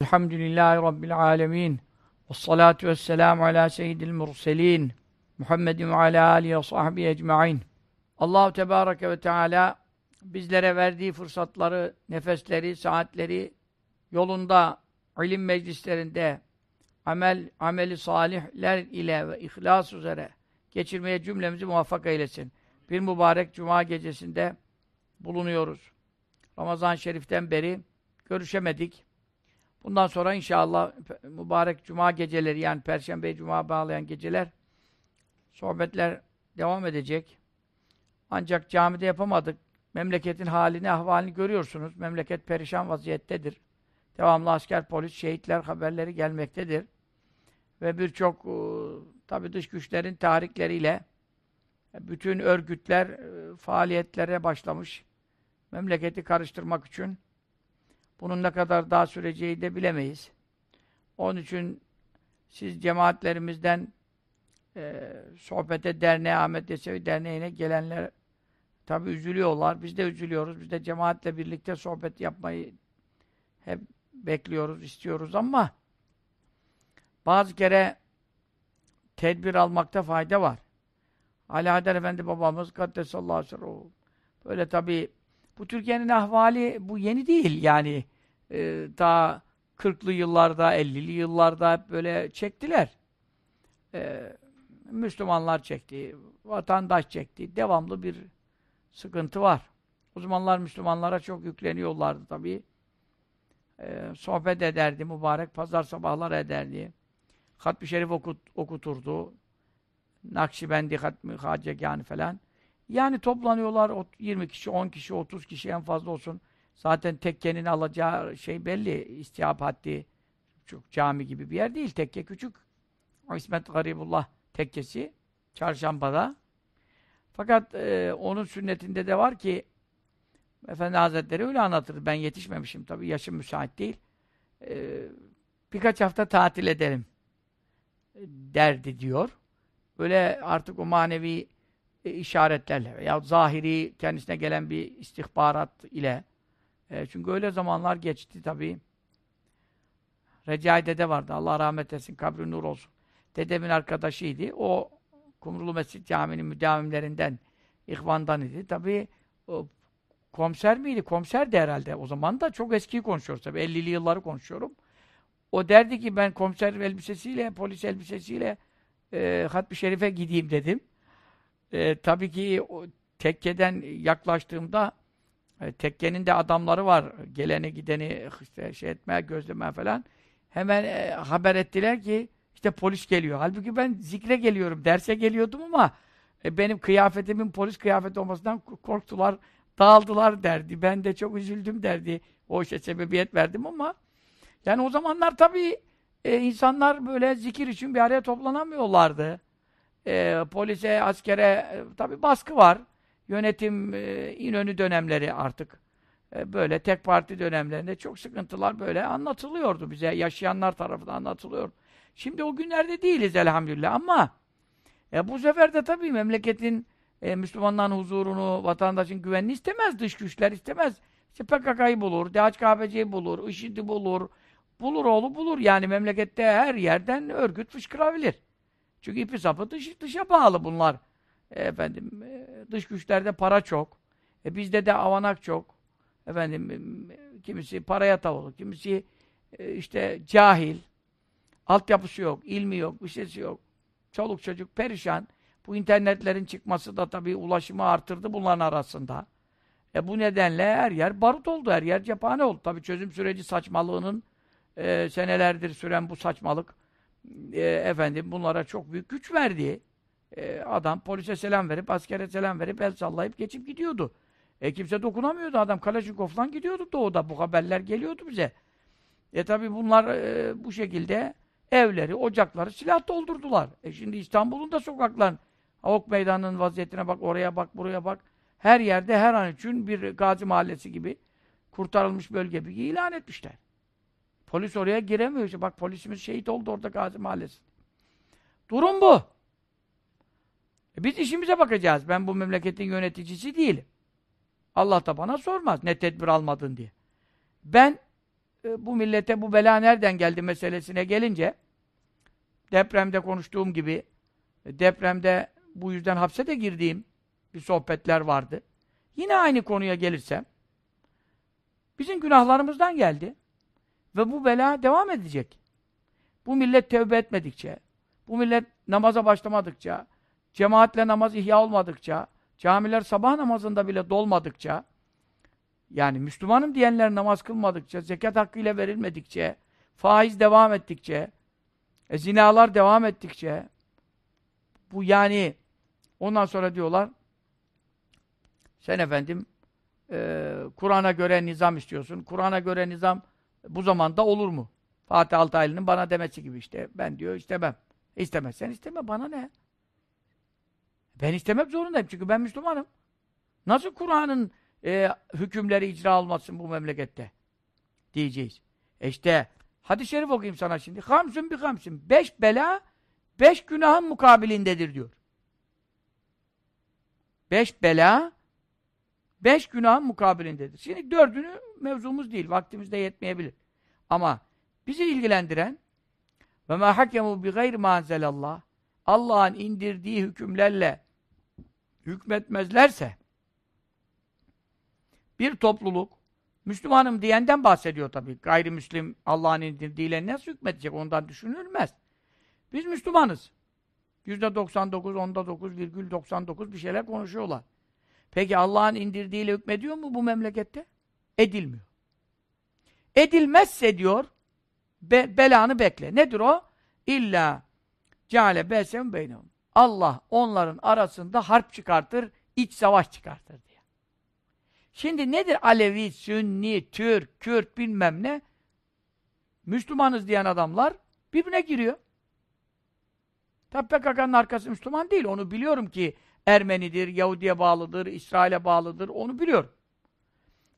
Elhamdülillahi Rabbil alemin. Ve salatu ve selamu ala seyyidil murselin. Muhammedin ve ala alihi ve sahbihi ecma'in. Allahu Tebareke ve Teala bizlere verdiği fırsatları, nefesleri, saatleri yolunda, ilim meclislerinde, amel, ameli salihler ile ve ihlas üzere geçirmeye cümlemizi muvaffak eylesin. Bir mübarek cuma gecesinde bulunuyoruz. Ramazan-ı Şerif'ten beri görüşemedik. Bundan sonra inşallah mübarek cuma geceleri yani perşembe cuma bağlayan geceler sohbetler devam edecek. Ancak camide yapamadık. Memleketin halini, ahvalini görüyorsunuz. Memleket perişan vaziyettedir. Devamlı asker, polis, şehitler haberleri gelmektedir. Ve birçok e, tabi dış güçlerin tahrikleriyle bütün örgütler e, faaliyetlere başlamış. Memleketi karıştırmak için bunun ne kadar daha süreceği de bilemeyiz. Onun için siz cemaatlerimizden e, sohbete, derneğe, Ahmet Yesevi Derneği'ne gelenler tabi üzülüyorlar. Biz de üzülüyoruz. Biz de cemaatle birlikte sohbet yapmayı hep bekliyoruz, istiyoruz ama bazı kere tedbir almakta fayda var. Ali Haydar Efendi babamız Kaddesallahu aleyhi ve sellem böyle tabi bu Türkiye'nin ahvali bu yeni değil yani. E, daha 40'lı yıllarda, 50'li yıllarda böyle çektiler. E, Müslümanlar çekti, vatandaş çekti. Devamlı bir sıkıntı var. Uzmanlar Müslümanlara çok yükleniyorlardı tabii. E, sohbet ederdi mübarek, pazar sabahları ederdi. Hatmi Şerif okut, okuturdu. Nakşibendi, Hatmi Hacegani falan. Yani toplanıyorlar 20 kişi, 10 kişi, 30 kişi en fazla olsun. Zaten tekkenin alacağı şey belli. İstihap haddi. Çok cami gibi bir yer değil. Tekke küçük. İsmet Garibullah tekkesi. Çarşambada. Fakat e, onun sünnetinde de var ki Efendi Hazretleri öyle anlatır. Ben yetişmemişim tabii. Yaşım müsait değil. E, birkaç hafta tatil edelim derdi diyor. Böyle artık o manevi e, işaretlerle veya zahiri kendisine gelen bir istihbarat ile e, çünkü öyle zamanlar geçti tabii. Recai dede vardı. Allah rahmet etsin. Kabri nur olsun. Dedemin arkadaşıydı. O Kumrulu Mescid Camii'nin müdavimlerinden, ihvandan idi. Tabii o, komiser miydi? Komiser de herhalde. O zaman da çok eskiyi konuşuyoruz tabii. 50'li yılları konuşuyorum. O derdi ki ben komiser elbisesiyle, polis elbisesiyle e, Hatmi Şerif'e gideyim dedim. E, tabii ki tekkeden yaklaştığımda e, tekkenin de adamları var. Geleni gideni işte şey etmeye, gözlemeye falan. Hemen e, haber ettiler ki işte polis geliyor. Halbuki ben zikre geliyorum, derse geliyordum ama e, benim kıyafetimin polis kıyafeti olmasından korktular, dağıldılar derdi. Ben de çok üzüldüm derdi. O işe sebebiyet verdim ama yani o zamanlar tabii e, insanlar böyle zikir için bir araya toplanamıyorlardı e, polise, askere e, tabi baskı var. Yönetim e, İnönü dönemleri artık e, böyle tek parti dönemlerinde çok sıkıntılar böyle anlatılıyordu bize. Yaşayanlar tarafından anlatılıyor. Şimdi o günlerde değiliz elhamdülillah ama e, bu sefer de tabii memleketin e, Müslümanların huzurunu, vatandaşın güvenini istemez dış güçler istemez. İşte PKK'yı bulur, DHKPC'yi bulur, IŞİD'i bulur, bulur oğlu bulur. Yani memlekette her yerden örgüt fışkırabilir. Çünkü ipi sapı dış, dışa bağlı bunlar. E, efendim, e, dış güçlerde para çok. E, bizde de avanak çok. Efendim, e, kimisi paraya tavulu, kimisi e, işte cahil. Altyapısı yok, ilmi yok, bir şeysi yok. Çoluk çocuk perişan. Bu internetlerin çıkması da tabii ulaşımı artırdı bunların arasında. E bu nedenle her yer barut oldu, her yer cephane oldu. Tabii çözüm süreci saçmalığının e, senelerdir süren bu saçmalık e, efendim bunlara çok büyük güç verdi. E, adam polise selam verip, askere selam verip, el sallayıp geçip gidiyordu. E kimse dokunamıyordu. Adam Kalaşnikov'dan gidiyordu doğuda. Bu haberler geliyordu bize. E tabi bunlar e, bu şekilde evleri, ocakları silah doldurdular. E şimdi İstanbul'un da sokakların Avuk Meydanı'nın vaziyetine bak, oraya bak, buraya bak. Her yerde her an için bir Gazi Mahallesi gibi kurtarılmış bölge bir ilan etmişler. Polis oraya giremiyor. İşte bak polisimiz şehit oldu orada Gazi Mahallesi. Durum bu. E biz işimize bakacağız. Ben bu memleketin yöneticisi değilim. Allah da bana sormaz ne tedbir almadın diye. Ben e, bu millete bu bela nereden geldi meselesine gelince depremde konuştuğum gibi e, depremde bu yüzden hapse de girdiğim bir sohbetler vardı. Yine aynı konuya gelirsem bizim günahlarımızdan geldi ve bu bela devam edecek. Bu millet tevbe etmedikçe, bu millet namaza başlamadıkça, cemaatle namaz ihya olmadıkça, camiler sabah namazında bile dolmadıkça, yani Müslümanım diyenler namaz kılmadıkça, zekat hakkıyla verilmedikçe, faiz devam ettikçe, e, zinalar devam ettikçe, bu yani ondan sonra diyorlar, sen efendim e, Kur'an'a göre nizam istiyorsun. Kur'an'a göre nizam bu zamanda olur mu? Fatih Altaylı'nın bana demesi gibi işte. Ben diyor istemem. İstemezsen isteme. Bana ne? Ben istemek zorundayım. Çünkü ben Müslümanım. Nasıl Kur'an'ın e, hükümleri icra olmasın bu memlekette? Diyeceğiz. E işte hadis-i şerif okuyayım sana şimdi. Hamsın bir hamsın. Beş bela, beş günahın mukabilindedir diyor. Beş bela, beş günahın mukabilindedir. Şimdi dördünü mevzumuz değil. Vaktimiz de yetmeyebilir. Ama bizi ilgilendiren ve mâ hakemu bi gayr manzelallah Allah'ın indirdiği hükümlerle hükmetmezlerse bir topluluk Müslümanım diyenden bahsediyor tabii. Gayrimüslim Allah'ın indirdiğiyle nasıl hükmedecek ondan düşünülmez. Biz Müslümanız. Yüzde 99, onda 9, virgül 99 bir şeyler konuşuyorlar. Peki Allah'ın indirdiğiyle hükmediyor mu bu memlekette? Edilmiyor. Edilmezse diyor, be, belanı bekle. Nedir o? İlla ceale besem beynehum. Allah onların arasında harp çıkartır, iç savaş çıkartır diye. Şimdi nedir Alevi, Sünni, Türk, Kürt bilmem ne? Müslümanız diyen adamlar birbirine giriyor. Tabi PKK'nın arkası Müslüman değil. Onu biliyorum ki Ermenidir, Yahudi'ye bağlıdır, İsrail'e bağlıdır. Onu biliyorum.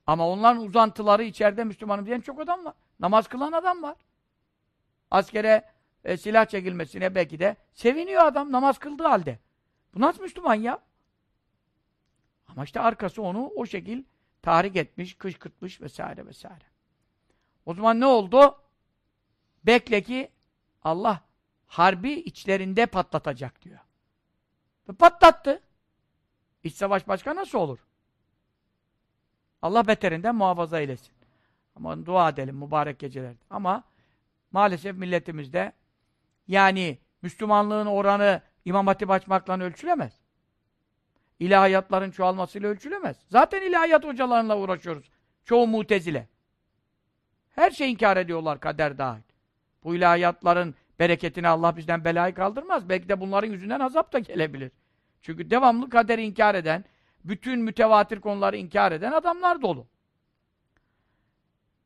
Ama onların uzantıları içeride Müslümanım diyen çok adam var. Namaz kılan adam var. Askere e, silah çekilmesine belki de seviniyor adam namaz kıldığı halde. Bu nasıl Müslüman ya? Ama işte arkası onu o şekil tahrik etmiş, kışkırtmış vesaire vesaire. O zaman ne oldu? Bekle ki Allah harbi içlerinde patlatacak diyor. Ve patlattı. İç savaş başka nasıl olur? Allah beterinden muhafaza eylesin. Ama dua edelim mübarek gecelerde. Ama maalesef milletimizde yani Müslümanlığın oranı İmam Hatip açmakla ölçülemez. İlahiyatların çoğalmasıyla ölçülemez. Zaten ilahiyat hocalarıyla uğraşıyoruz. Çoğu mutezile. Her şey inkar ediyorlar kader dahil. Bu ilahiyatların bereketini Allah bizden belayı kaldırmaz. Belki de bunların yüzünden azap da gelebilir. Çünkü devamlı kaderi inkar eden, bütün mütevatir konuları inkar eden adamlar dolu.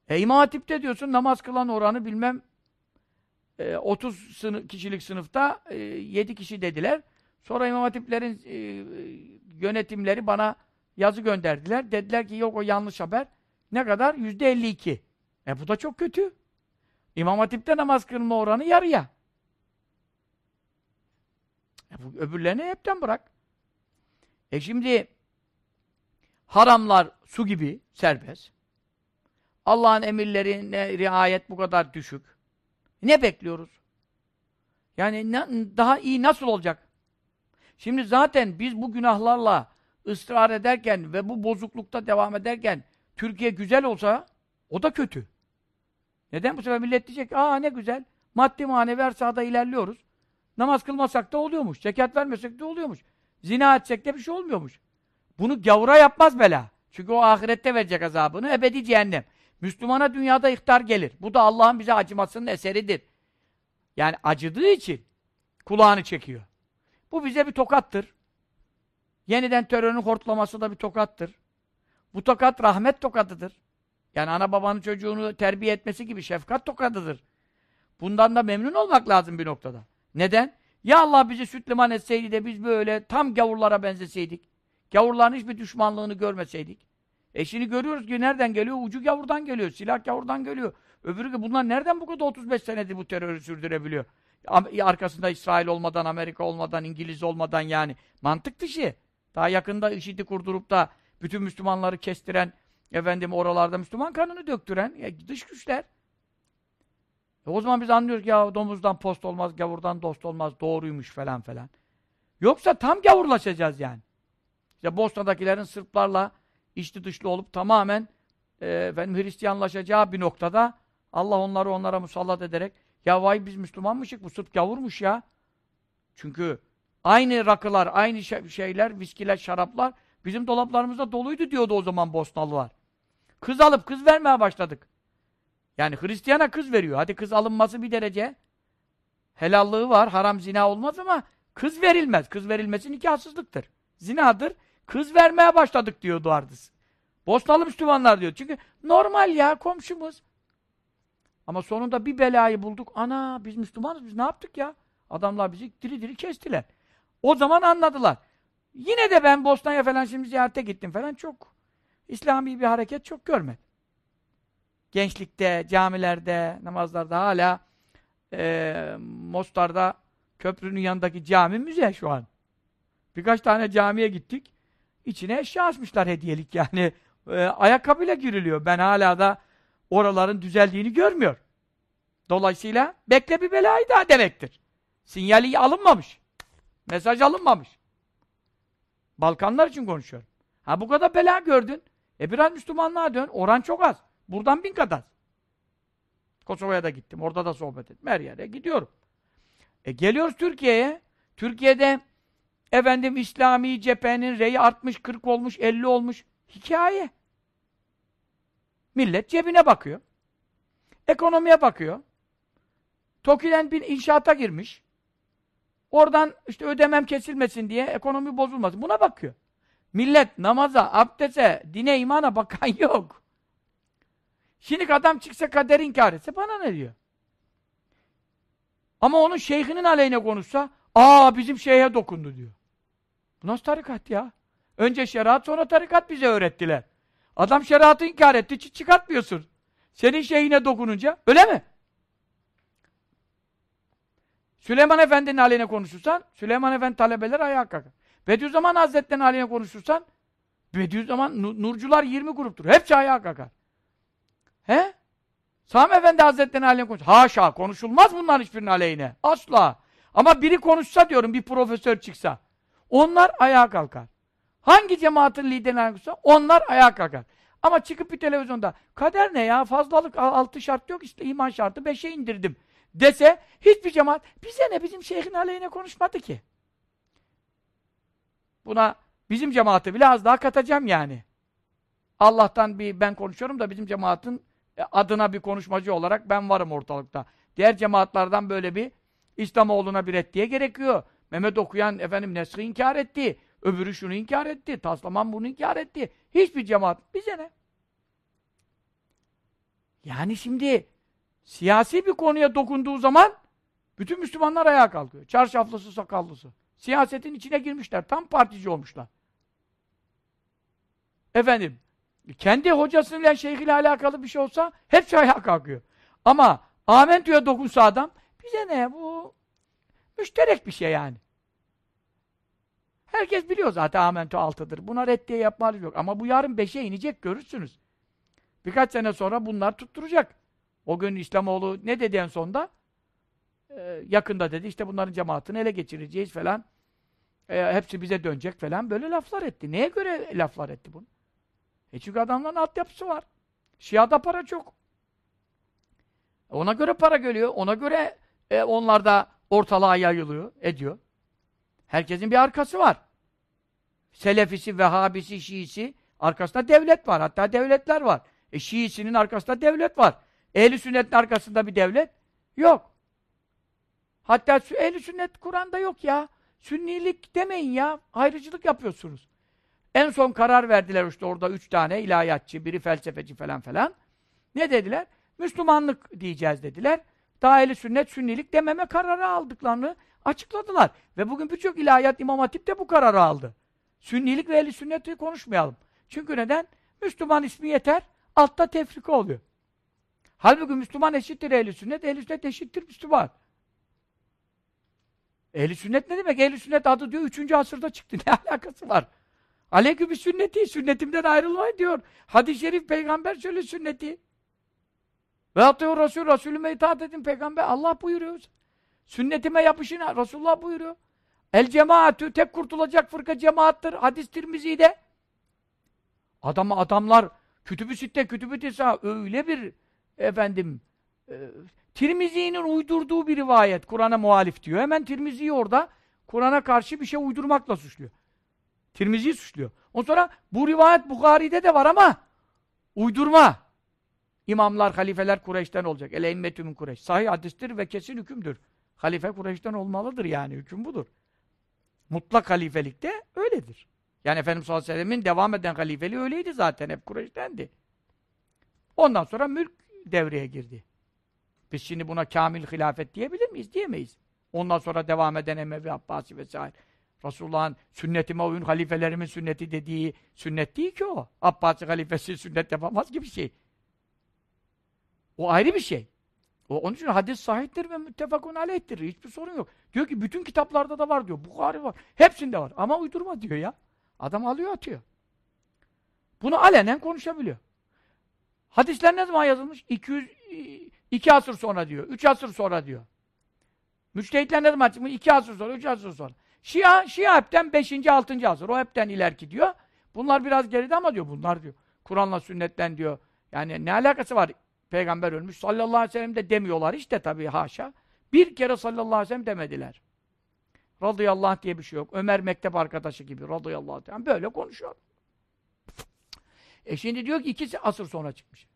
E İmam Hatip'te diyorsun namaz kılan oranı bilmem e, 30 sınıf, kişilik sınıfta e, 7 kişi dediler. Sonra İmam Hatiplerin e, yönetimleri bana yazı gönderdiler. Dediler ki yok o yanlış haber. Ne kadar? Yüzde 52. E bu da çok kötü. İmam Hatip'te namaz kılma oranı yarıya. E bu öbürlerini hepten bırak. E şimdi haramlar su gibi serbest. Allah'ın emirlerine riayet bu kadar düşük. Ne bekliyoruz? Yani ne, daha iyi nasıl olacak? Şimdi zaten biz bu günahlarla ısrar ederken ve bu bozuklukta devam ederken Türkiye güzel olsa o da kötü. Neden bu sefer millet diyecek aa ne güzel maddi manevi her sahada ilerliyoruz. Namaz kılmasak da oluyormuş. Zekat vermesek de oluyormuş. Zina etsek de bir şey olmuyormuş. Bunu gavura yapmaz bela. Çünkü o ahirette verecek azabını. Ebedi cehennem. Müslümana dünyada ihtar gelir. Bu da Allah'ın bize acımasının eseridir. Yani acıdığı için kulağını çekiyor. Bu bize bir tokattır. Yeniden terörün hortlaması da bir tokattır. Bu tokat rahmet tokatıdır. Yani ana babanın çocuğunu terbiye etmesi gibi şefkat tokatıdır. Bundan da memnun olmak lazım bir noktada. Neden? Ya Allah bizi süt liman etseydi de biz böyle tam gavurlara benzeseydik. Gavurların hiçbir düşmanlığını görmeseydik. E şimdi görüyoruz ki nereden geliyor? Ucu gavurdan geliyor, silah gavurdan geliyor. Öbürü ki bunlar nereden bu kadar 35 senedir bu terörü sürdürebiliyor? Arkasında İsrail olmadan, Amerika olmadan, İngiliz olmadan yani. Mantık dışı. Daha yakında IŞİD'i kurdurup da bütün Müslümanları kestiren, efendim oralarda Müslüman kanını döktüren e, dış güçler. E o zaman biz anlıyoruz ki ya domuzdan post olmaz, gavurdan dost olmaz, doğruymuş falan falan. Yoksa tam gavurlaşacağız yani. İşte Bosna'dakilerin Sırplarla içli dışlı olup tamamen e, efendim Hristiyanlaşacağı bir noktada Allah onları onlara musallat ederek ya vay biz Müslümanmışık bu Sırp gavurmuş ya. Çünkü aynı rakılar, aynı şeyler, viskiler, şaraplar bizim dolaplarımızda doluydu diyordu o zaman Bosnalılar. Kız alıp kız vermeye başladık. Yani Hristiyana kız veriyor. Hadi kız alınması bir derece. Helallığı var, haram zina olmaz ama kız verilmez. Kız verilmesi nikahsızlıktır. Zinadır. Kız vermeye başladık diyordu Ardız. Bosnalı Müslümanlar diyor. Çünkü normal ya komşumuz. Ama sonunda bir belayı bulduk. Ana biz Müslümanız biz ne yaptık ya? Adamlar bizi diri diri kestiler. O zaman anladılar. Yine de ben Bosna'ya falan şimdi ziyarete gittim falan çok İslami bir hareket çok görmedim. Gençlikte, camilerde, namazlarda hala e, Mostar'da köprünün yanındaki cami müze şu an. Birkaç tane camiye gittik. İçine eşya açmışlar hediyelik yani. E, ayakkabıyla giriliyor. Ben hala da oraların düzeldiğini görmüyor. Dolayısıyla bekle bir belayı daha demektir. Sinyali alınmamış. Mesaj alınmamış. Balkanlar için konuşuyorum. Ha bu kadar bela gördün. E biraz Müslümanlığa dön. Oran çok az. Buradan bin kat az. Kosova'ya da gittim. Orada da sohbet ettim. Her yere gidiyorum. E geliyoruz Türkiye'ye. Türkiye'de efendim İslami cephenin reyi artmış, 40 olmuş, 50 olmuş. Hikaye. Millet cebine bakıyor. Ekonomiye bakıyor. TOKİ'den bir inşaata girmiş. Oradan işte ödemem kesilmesin diye ekonomi bozulmasın. Buna bakıyor. Millet namaza, abdese, dine, imana bakan yok. Şimdi adam çıksa kaderi inkar etse bana ne diyor? Ama onun şeyhinin aleyhine konuşsa aa bizim şeyhe dokundu diyor. Bu nasıl tarikat ya? Önce şeriat sonra tarikat bize öğrettiler. Adam şeriatı inkar etti, hiç çıkartmıyorsun. Senin şeyhine dokununca, öyle mi? Süleyman Efendi'nin aleyhine konuşursan, Süleyman Efendi talebeler ayağa kalkar. Bediüzzaman Hazretleri'nin aleyhine konuşursan, Bediüzzaman, Nurcular 20 gruptur. Hepsi ayağa kalkar. He? Sami Efendi Hazretleri'nin aleyhine konuş. Haşa, konuşulmaz bunların hiçbirinin aleyhine. Asla. Ama biri konuşsa diyorum, bir profesör çıksa, onlar ayağa kalkar. Hangi cemaatin liderine konuşsa, onlar ayağa kalkar. Ama çıkıp bir televizyonda, kader ne ya, fazlalık, altı şart yok, işte iman şartı, beşe indirdim dese, hiçbir cemaat, bize ne, bizim şeyhin aleyhine konuşmadı ki. Buna bizim cemaati bile az daha katacağım yani. Allah'tan bir ben konuşuyorum da bizim cemaatin e, adına bir konuşmacı olarak ben varım ortalıkta. Diğer cemaatlardan böyle bir İslamoğlu'na bir reddiye gerekiyor. Mehmet okuyan efendim Nesri inkar etti. Öbürü şunu inkar etti. Taslaman bunu inkar etti. Hiçbir cemaat. Bize ne? Yani şimdi siyasi bir konuya dokunduğu zaman bütün Müslümanlar ayağa kalkıyor. Çarşaflısı, sakallısı. Siyasetin içine girmişler. Tam partici olmuşlar. Efendim, kendi hocasıyla, şeyhiyle alakalı bir şey olsa hepsi ayağa kalkıyor. Ama Amentü'ye dokunsa adam, bize ne bu? Müşterek bir şey yani. Herkes biliyor zaten Amentü altıdır. Buna reddiye yapmalıyız yok. Ama bu yarın beşe inecek görürsünüz. Birkaç sene sonra bunlar tutturacak. O gün İslamoğlu ne dedi en sonda? Ee, yakında dedi işte bunların cemaatini ele geçireceğiz falan. Ee, hepsi bize dönecek falan. Böyle laflar etti. Neye göre laflar etti bunu? E çünkü adamların altyapısı var. Şia'da para çok. Ona göre para geliyor. Ona göre e, onlar da ortalığa yayılıyor, ediyor. Herkesin bir arkası var. Selefisi, Vehhabisi, Şiisi arkasında devlet var. Hatta devletler var. E Şiisinin arkasında devlet var. Ehli sünnetin arkasında bir devlet yok. Hatta ehli sünnet Kur'an'da yok ya. Sünnilik demeyin ya. Ayrıcılık yapıyorsunuz. En son karar verdiler işte orada üç tane ilahiyatçı, biri felsefeci falan falan. Ne dediler? Müslümanlık diyeceğiz dediler. Daha sünnet, sünnilik dememe kararı aldıklarını açıkladılar. Ve bugün birçok ilahiyat İmam Hatip de bu kararı aldı. Sünnilik ve ehli sünneti konuşmayalım. Çünkü neden? Müslüman ismi yeter, altta tefrika oluyor. Halbuki Müslüman eşittir ehli sünnet, ehli sünnet eşittir Müslüman. Ehli sünnet ne demek? Ehli sünnet adı diyor 3. asırda çıktı. Ne alakası var? Aleyküm sünneti, sünnetimden ayrılmayın diyor. Hadis-i şerif peygamber şöyle sünneti. Ve atıyor Resul, Resulüme itaat edin peygamber. Allah buyuruyor. Sünnetime yapışın, Resulullah buyuruyor. El cemaatü, tek kurtulacak fırka cemaattır. Hadis Tirmizi'de. Adam, adamlar kütübü sitte, kütübü tisa öyle bir efendim e, Tirmizi'nin uydurduğu bir rivayet. Kur'an'a muhalif diyor. Hemen Tirmizi'yi orada Kur'an'a karşı bir şey uydurmakla suçluyor. Tirmizi'yi suçluyor. Ondan sonra bu rivayet Bukhari'de de var ama uydurma. İmamlar, halifeler Kureyş'ten olacak. Ele immetümün Kureyş. Sahih hadistir ve kesin hükümdür. Halife Kureyş'ten olmalıdır yani. Hüküm budur. Mutlak halifelikte öyledir. Yani Efendimiz sallallahu aleyhi ve sellem'in devam eden halifeliği öyleydi zaten. Hep Kureyş'tendi. Ondan sonra mülk devreye girdi. Biz şimdi buna kamil hilafet diyebilir miyiz? Diyemeyiz. Ondan sonra devam eden Emevi, Abbasi vesaire. Resulullah'ın sünnetime uyun, halifelerimin sünneti dediği sünnet değil ki o. Abbasi halifesi sünnet yapamaz gibi bir şey. O ayrı bir şey. O, onun için hadis sahiptir ve müttefakun aleyhtir. Hiçbir sorun yok. Diyor ki bütün kitaplarda da var diyor. Bukhari var. Hepsinde var. Ama uydurma diyor ya. Adam alıyor atıyor. Bunu alenen konuşabiliyor. Hadisler ne zaman yazılmış? 200, 2 asır sonra diyor. 3 asır sonra diyor. Müçtehitler ne zaman çıkmış? 2 asır sonra, 3 asır sonra. Şia, Şia hepten 5. 6. asır. O hepten ileriki diyor. Bunlar biraz geride ama diyor bunlar diyor. Kur'an'la sünnetten diyor. Yani ne alakası var? Peygamber ölmüş sallallahu aleyhi ve sellem de demiyorlar işte tabii haşa. Bir kere sallallahu aleyhi ve sellem demediler. Radıyallahu diye bir şey yok. Ömer mektep arkadaşı gibi radıyallahu anh. Yani böyle konuşuyor. E şimdi diyor ki iki asır sonra çıkmış.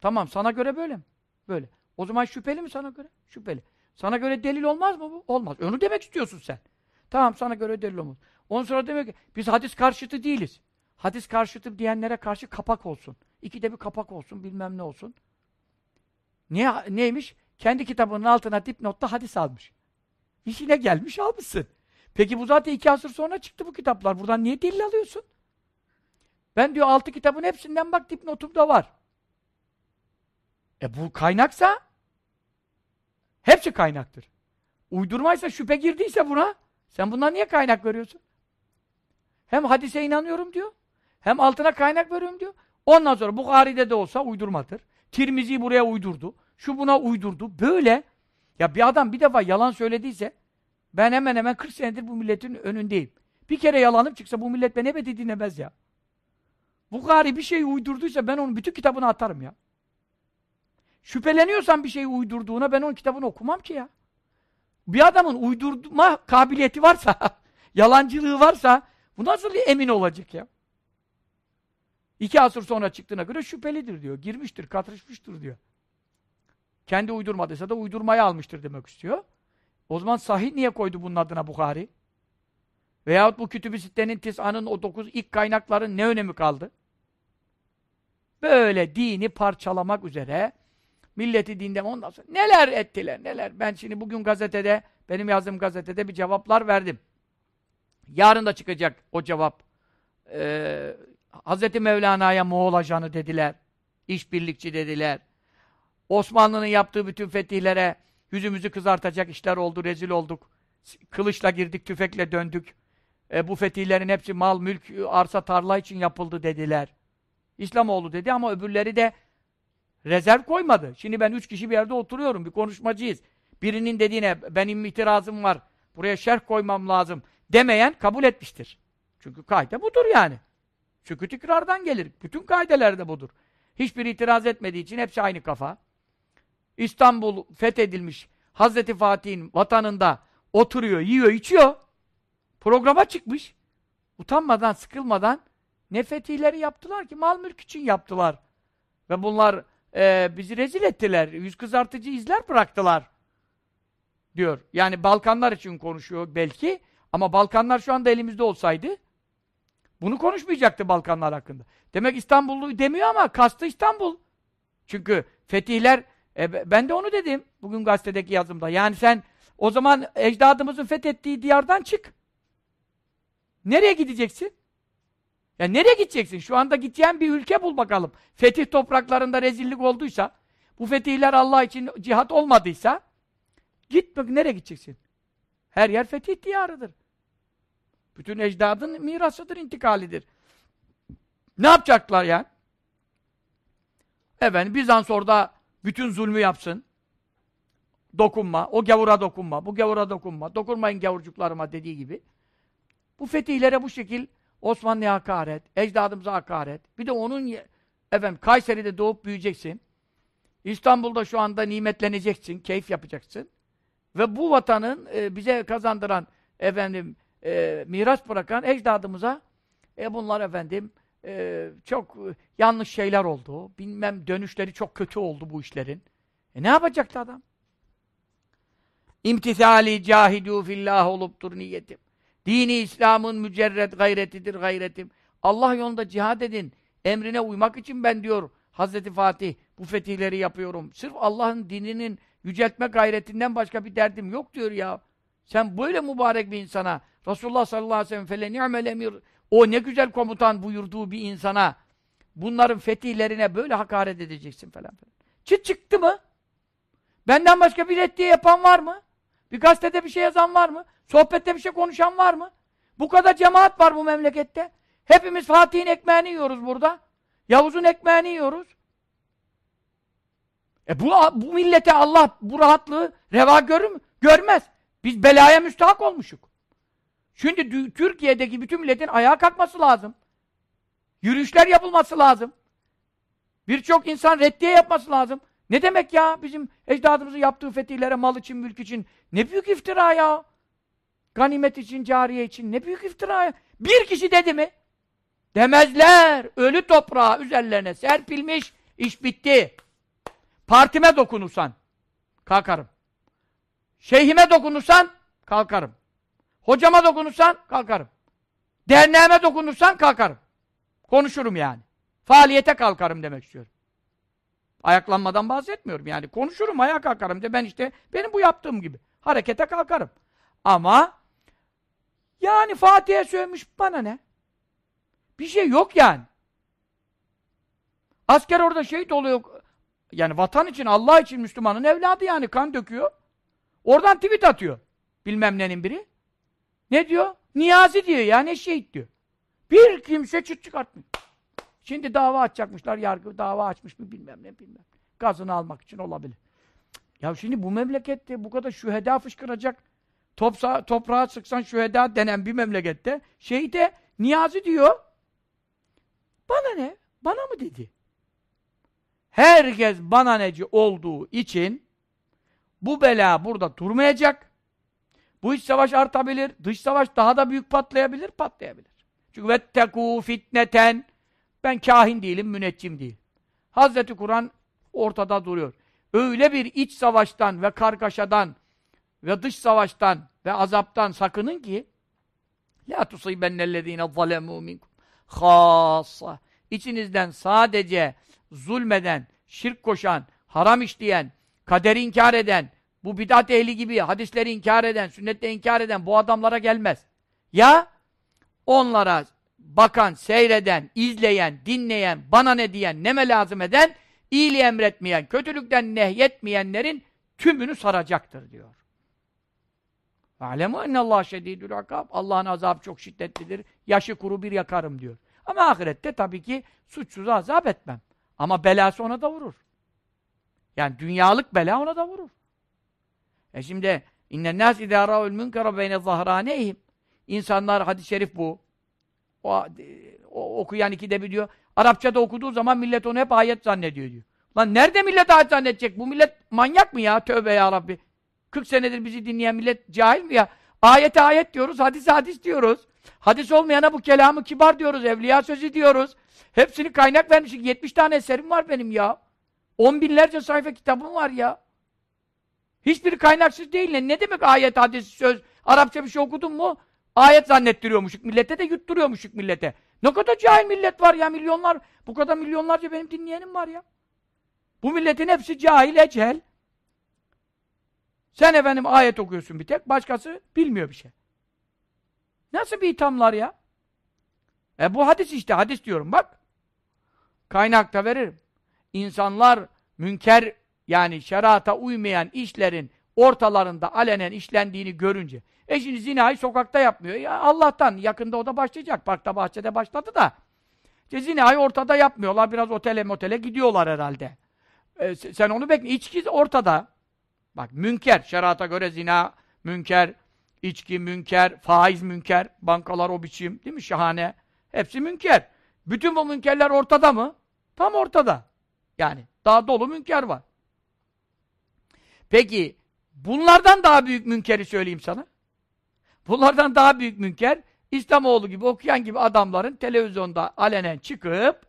Tamam sana göre böyle mi? Böyle. O zaman şüpheli mi sana göre? Şüpheli. Sana göre delil olmaz mı bu? Olmaz. Onu demek istiyorsun sen. Tamam sana göre delil olmaz. Ondan sonra demek ki biz hadis karşıtı değiliz. Hadis karşıtı diyenlere karşı kapak olsun. İkide bir kapak olsun, bilmem ne olsun. Niye, neymiş? Kendi kitabının altına dipnotta hadis almış. İşine gelmiş almışsın. Peki bu zaten iki asır sonra çıktı bu kitaplar. Buradan niye delil alıyorsun? Ben diyor altı kitabın hepsinden bak dipnotumda var. E bu kaynaksa hepsi kaynaktır. Uydurmaysa şüphe girdiyse buna sen bundan niye kaynak veriyorsun? Hem hadise inanıyorum diyor. Hem altına kaynak veriyorum diyor. Ondan sonra Bukhari'de de olsa uydurmadır. Tirmizi buraya uydurdu. Şu buna uydurdu. Böyle. Ya bir adam bir defa yalan söylediyse ben hemen hemen 40 senedir bu milletin önündeyim. Bir kere yalanım çıksa bu millet beni ebedi dinlemez ya. Bukhari bir şey uydurduysa ben onun bütün kitabını atarım ya. Şüpheleniyorsan bir şeyi uydurduğuna ben onun kitabını okumam ki ya. Bir adamın uydurma kabiliyeti varsa, yalancılığı varsa bu nasıl emin olacak ya? İki asır sonra çıktığına göre şüphelidir diyor. Girmiştir, katışmıştır diyor. Kendi uydurmadıysa da uydurmayı almıştır demek istiyor. O zaman sahih niye koydu bunun adına Bukhari? Veyahut bu kütüb-i sittenin tis'anın o dokuz ilk kaynakların ne önemi kaldı? Böyle dini parçalamak üzere milleti dinden ondan sonra neler ettiler neler. Ben şimdi bugün gazetede benim yazdığım gazetede bir cevaplar verdim. Yarın da çıkacak o cevap. Ee, Hz. Mevlana'ya Moğol ajanı dediler. İşbirlikçi dediler. Osmanlı'nın yaptığı bütün fetihlere yüzümüzü kızartacak işler oldu, rezil olduk. Kılıçla girdik, tüfekle döndük. E, bu fetihlerin hepsi mal, mülk, arsa, tarla için yapıldı dediler. İslamoğlu dedi ama öbürleri de rezerv koymadı. Şimdi ben üç kişi bir yerde oturuyorum, bir konuşmacıyız. Birinin dediğine benim itirazım var, buraya şerh koymam lazım demeyen kabul etmiştir. Çünkü kaide budur yani. Sükut ikrardan gelir. Bütün kaideler de budur. Hiçbir itiraz etmediği için hepsi aynı kafa. İstanbul fethedilmiş. Hazreti Fatih'in vatanında oturuyor, yiyor, içiyor. Programa çıkmış. Utanmadan, sıkılmadan ne fetihleri yaptılar ki? Mal mülk için yaptılar. Ve bunlar e, bizi rezil ettiler. Yüz kızartıcı izler bıraktılar. Diyor. Yani Balkanlar için konuşuyor belki. Ama Balkanlar şu anda elimizde olsaydı bunu konuşmayacaktı Balkanlar hakkında. Demek İstanbullu demiyor ama kastı İstanbul. Çünkü fetihler e, ben de onu dedim bugün gazetedeki yazımda. Yani sen o zaman ecdadımızın fethettiği diyardan çık. Nereye gideceksin? Ya nereye gideceksin? Şu anda gideceğin bir ülke bul bakalım. Fetih topraklarında rezillik olduysa, bu fetihler Allah için cihat olmadıysa, git bak nereye gideceksin? Her yer fetih diyarıdır. Bütün ecdadın mirasıdır, intikalidir. Ne yapacaklar yani? Efendim Bizans orada bütün zulmü yapsın. Dokunma, o gavura dokunma, bu gavura dokunma, dokunmayın gavurcuklarıma dediği gibi. Bu fetihlere bu şekil Osmanlı'ya hakaret, ecdadımıza hakaret. Bir de onun efendim Kayseri'de doğup büyüyeceksin. İstanbul'da şu anda nimetleneceksin, keyif yapacaksın. Ve bu vatanın e, bize kazandıran efendim e, miras bırakan ecdadımıza e, bunlar efendim e, çok yanlış şeyler oldu. Bilmem dönüşleri çok kötü oldu bu işlerin. E ne yapacaktı adam? İmtithali cahidu fillah oluptur niyetim. Dini İslam'ın mücerred gayretidir gayretim. Allah yolunda cihad edin. Emrine uymak için ben diyor Hazreti Fatih bu fetihleri yapıyorum. Sırf Allah'ın dininin yüceltme gayretinden başka bir derdim yok diyor ya. Sen böyle mübarek bir insana Resulullah sallallahu aleyhi ve sellem fele ni'mel emir o ne güzel komutan buyurduğu bir insana bunların fetihlerine böyle hakaret edeceksin falan. Çıt çıktı mı? Benden başka bir reddiye yapan var mı? Bir gazetede bir şey yazan var mı? Sohbette bir şey konuşan var mı? Bu kadar cemaat var bu memlekette. Hepimiz Fatih'in ekmeğini yiyoruz burada. Yavuz'un ekmeğini yiyoruz. E bu, bu millete Allah bu rahatlığı reva görür mü? Görmez. Biz belaya müstahak olmuşuk. Şimdi Türkiye'deki bütün milletin ayağa kalkması lazım. Yürüyüşler yapılması lazım. Birçok insan reddiye yapması lazım. Ne demek ya bizim ecdadımızın yaptığı fetihlere mal için, mülk için? Ne büyük iftira ya! Ganimet için, cariye için ne büyük iftira! Bir kişi dedi mi? Demezler. Ölü toprağı üzerlerine serpilmiş, iş bitti. Partime dokunursan kalkarım. Şeyhime dokunursan kalkarım. Hocama dokunursan kalkarım. Derneğime dokunursan kalkarım. Konuşurum yani. Faaliyete kalkarım demek istiyorum. Ayaklanmadan bahsetmiyorum yani. Konuşurum, ayağa kalkarım de ben işte benim bu yaptığım gibi. Harekete kalkarım. Ama yani Fatih'e sövmüş bana ne? Bir şey yok yani. Asker orada şehit oluyor. Yani vatan için, Allah için Müslümanın evladı yani kan döküyor. Oradan tweet atıyor. Bilmem nenin biri. Ne diyor? Niyazi diyor ya ne şehit diyor. Bir kimse çıt çıkartmıyor. Şimdi dava açacakmışlar, yargı dava açmış mı bilmem ne bilmem. Gazını almak için olabilir. Ya şimdi bu memlekette bu kadar şüheda fışkıracak, topsa, toprağa sıksan şüheda denen bir memlekette şehite niyazi diyor. Bana ne? Bana mı dedi? Herkes bana neci olduğu için bu bela burada durmayacak. Bu iç savaş artabilir, dış savaş daha da büyük patlayabilir, patlayabilir. Çünkü vettekû fitneten ben kahin değilim, müneccim değil. Hazreti Kur'an ortada duruyor. Öyle bir iç savaştan ve kargaşadan ve dış savaştan ve azaptan sakının ki la tusibennellezine zalemû minkum khassa İçinizden sadece zulmeden, şirk koşan, haram işleyen, kaderi inkar eden, bu bidat ehli gibi hadisleri inkar eden, sünnette inkar eden bu adamlara gelmez. Ya onlara bakan, seyreden, izleyen, dinleyen, bana ne diyen, neme lazım eden, iyiliği emretmeyen, kötülükten nehyetmeyenlerin tümünü saracaktır diyor. Alemu ennallah şedidül akab. Allah'ın azabı çok şiddetlidir. Yaşı kuru bir yakarım diyor. Ama ahirette tabii ki suçsuzu azap etmem. Ama belası ona da vurur. Yani dünyalık bela ona da vurur. E şimdi innen nas idâ râul münkara beyne zahraneyhim. İnsanlar hadis-i şerif bu. O, o okuyan ikide bir diyor. Arapçada okuduğu zaman millet onu hep ayet zannediyor diyor. Lan nerede millet ayet zannedecek? Bu millet manyak mı ya? Tövbe ya Rabbi. 40 senedir bizi dinleyen millet cahil mi ya? Ayete ayet diyoruz, hadis hadis diyoruz. Hadis olmayana bu kelamı kibar diyoruz, evliya sözü diyoruz. Hepsini kaynak vermişik. 70 tane eserim var benim ya. 10 binlerce sayfa kitabım var ya. Hiçbiri kaynaksız değil. Ne demek ayet, hadis, söz? Arapça bir şey okudun mu? Ayet zannettiriyormuşuk millete de yutturuyormuşuk millete. Ne kadar cahil millet var ya milyonlar. Bu kadar milyonlarca benim dinleyenim var ya. Bu milletin hepsi cahil, ecel. Sen efendim ayet okuyorsun bir tek, başkası bilmiyor bir şey. Nasıl bir ithamlar ya? E bu hadis işte, hadis diyorum bak. Kaynakta veririm. İnsanlar münker yani şerata uymayan işlerin ortalarında alenen işlendiğini görünce e şimdi zinayı sokakta yapmıyor. Ya Allah'tan yakında o da başlayacak. Parkta bahçede başladı da. İşte zinayı ortada yapmıyorlar. Biraz otele motele gidiyorlar herhalde. E, sen onu bekle. İçki ortada. Bak münker. Şerata göre zina münker, içki münker, faiz münker, bankalar o biçim. Değil mi? Şahane. Hepsi münker. Bütün bu münkerler ortada mı? Tam ortada. Yani daha dolu münker var. Peki bunlardan daha büyük münkeri söyleyeyim sana. Bunlardan daha büyük münker İslamoğlu gibi okuyan gibi adamların televizyonda alenen çıkıp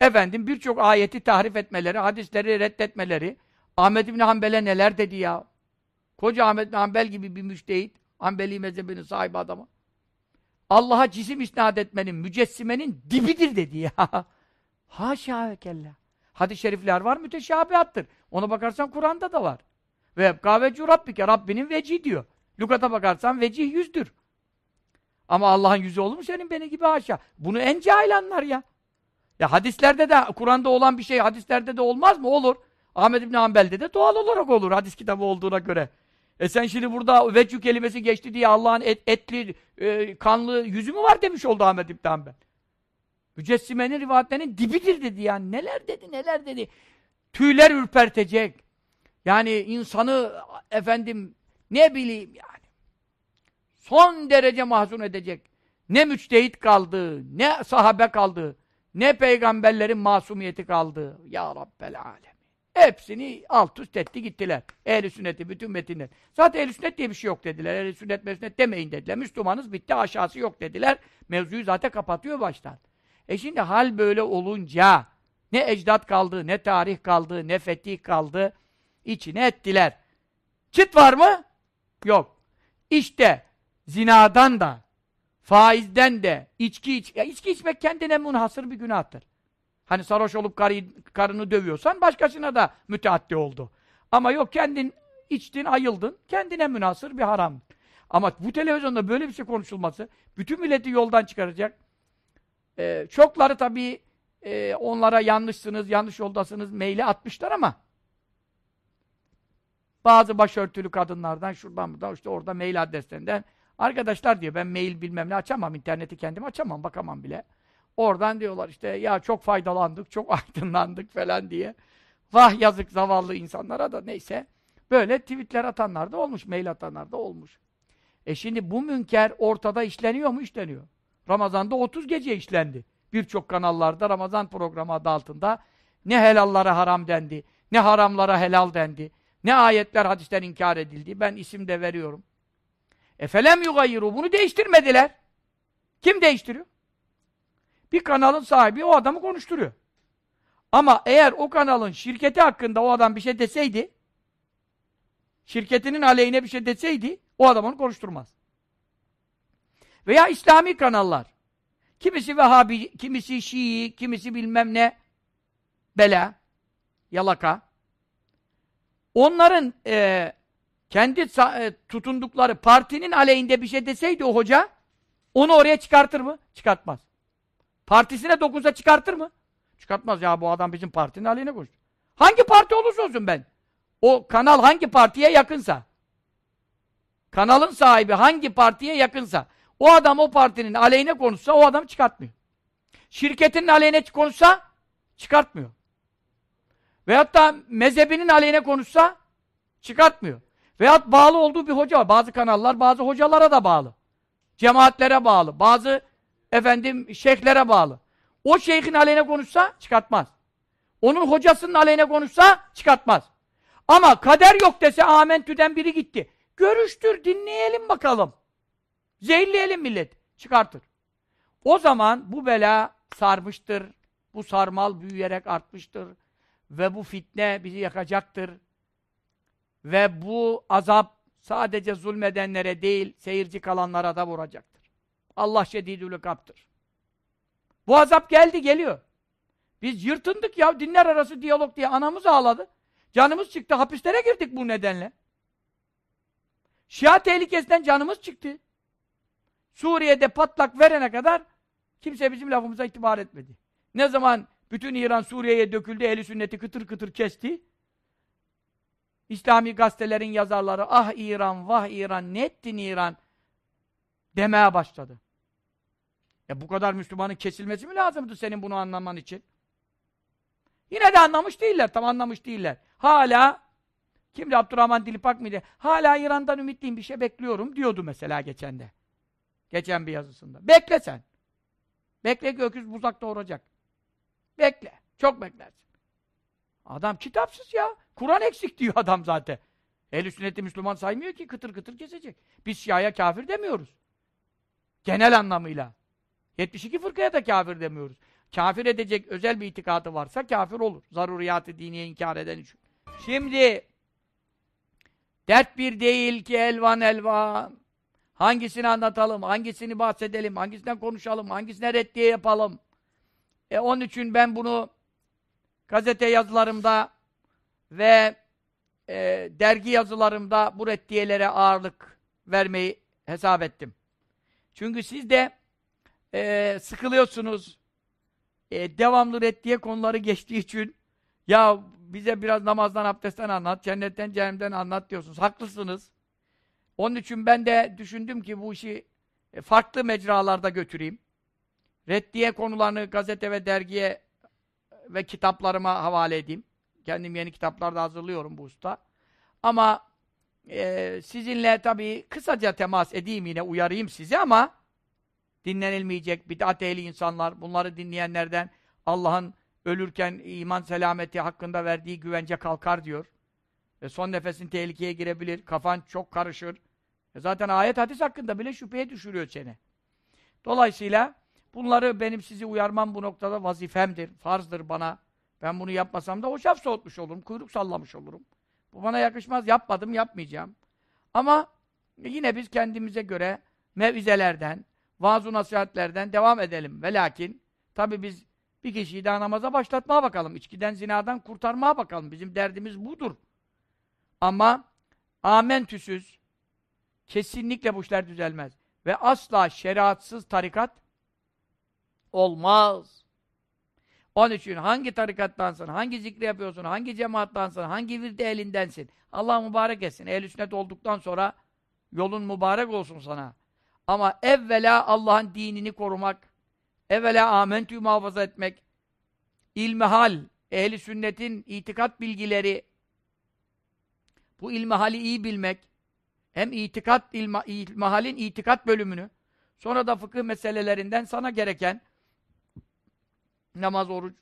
efendim birçok ayeti tahrif etmeleri, hadisleri reddetmeleri Ahmet İbni Hanbel'e neler dedi ya? Koca Ahmet İbni Hanbel gibi bir müştehit, Hanbeli mezhebinin sahibi adamı. Allah'a cisim isnat etmenin, mücessimenin dibidir dedi ya. Haşa ve kella. Hadis-i şerifler var, müteşabihattır. Ona bakarsan Kur'an'da da var. Ve kahvecu Rabbike, Rabbinin veci diyor. Lukata bakarsan vecih yüzdür. Ama Allah'ın yüzü olur mu senin beni gibi haşa? Bunu en cahil anlar ya. Ya hadislerde de, Kur'an'da olan bir şey hadislerde de olmaz mı? Olur. Ahmet İbni Hanbel'de de doğal olarak olur hadis kitabı olduğuna göre. E sen şimdi burada vecü kelimesi geçti diye Allah'ın et, etli, e, kanlı yüzü mü var demiş oldu Ahmet İbni Hanbel. Mücessimenin rivayetlerinin dibidir dedi yani. Neler dedi, neler dedi. Tüyler ürpertecek. Yani insanı efendim ne bileyim yani. Son derece mahzun edecek. Ne müçtehit kaldı, ne sahabe kaldı, ne peygamberlerin masumiyeti kaldı. Ya Rabbel Alem. Hepsini alt üst etti gittiler. Ehl-i sünneti bütün metinler. Zaten ehl-i sünnet diye bir şey yok dediler. Ehl-i sünnet mesünnet demeyin dediler. Müslümanız bitti aşağısı yok dediler. Mevzuyu zaten kapatıyor baştan. E şimdi hal böyle olunca ne ecdat kaldı, ne tarih kaldı, ne fetih kaldı. içine ettiler. Çıt var mı? Yok. İşte zinadan da, faizden de, içki iç, içki içmek kendine münhasır bir günahtır. Hani sarhoş olup karı, karını dövüyorsan başkasına da müteaddi oldu. Ama yok kendin içtin, ayıldın, kendine münasır bir haram. Ama bu televizyonda böyle bir şey konuşulması bütün milleti yoldan çıkaracak. Ee, çokları tabii e, onlara yanlışsınız, yanlış yoldasınız meyli atmışlar ama bazı başörtülü kadınlardan şuradan buradan işte orada mail adreslerinden arkadaşlar diyor ben mail bilmem ne açamam interneti kendim açamam bakamam bile. Oradan diyorlar işte ya çok faydalandık, çok aydınlandık falan diye. Vah yazık zavallı insanlara da neyse. Böyle tweetler atanlar da olmuş, mail atanlar da olmuş. E şimdi bu münker ortada işleniyor mu? İşleniyor. Ramazan'da 30 gece işlendi. Birçok kanallarda Ramazan programı adı altında ne helallara haram dendi, ne haramlara helal dendi, ne ayetler, hadisler inkar edildi. Ben isim de veriyorum. Efelem yugayiru. Bunu değiştirmediler. Kim değiştiriyor? Bir kanalın sahibi o adamı konuşturuyor. Ama eğer o kanalın şirketi hakkında o adam bir şey deseydi, şirketinin aleyhine bir şey deseydi, o adam onu konuşturmaz. Veya İslami kanallar. Kimisi Vehhabi, kimisi Şii, kimisi bilmem ne, bela, yalaka. Onların e, kendi e, tutundukları partinin aleyhinde bir şey deseydi o hoca, onu oraya çıkartır mı? Çıkartmaz. Partisine dokunsa çıkartır mı? Çıkartmaz ya bu adam bizim partinin aleyhine koştu. Hangi parti olursa olsun ben. O kanal hangi partiye yakınsa. Kanalın sahibi hangi partiye yakınsa. O adam o partinin aleyhine konuşsa o adam çıkartmıyor. Şirketinin aleyhine konuşsa çıkartmıyor. Veyahut da mezhebinin aleyhine konuşsa çıkartmıyor. Veyahut bağlı olduğu bir hoca var. Bazı kanallar bazı hocalara da bağlı. Cemaatlere bağlı. Bazı efendim şeyhlere bağlı. O şeyhin aleyhine konuşsa çıkartmaz. Onun hocasının aleyhine konuşsa çıkartmaz. Ama kader yok dese amentüden biri gitti. Görüştür, dinleyelim bakalım. Zehirleyelim millet. Çıkartır. O zaman bu bela sarmıştır. Bu sarmal büyüyerek artmıştır. Ve bu fitne bizi yakacaktır. Ve bu azap sadece zulmedenlere değil, seyirci kalanlara da vuracaktır. Allah şedidül kaptır. Bu azap geldi, geliyor. Biz yırtındık ya, dinler arası diyalog diye anamız ağladı. Canımız çıktı, hapislere girdik bu nedenle. Şia tehlikesinden canımız çıktı. Suriye'de patlak verene kadar kimse bizim lafımıza itibar etmedi. Ne zaman bütün İran Suriye'ye döküldü, eli sünneti kıtır kıtır kesti. İslami gazetelerin yazarları, ah İran, vah İran, ne ettin İran demeye başladı. E bu kadar Müslümanın kesilmesi mi lazımdı senin bunu anlaman için? Yine de anlamış değiller, tam anlamış değiller. Hala, kimdi Abdurrahman Dilipak mıydı? Hala İran'dan ümitliyim, bir şey bekliyorum diyordu mesela geçen de. Geçen bir yazısında. Bekle sen. Bekle ki öküz buzak doğuracak. Bekle. Çok beklersin. Adam kitapsız ya. Kur'an eksik diyor adam zaten. Ehl-i sünneti Müslüman saymıyor ki kıtır kıtır kesecek. Biz Şia'ya kafir demiyoruz. Genel anlamıyla. 72 fırkaya da kafir demiyoruz. Kafir edecek özel bir itikadı varsa kafir olur. Zaruriyatı diniye inkar eden için. Şimdi dert bir değil ki elvan elvan. Hangisini anlatalım, hangisini bahsedelim, hangisinden konuşalım, hangisine reddiye yapalım. E onun için ben bunu gazete yazılarımda ve e, dergi yazılarımda bu reddiyelere ağırlık vermeyi hesap ettim. Çünkü siz de e, sıkılıyorsunuz. E, devamlı reddiye konuları geçtiği için ya bize biraz namazdan, abdestten anlat, cennetten, cehennemden anlat diyorsunuz. Haklısınız. Onun için ben de düşündüm ki bu işi e, farklı mecralarda götüreyim. Reddiye konularını gazete ve dergiye ve kitaplarıma havale edeyim. Kendim yeni kitaplar da hazırlıyorum bu usta. Ama e, sizinle tabii kısaca temas edeyim yine, uyarayım sizi ama dinlenilmeyecek bid'at ehli insanlar, bunları dinleyenlerden Allah'ın ölürken iman selameti hakkında verdiği güvence kalkar diyor. E son nefesin tehlikeye girebilir, kafan çok karışır. E zaten ayet hadis hakkında bile şüpheye düşürüyor seni. Dolayısıyla bunları benim sizi uyarmam bu noktada vazifemdir, farzdır bana. Ben bunu yapmasam da hoşaf soğutmuş olurum, kuyruk sallamış olurum. Bu bana yakışmaz, yapmadım, yapmayacağım. Ama yine biz kendimize göre mevizelerden, vaaz nasihatlerden devam edelim. Ve lakin, tabi biz bir kişiyi daha namaza başlatmaya bakalım. İçkiden, zinadan kurtarmaya bakalım. Bizim derdimiz budur. Ama amentüsüz, kesinlikle bu işler düzelmez. Ve asla şeriatsız tarikat olmaz. Onun için hangi tarikattansın, hangi zikri yapıyorsun, hangi cemaattansın, hangi virde elindensin. Allah mübarek etsin. Ehl-i sünnet olduktan sonra yolun mübarek olsun sana. Ama evvela Allah'ın dinini korumak, evvela amentüyü muhafaza etmek, ilmihal, ehli sünnetin itikat bilgileri, bu ilmihali iyi bilmek, hem itikat, ilmihalin itikat bölümünü, sonra da fıkıh meselelerinden sana gereken namaz, oruç,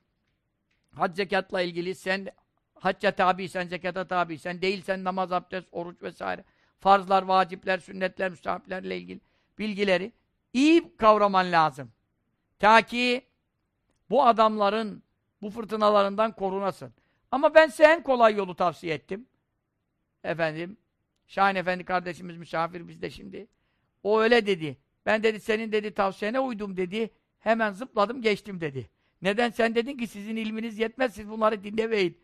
hac zekatla ilgili sen hacca tabi, sen zekata tabi, sen değilsen namaz, abdest, oruç vesaire, farzlar, vacipler, sünnetler, müstahaplerle ilgili bilgileri iyi kavraman lazım. Ta ki bu adamların bu fırtınalarından korunasın. Ama ben size en kolay yolu tavsiye ettim. Efendim, Şahin Efendi kardeşimiz misafir bizde şimdi. O öyle dedi. Ben dedi senin dedi tavsiyene uydum dedi. Hemen zıpladım geçtim dedi. Neden? Sen dedin ki sizin ilminiz yetmez, siz bunları dinlemeyin.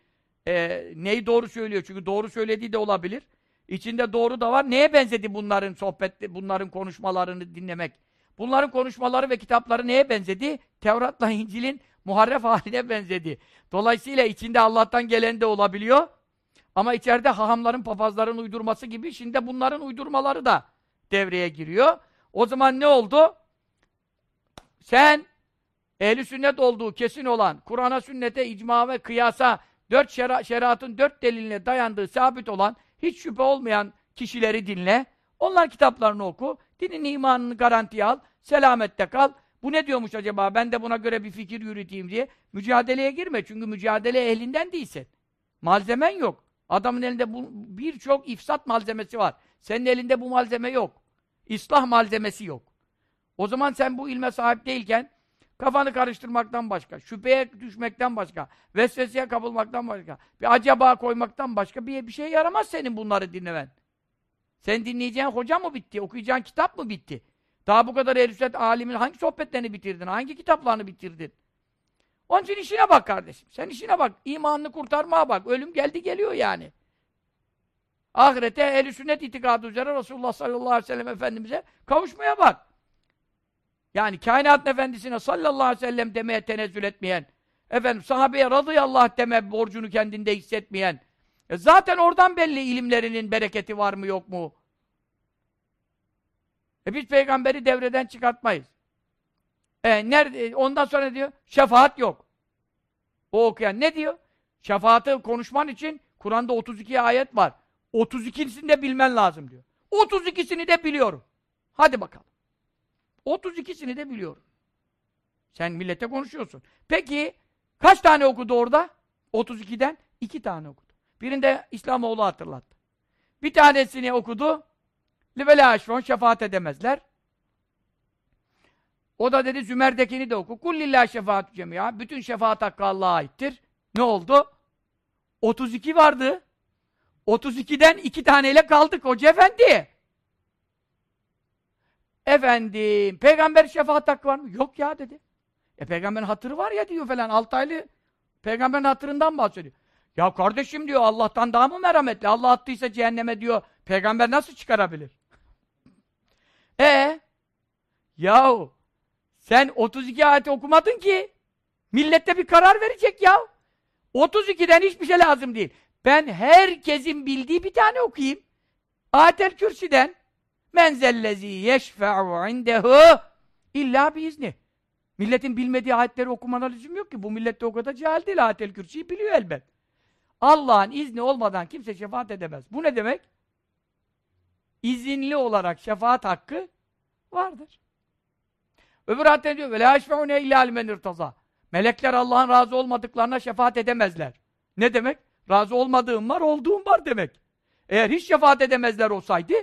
Ee, neyi doğru söylüyor? Çünkü doğru söylediği de olabilir. İçinde doğru da var. Neye benzedi bunların sohbet, bunların konuşmalarını dinlemek? Bunların konuşmaları ve kitapları neye benzedi? Tevrat'la İncil'in muharref haline benzedi. Dolayısıyla içinde Allah'tan gelen de olabiliyor. Ama içeride hahamların, papazların uydurması gibi şimdi bunların uydurmaları da devreye giriyor. O zaman ne oldu? Sen ehli sünnet olduğu kesin olan, Kur'an'a, sünnete, icma ve kıyasa dört şera şeriatın dört deliline dayandığı sabit olan, hiç şüphe olmayan kişileri dinle. Onlar kitaplarını oku. Dinin imanını garantiye al. Selamette kal. Bu ne diyormuş acaba? Ben de buna göre bir fikir yürüteyim diye. Mücadeleye girme. Çünkü mücadele ehlinden değilsin. Malzemen yok. Adamın elinde birçok ifsat malzemesi var. Senin elinde bu malzeme yok. İslah malzemesi yok. O zaman sen bu ilme sahip değilken kafanı karıştırmaktan başka, şüpheye düşmekten başka, vesveseye kapılmaktan başka, bir acaba koymaktan başka bir, bir şey yaramaz senin bunları dinlemen. Sen dinleyeceğin hoca mı bitti? Okuyacağın kitap mı bitti? Daha bu kadar ehl alimin hangi sohbetlerini bitirdin? Hangi kitaplarını bitirdin? Onun için işine bak kardeşim. Sen işine bak. İmanını kurtarmaya bak. Ölüm geldi geliyor yani. Ahirete ehl sünnet itikadı üzere Resulullah sallallahu aleyhi ve sellem Efendimiz'e kavuşmaya bak. Yani kainat efendisine sallallahu aleyhi ve sellem demeye tenezzül etmeyen, efendim sahabeye radıyallahu deme borcunu kendinde hissetmeyen, e zaten oradan belli ilimlerinin bereketi var mı yok mu? E biz peygamberi devreden çıkartmayız. E nerede, ondan sonra diyor, şefaat yok. O okuyan ne diyor? Şefaati konuşman için Kur'an'da 32 ayet var. 32'sini de bilmen lazım diyor. 32'sini de biliyorum. Hadi bakalım. 32'sini de biliyorum. Sen millete konuşuyorsun. Peki kaç tane okudu orada? 32'den iki tane okudu. Birinde İslamoğlu hatırlattı. Bir tanesini okudu. Aşfon şefaat edemezler. O da dedi Zümer'dekini de oku. Kullillah şefaat cemiya. Bütün şefaat hakkı Allah'a aittir. Ne oldu? 32 vardı. 32'den iki taneyle kaldık Hoca Efendi. Efendim, peygamber şefaat hakkı var mı? Yok ya dedi. E peygamberin hatırı var ya diyor falan. Altı aylı peygamberin hatırından bahsediyor. Ya kardeşim diyor Allah'tan daha mı merhametli? Allah attıysa cehenneme diyor. Peygamber nasıl çıkarabilir? E yahu sen 32 ayeti okumadın ki millette bir karar verecek ya. 32'den hiçbir şey lazım değil. Ben herkesin bildiği bir tane okuyayım. Ayetel Kürsi'den menzellezi yeşfe'u indehu illa biizni. Milletin bilmediği ayetleri okumana lüzum yok ki. Bu millette o kadar cahil değil. Ayetel Kürsi'yi biliyor elbet. Allah'ın izni olmadan kimse şefaat edemez. Bu ne demek? İzinli olarak şefaat hakkı vardır. Öbür ayette diyor وَلَا يَشْفَعُونَ اِلَّا لِمَنْ اِرْتَضَى Melekler Allah'ın razı olmadıklarına şefaat edemezler. Ne demek? Razı olmadığım var, olduğum var demek. Eğer hiç şefaat edemezler olsaydı,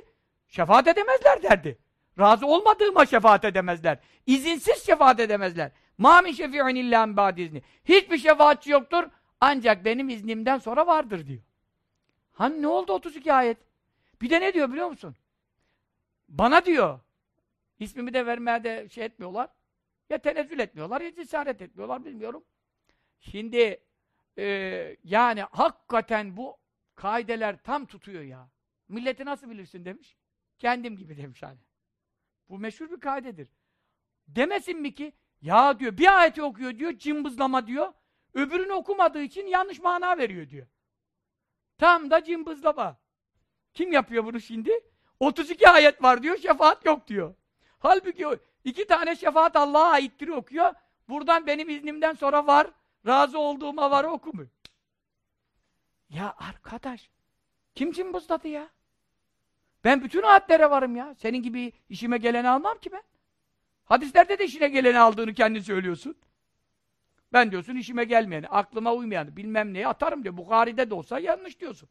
şefaat edemezler derdi. Razı olmadığıma şefaat edemezler. İzinsiz şefaat edemezler. مَا مِنْ شَفِعٍ اِلَّا مِنْ izni. Hiçbir şefaatçi yoktur, ancak benim iznimden sonra vardır diyor. Hani ne oldu 32 ayet? Bir de ne diyor biliyor musun? Bana diyor, ismimi de vermeye de şey etmiyorlar. Ya tenezzül etmiyorlar ya cesaret etmiyorlar bilmiyorum. Şimdi e, yani hakikaten bu kaideler tam tutuyor ya. Milleti nasıl bilirsin demiş. Kendim gibi demiş hani. Bu meşhur bir kaidedir. Demesin mi ki ya diyor bir ayeti okuyor diyor cımbızlama diyor. Öbürünü okumadığı için yanlış mana veriyor diyor. Tam da cımbızlama. Kim yapıyor bunu şimdi? 32 ayet var diyor, şefaat yok diyor. Halbuki iki tane şefaat Allah'a aittir okuyor. Buradan benim iznimden sonra var, razı olduğuma var okumuyor. Ya arkadaş, kim cımbızladı ya? Ben bütün ayetlere varım ya. Senin gibi işime geleni almam ki ben. Hadislerde de işine geleni aldığını kendin söylüyorsun. Ben diyorsun işime gelmeyeni, aklıma uymayanı, bilmem neyi atarım diyor. Bukhari'de de olsa yanlış diyorsun.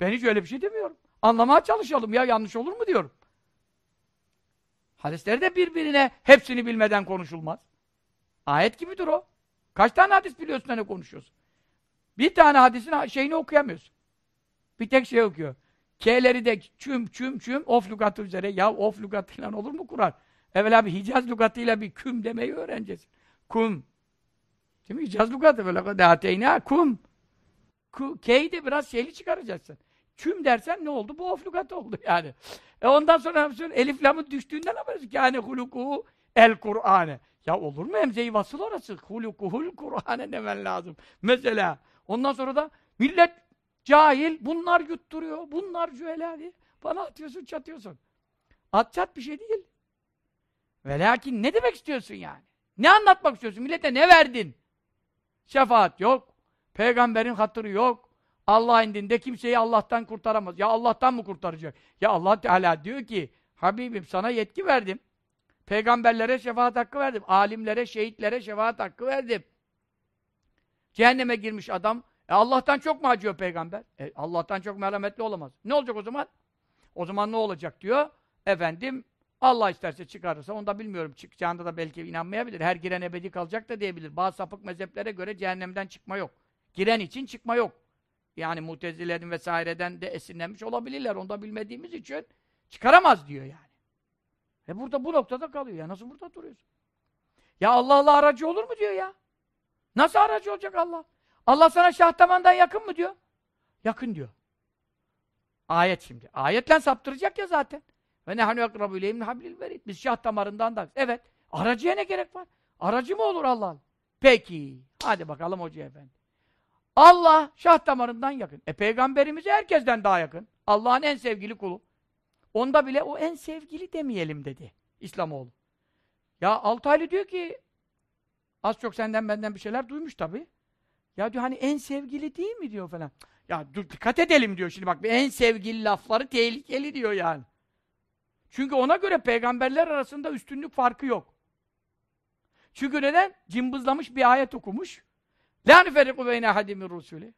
Ben hiç öyle bir şey demiyorum. Anlamaya çalışalım ya, yanlış olur mu diyorum. Hadisleri de birbirine hepsini bilmeden konuşulmaz. Ayet gibidir o. Kaç tane hadis biliyorsun hani konuşuyorsun? Bir tane hadisin şeyini okuyamıyorsun. Bir tek şey okuyor. K'leri de çüm çüm çüm of lügatı üzere. Ya of lügatıyla olur mu Kur'an? Evvela bir Hicaz lügatıyla bir küm demeyi öğreneceğiz. Kum. Değil mi? Hicaz lügatı böyle kadar kum. K'yi de biraz şeyli çıkaracaksın. Küm dersen ne oldu? Bu of lügatı oldu yani. E ondan sonra elif lamın düştüğünden habersin. Yani hulukuhu el Kur'ane. Ya olur mu emzeyi vasıl orası? Hulukuhul Kur'ane demen lazım. Mesela. Ondan sonra da millet cahil, bunlar yutturuyor, bunlar cühela. Bana atıyorsun, çatıyorsun. At çat bir şey değil. Ve lakin ne demek istiyorsun yani? Ne anlatmak istiyorsun? Millete ne verdin? Şefaat yok. Peygamberin hatırı yok. Allah indinde kimseyi Allah'tan kurtaramaz. Ya Allah'tan mı kurtaracak? Ya Allah Teala diyor ki Habibim sana yetki verdim. Peygamberlere şefaat hakkı verdim. Alimlere, şehitlere şefaat hakkı verdim. Cehenneme girmiş adam. E Allah'tan çok mu acıyor peygamber? E Allah'tan çok merhametli olamaz. Ne olacak o zaman? O zaman ne olacak diyor? Efendim Allah isterse çıkarırsa onu da bilmiyorum. Çıkacağında da belki inanmayabilir. Her giren ebedi kalacak da diyebilir. Bazı sapık mezheplere göre cehennemden çıkma yok. Giren için çıkma yok. Yani mutezilerin vesaireden de esinlenmiş olabilirler. Onu da bilmediğimiz için çıkaramaz diyor yani. E burada bu noktada kalıyor ya. Nasıl burada duruyorsun? Ya Allah Allah aracı olur mu diyor ya. Nasıl aracı olacak Allah? Allah sana şahtamandan yakın mı diyor? Yakın diyor. Ayet şimdi. Ayetle saptıracak ya zaten. Ve nehanu yakrabu ileyhim hablil verid. Biz şah damarından da. Evet. Aracıya ne gerek var? Aracı mı olur Allah? Peki. Hadi bakalım hoca efendi. Allah şah damarından yakın. E peygamberimize herkesten daha yakın. Allah'ın en sevgili kulu. Onda bile o en sevgili demeyelim dedi İslamoğlu. Ya Altaylı diyor ki az çok senden benden bir şeyler duymuş tabi. Ya diyor hani en sevgili değil mi diyor falan. Ya dur dikkat edelim diyor şimdi bak en sevgili lafları tehlikeli diyor yani. Çünkü ona göre peygamberler arasında üstünlük farkı yok. Çünkü neden? Cimbızlamış bir ayet okumuş. La nüferriku beyne hadimin rusulü.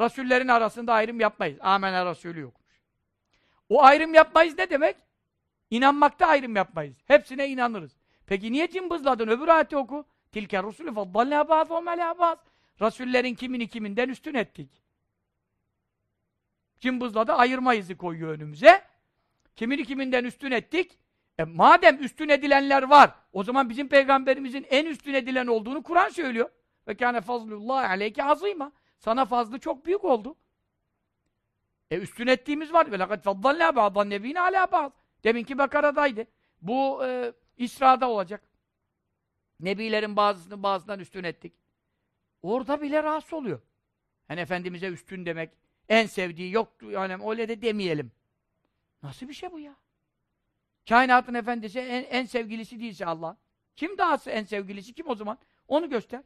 Rasullerin arasında ayrım yapmayız. Amener Resulü yokmuş. O ayrım yapmayız ne demek? İnanmakta ayrım yapmayız. Hepsine inanırız. Peki niye cimbızladın? Öbür ayeti oku. Tilke rusulü faddalna ba'd ve melâ ba'd. Rasullerin kimini kiminden üstün ettik. Cimbızladı ayırma izi koyuyor önümüze. Kimini kiminden üstün ettik. E madem üstün edilenler var, o zaman bizim peygamberimizin en üstün edilen olduğunu Kur'an söylüyor. Ve kâne fazlullah aleyke azîmâ. Sana fazlı çok büyük oldu. E üstün ettiğimiz var. Lekad faddalnâ ba'dan nebîne alâ ba'd. Deminki Bakara'daydı. Bu e, İsra'da olacak. Nebilerin bazısını bazısından üstün ettik. Orada bile rahatsız oluyor. Yani Efendimiz'e üstün demek, en sevdiği yoktu yani öyle de demeyelim. Nasıl bir şey bu ya? Kainatın efendisi en, en sevgilisi değilse Allah. Kim daha en sevgilisi? Kim o zaman? Onu göster.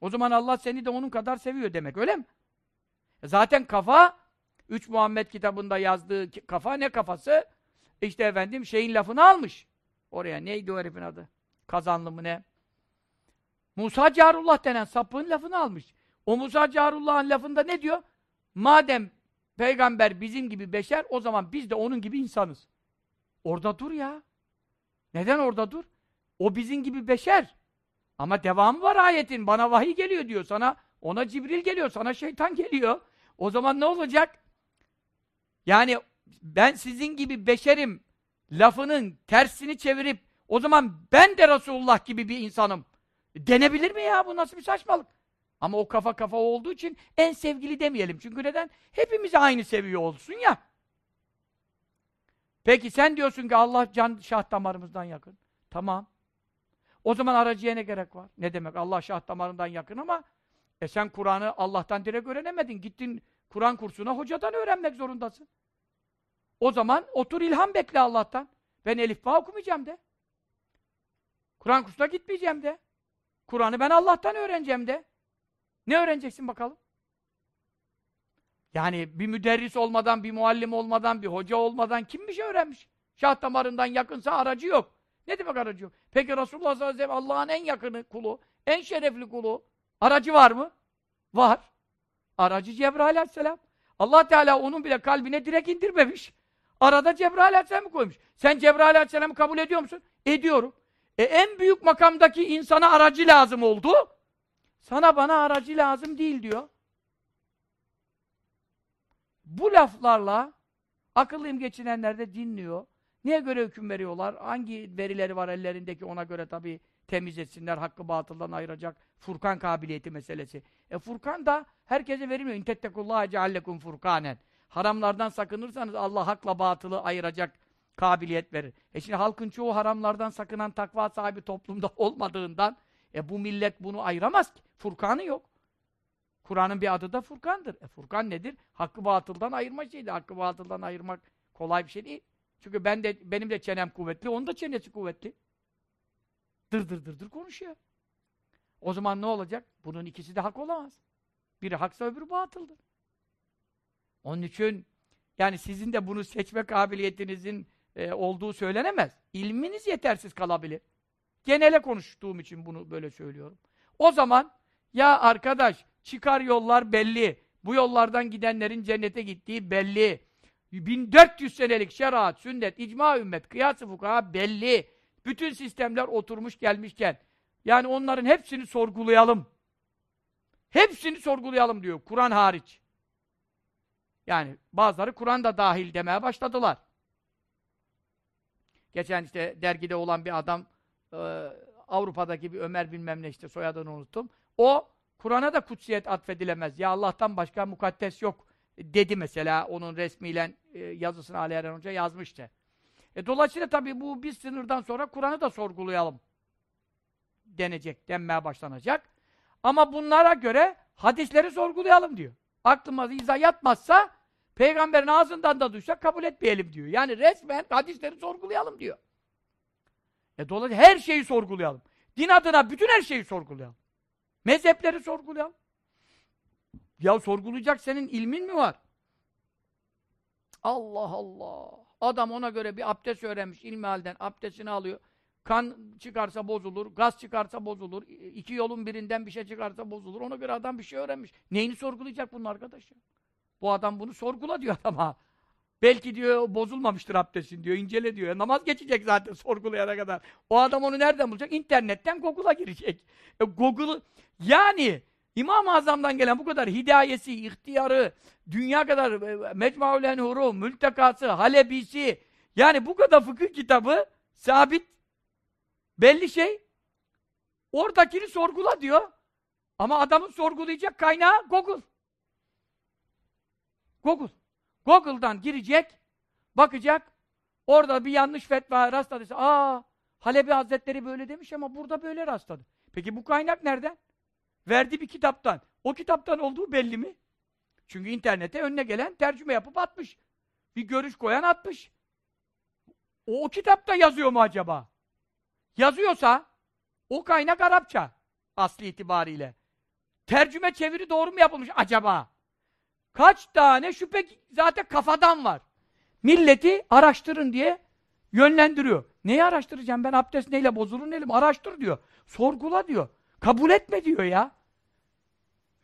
O zaman Allah seni de onun kadar seviyor demek öyle mi? E zaten kafa Üç Muhammed kitabında yazdığı kafa ne kafası? İşte efendim şeyin lafını almış. Oraya neydi o herifin adı? Kazanlı mı ne? Musa Carullah denen sapığın lafını almış. O Musa Carullah'ın lafında ne diyor? Madem peygamber bizim gibi beşer, o zaman biz de onun gibi insanız. Orada dur ya. Neden orada dur? O bizim gibi beşer. Ama devamı var ayetin. Bana vahiy geliyor diyor. Sana ona Cibril geliyor. Sana şeytan geliyor. O zaman ne olacak? Yani ben sizin gibi beşerim lafının tersini çevirip o zaman ben de Resulullah gibi bir insanım. Denebilir mi ya? Bu nasıl bir saçmalık? Ama o kafa kafa olduğu için en sevgili demeyelim. Çünkü neden? Hepimizi aynı seviyor olsun ya. Peki sen diyorsun ki Allah can şah damarımızdan yakın. Tamam. O zaman aracıya ne gerek var? Ne demek? Allah şah damarından yakın ama e sen Kur'an'ı Allah'tan direkt öğrenemedin. Gittin Kur'an kursuna hocadan öğrenmek zorundasın. O zaman otur ilham bekle Allah'tan. Ben Elif Bağ okumayacağım de. Kur'an kursuna gitmeyeceğim de. Kur'an'ı ben Allah'tan öğreneceğim de. Ne öğreneceksin bakalım? Yani bir müderris olmadan, bir muallim olmadan, bir hoca olmadan kim bir şey öğrenmiş? Şah damarından yakınsa aracı yok. Ne demek aracı yok? Peki Resulullah sallallahu aleyhi ve sellem Allah'ın en yakını kulu, en şerefli kulu. Aracı var mı? Var. Aracı Cebrail aleyhisselam. Allah Teala onun bile kalbine direkt indirmemiş. Arada Cebrail aleyhisselamı koymuş. Sen Cebrail aleyhisselamı kabul ediyor musun? Ediyorum. E en büyük makamdaki insana aracı lazım oldu. Sana bana aracı lazım değil diyor. Bu laflarla akıllıyım geçinenler de dinliyor. Niye göre hüküm veriyorlar? Hangi verileri var ellerindeki ona göre tabi temiz etsinler, hakkı batıldan ayıracak Furkan kabiliyeti meselesi. E Furkan da herkese verilmiyor. İntettekullâhe ceallekum furkanen. Haramlardan sakınırsanız Allah hakla batılı ayıracak kabiliyet verir. E şimdi halkın çoğu haramlardan sakınan takva sahibi toplumda olmadığından e bu millet bunu ayıramaz ki. Furkanı yok. Kur'an'ın bir adı da Furkan'dır. E Furkan nedir? Hakkı batıldan ayırma şeydi. Hakkı batıldan ayırmak kolay bir şey değil. Çünkü ben de benim de çenem kuvvetli, onun da çenesi kuvvetli. Dır dır dır dır konuşuyor. O zaman ne olacak? Bunun ikisi de hak olamaz. Biri haksa öbürü batıldır. Onun için yani sizin de bunu seçme kabiliyetinizin e, olduğu söylenemez. İlminiz yetersiz kalabilir. Genele konuştuğum için bunu böyle söylüyorum. O zaman ya arkadaş çıkar yollar belli. Bu yollardan gidenlerin cennete gittiği belli. 1400 senelik şeriat, sünnet, icma ümmet, kıyas-ı fukaha belli. Bütün sistemler oturmuş gelmişken yani onların hepsini sorgulayalım. Hepsini sorgulayalım diyor. Kur'an hariç. Yani bazıları Kur'an da dahil demeye başladılar. Geçen işte dergide olan bir adam e, Avrupa'daki bir Ömer bilmem ne işte soyadını unuttum. O Kur'an'a da kutsiyet atfedilemez. Ya Allah'tan başka mukaddes yok dedi mesela onun resmiyle e, yazısını Ali Eren Hoca yazmıştı. E, dolayısıyla tabii bu bir sınırdan sonra Kur'an'ı da sorgulayalım denecek, denmeye başlanacak. Ama bunlara göre hadisleri sorgulayalım diyor. Aklımıza izah yatmazsa peygamberin ağzından da duysak kabul etmeyelim diyor. Yani resmen hadisleri sorgulayalım diyor. E dolayısıyla her şeyi sorgulayalım. Din adına bütün her şeyi sorgulayalım. Mezhepleri sorgulayalım. Ya sorgulayacak senin ilmin mi var? Allah Allah. Adam ona göre bir abdest öğrenmiş ilmi halden abdestini alıyor. Kan çıkarsa bozulur, gaz çıkarsa bozulur, iki yolun birinden bir şey çıkarsa bozulur. Ona göre adam bir şey öğrenmiş. Neyini sorgulayacak bunun arkadaş ya? Bu adam bunu sorgula diyor adama. Belki diyor bozulmamıştır abdestin diyor, incele diyor. namaz geçecek zaten sorgulayana kadar. O adam onu nereden bulacak? İnternetten Google'a girecek. E, Google'ı yani İmam-ı Azam'dan gelen bu kadar hidayesi, ihtiyarı, dünya kadar e, Mecmu'l Enhuru, Mültekası, Halebisi yani bu kadar fıkıh kitabı sabit belli şey oradakini sorgula diyor. Ama adamın sorgulayacak kaynağı Google. Google. Google'dan girecek, bakacak, orada bir yanlış fetva rastladıysa, aa Halebi Hazretleri böyle demiş ama burada böyle rastladı. Peki bu kaynak nereden? Verdi bir kitaptan. O kitaptan olduğu belli mi? Çünkü internete önüne gelen tercüme yapıp atmış. Bir görüş koyan atmış. O, o kitapta yazıyor mu acaba? Yazıyorsa o kaynak Arapça asli itibariyle. Tercüme çeviri doğru mu yapılmış acaba? Kaç tane şüphe zaten kafadan var. Milleti araştırın diye yönlendiriyor. Neyi araştıracağım ben abdest neyle bozulur neyle araştır diyor. Sorgula diyor. Kabul etme diyor ya.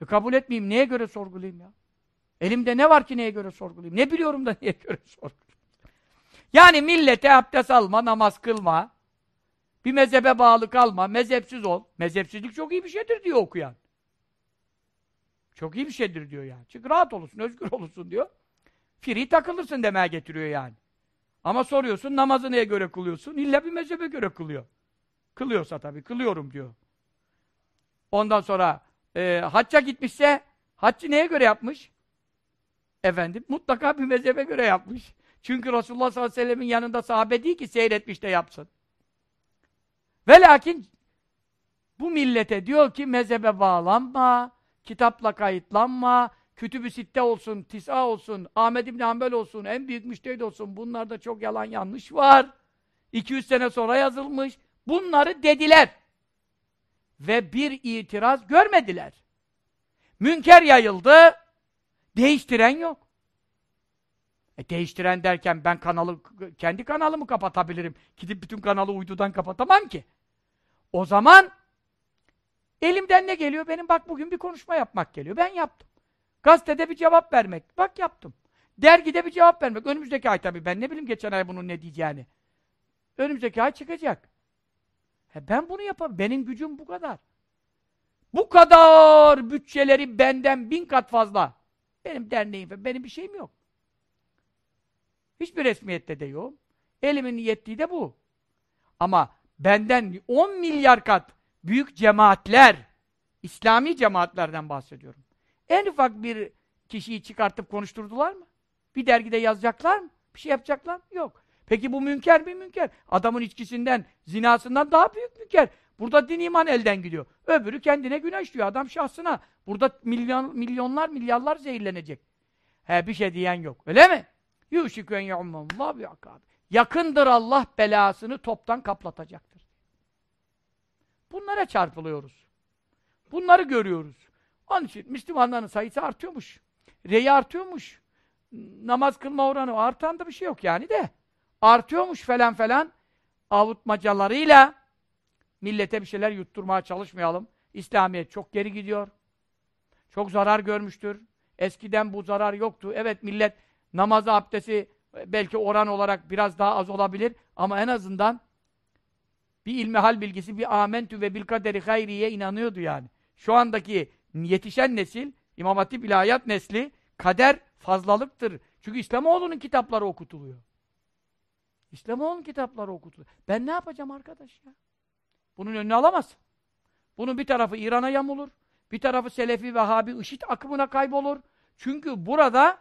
E kabul etmeyeyim neye göre sorgulayayım ya? Elimde ne var ki neye göre sorgulayayım? Ne biliyorum da neye göre sorgulayayım? Yani millete abdest alma, namaz kılma, bir mezhebe bağlı kalma, mezhepsiz ol. Mezhepsizlik çok iyi bir şeydir diyor okuyan. Çok iyi bir şeydir diyor yani. Çünkü rahat olursun, özgür olursun diyor. Free takılırsın demeye getiriyor yani. Ama soruyorsun, namazı neye göre kılıyorsun? İlla bir mezhebe göre kılıyor. Kılıyorsa tabii, kılıyorum diyor. Ondan sonra e, hacca gitmişse, haccı neye göre yapmış? Efendim, mutlaka bir mezhebe göre yapmış. Çünkü Resulullah sallallahu aleyhi ve sellemin yanında sahabe değil ki seyretmiş de yapsın. Ve lakin bu millete diyor ki mezhebe bağlanma, kitapla kayıtlanma, kütüb-ü sitte olsun, tisa olsun, Ahmed İbni Hanbel olsun, en büyük müştehid olsun, bunlarda çok yalan yanlış var. 200 sene sonra yazılmış. Bunları dediler. Ve bir itiraz görmediler. Münker yayıldı, değiştiren yok. E değiştiren derken ben kanalı, kendi kanalımı kapatabilirim. Gidip bütün kanalı uydudan kapatamam ki. O zaman elimden ne geliyor? Benim bak bugün bir konuşma yapmak geliyor. Ben yaptım. Gazetede bir cevap vermek. Bak yaptım. Dergide bir cevap vermek. Önümüzdeki ay tabii. Ben ne bileyim geçen ay bunun ne diyeceğini. Önümüzdeki ay çıkacak. He ben bunu yaparım. Benim gücüm bu kadar. Bu kadar bütçeleri benden bin kat fazla. Benim derneğim, benim bir şeyim yok. Hiçbir resmiyette de yok. Elimin yettiği de bu. Ama benden 10 milyar kat büyük cemaatler, İslami cemaatlerden bahsediyorum. En ufak bir kişiyi çıkartıp konuşturdular mı? Bir dergide yazacaklar mı? Bir şey yapacaklar mı? Yok. Peki bu münker mi münker? Adamın içkisinden, zinasından daha büyük münker. Burada din iman elden gidiyor. Öbürü kendine günah diyor. Adam şahsına. Burada milyon, milyonlar, milyarlar zehirlenecek. He bir şey diyen yok. Öyle mi? Yuşikü en yu'mmallah bi Yakındır Allah belasını toptan kaplatacaktır. Bunlara çarpılıyoruz. Bunları görüyoruz. Onun için Müslümanların sayısı artıyormuş. Reyi artıyormuş. Namaz kılma oranı artan da bir şey yok yani de. Artıyormuş falan falan. Avutmacalarıyla millete bir şeyler yutturmaya çalışmayalım. İslamiyet çok geri gidiyor. Çok zarar görmüştür. Eskiden bu zarar yoktu. Evet millet namazı, abdesti belki oran olarak biraz daha az olabilir ama en azından bir ilmi hal bilgisi, bir amentü ve bil kaderi hayriye inanıyordu yani. Şu andaki yetişen nesil, İmam Hatip İlahiyat nesli kader fazlalıktır. Çünkü İslamoğlu'nun kitapları okutuluyor. İslamoğlu'nun kitapları okutuluyor. Ben ne yapacağım arkadaş ya? Bunun önünü alamaz. Bunun bir tarafı İran'a yamulur. Bir tarafı Selefi, Vehhabi, IŞİD akımına kaybolur. Çünkü burada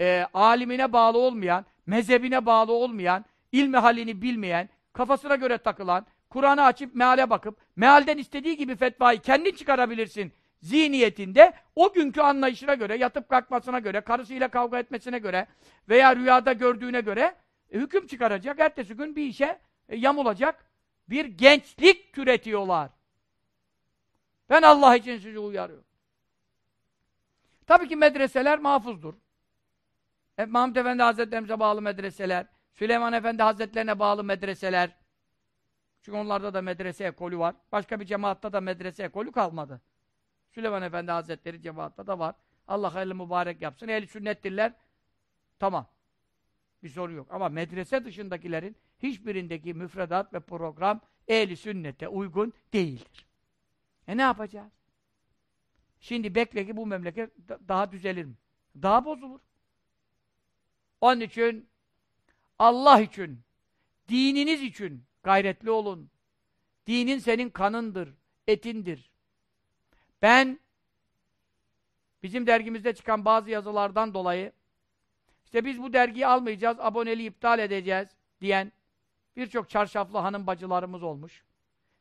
e, alimine bağlı olmayan, mezhebine bağlı olmayan, ilmi halini bilmeyen, kafasına göre takılan, Kur'an'ı açıp meale bakıp, mealden istediği gibi fetvayı kendin çıkarabilirsin zihniyetinde, o günkü anlayışına göre, yatıp kalkmasına göre, karısıyla kavga etmesine göre veya rüyada gördüğüne göre e, hüküm çıkaracak, ertesi gün bir işe e, yamulacak bir gençlik türetiyorlar. Ben Allah için sizi uyarıyorum. Tabii ki medreseler mahfuzdur. E, Mahmud Efendi Hazretlerimize bağlı medreseler, Süleyman Efendi Hazretlerine bağlı medreseler. Çünkü onlarda da medrese ekolü var. Başka bir cemaatta da medrese ekolü kalmadı. Süleyman Efendi Hazretleri cemaatta da var. Allah hayırlı mübarek yapsın. Ehli sünnettirler. Tamam. Bir soru yok. Ama medrese dışındakilerin hiçbirindeki müfredat ve program ehli sünnete uygun değildir. E ne yapacağız? Şimdi bekle ki bu memleket daha düzelir mi? Daha bozulur. Onun için Allah için, dininiz için gayretli olun. Dinin senin kanındır, etindir. Ben bizim dergimizde çıkan bazı yazılardan dolayı işte biz bu dergiyi almayacağız, aboneliği iptal edeceğiz diyen birçok çarşaflı hanım bacılarımız olmuş.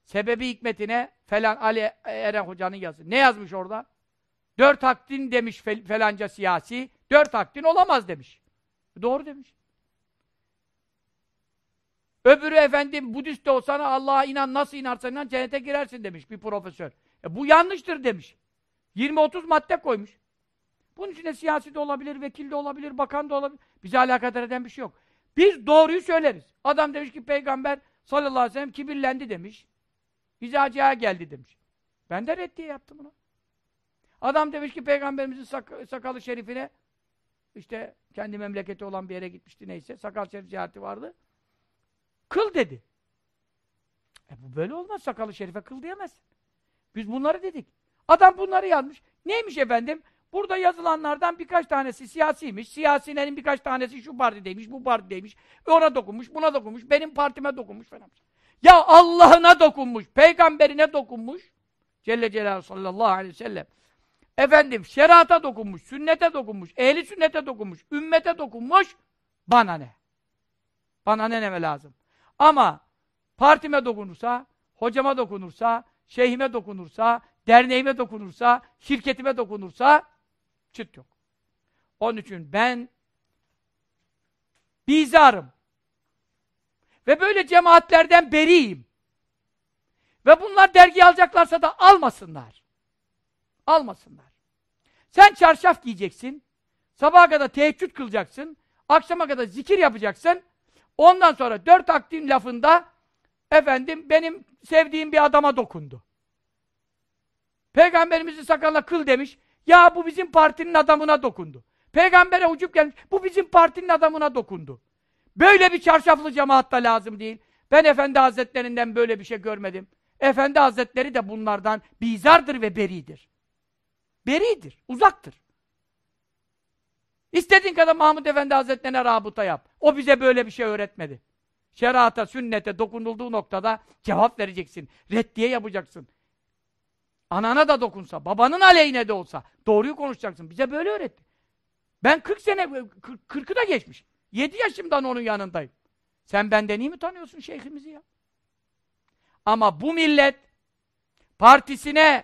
Sebebi hikmetine falan Ali Eren Hoca'nın yazı. Ne yazmış orada? Dört haktin demiş felanca siyasi, dört haktin olamaz demiş. Doğru demiş. Öbürü efendim Budist de olsan Allah'a inan nasıl inarsan inan cennete girersin demiş bir profesör. E bu yanlıştır demiş. 20-30 madde koymuş. Bunun içinde siyasi de olabilir, vekil de olabilir, bakan da olabilir. Bize alakadar eden bir şey yok. Biz doğruyu söyleriz. Adam demiş ki peygamber sallallahu aleyhi ve sellem kibirlendi demiş. Hizacıya geldi demiş. Ben de reddiye yaptım bunu. Adam demiş ki peygamberimizin sak sakalı şerifine işte kendi memleketi olan bir yere gitmişti neyse. Sakal şerif ziyareti vardı. Kıl dedi. E bu böyle olmaz. Sakalı şerife kıl diyemezsin. Biz bunları dedik. Adam bunları yazmış. Neymiş efendim? Burada yazılanlardan birkaç tanesi siyasiymiş. Siyasilerin birkaç tanesi şu partideymiş, bu partideymiş. Ona dokunmuş, buna dokunmuş, benim partime dokunmuş falan. Ya Allah'ına dokunmuş, peygamberine dokunmuş. Celle Celaluhu sallallahu aleyhi ve sellem. Efendim şerata dokunmuş, sünnete dokunmuş, ehli sünnete dokunmuş, ümmete dokunmuş. Bana ne? Bana ne neme lazım? Ama partime dokunursa, hocama dokunursa, şeyhime dokunursa, derneğime dokunursa, şirketime dokunursa çıt yok. Onun için ben bizarım. Ve böyle cemaatlerden beriyim. Ve bunlar dergi alacaklarsa da almasınlar. Almasınlar. Sen çarşaf giyeceksin. Sabaha kadar teheccüd kılacaksın. Akşama kadar zikir yapacaksın. Ondan sonra dört aktin lafında efendim benim sevdiğim bir adama dokundu. Peygamberimizin sakalına kıl demiş. Ya bu bizim partinin adamına dokundu. Peygambere ucup gelmiş. Bu bizim partinin adamına dokundu. Böyle bir çarşaflı cemaat da lazım değil. Ben Efendi Hazretlerinden böyle bir şey görmedim. Efendi Hazretleri de bunlardan bizardır ve beridir. Beridir, uzaktır. İstediğin kadar Mahmud Efendi Hazretlerine rabıta yap. O bize böyle bir şey öğretmedi. Şerata, sünnete dokunulduğu noktada cevap vereceksin. Reddiye yapacaksın. Anana da dokunsa, babanın aleyhine de olsa doğruyu konuşacaksın. Bize böyle öğretti. Ben 40 sene, 40'ı da geçmiş. 7 yaşımdan onun yanındayım. Sen benden iyi mi tanıyorsun şeyhimizi ya? Ama bu millet partisine,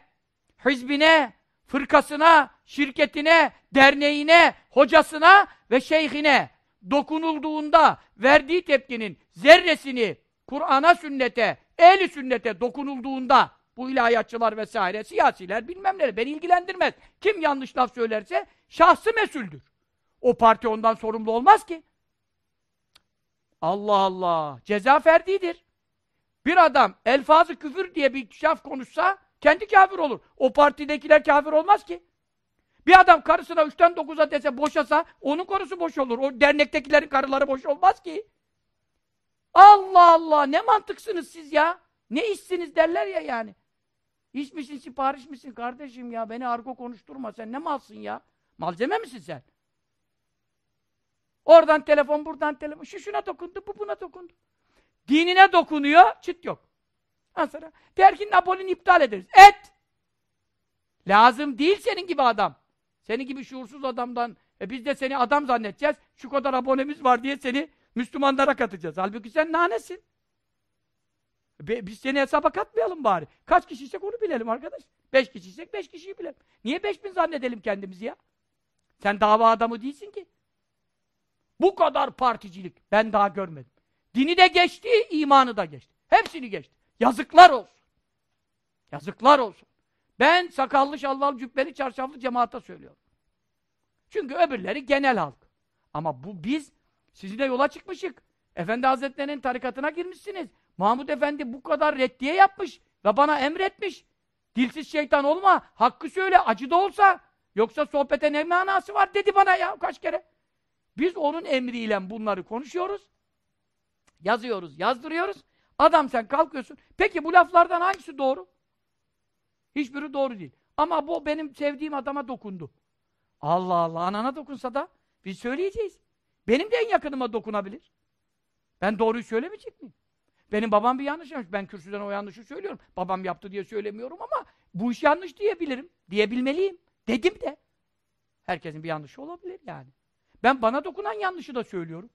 hizbine, fırkasına, şirketine, derneğine, hocasına ve şeyhine dokunulduğunda verdiği tepkinin zerresini Kur'an'a, sünnete, ehli sünnete dokunulduğunda bu ilahiyatçılar vesaire, siyasiler bilmem ne, beni ilgilendirmez. Kim yanlış laf söylerse şahsı mesuldür. O parti ondan sorumlu olmaz ki. Allah Allah! Ceza ferdidir. Bir adam elfazı küfür diye bir şaf konuşsa kendi kafir olur. O partidekiler kafir olmaz ki. Bir adam karısına üçten dokuza dese boşasa onun konusu boş olur. O dernektekilerin karıları boş olmaz ki. Allah Allah! Ne mantıksınız siz ya? Ne işsiniz derler ya yani. İş misin, sipariş misin kardeşim ya? Beni argo konuşturma. Sen ne malsın ya? Malzeme misin sen? Oradan telefon, buradan telefon. Şu şuna dokundu, bu buna dokundu. Dinine dokunuyor, çıt yok. Sonra der ki Napoli'ni iptal ederiz. Et! Lazım değil senin gibi adam. Senin gibi şuursuz adamdan e biz de seni adam zannedeceğiz. Şu kadar abonemiz var diye seni Müslümanlara katacağız. Halbuki sen nanesin. Be, biz seni hesaba katmayalım bari. Kaç kişiysek onu bilelim arkadaş. Beş kişiysek beş kişiyi bilelim. Niye beş bin zannedelim kendimizi ya? Sen dava adamı değilsin ki. Bu kadar particilik ben daha görmedim. Dini de geçti, imanı da geçti. Hepsini geçti. Yazıklar olsun. Yazıklar olsun. Ben sakallı, şalvalı, cübbeli, çarşaflı cemaata söylüyorum. Çünkü öbürleri genel halk. Ama bu biz sizinle yola çıkmışık. Efendi Hazretleri'nin tarikatına girmişsiniz. Mahmud Efendi bu kadar reddiye yapmış ve bana emretmiş. Dilsiz şeytan olma, hakkı söyle, acı da olsa. Yoksa sohbete ne manası var dedi bana ya kaç kere. Biz onun emriyle bunları konuşuyoruz. Yazıyoruz, yazdırıyoruz. Adam sen kalkıyorsun. Peki bu laflardan hangisi doğru? Hiçbiri doğru değil. Ama bu benim sevdiğim adama dokundu. Allah Allah, anana dokunsa da biz söyleyeceğiz. Benim de en yakınıma dokunabilir. Ben doğruyu söylemeyecek miyim? Benim babam bir yanlış yapmış. Ben kürsüden o yanlışı söylüyorum. Babam yaptı diye söylemiyorum ama bu iş yanlış diyebilirim. Diyebilmeliyim. Dedim de. Herkesin bir yanlışı olabilir yani. Ben bana dokunan yanlışı da söylüyorum.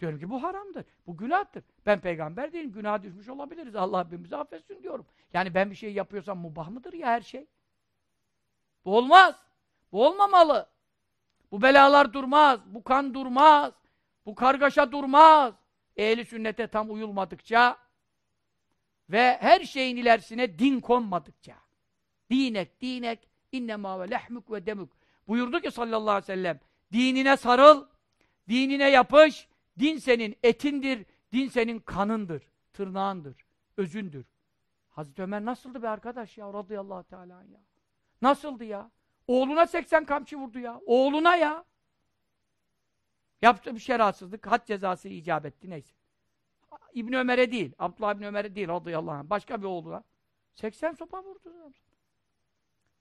Diyorum ki bu haramdır. Bu günahtır. Ben peygamber değilim. Günah düşmüş olabiliriz. Allah hepimizi affetsin diyorum. Yani ben bir şey yapıyorsam mubah mıdır ya her şey? Bu olmaz. Bu olmamalı. Bu belalar durmaz. Bu kan durmaz. Bu kargaşa durmaz. Ehli sünnete tam uyulmadıkça ve her şeyin ilerisine din konmadıkça. Dinek, dinek, innemâ ve lehmük ve demük. Buyurdu ki sallallahu aleyhi ve sellem, dinine sarıl, dinine yapış, din senin etindir, din senin kanındır, tırnağındır, özündür. Hazreti Ömer nasıldı be arkadaş ya radıyallahu teala ya. Nasıldı ya? Oğluna 80 kamçı vurdu ya. Oğluna ya. Yaptı bir şeratsızlık, had cezası icap etti neyse. İbn Ömer'e değil, Abdullah İbn Ömer'e değil radıyallahu anh. Başka bir oğluna. 80 sopa vurdu.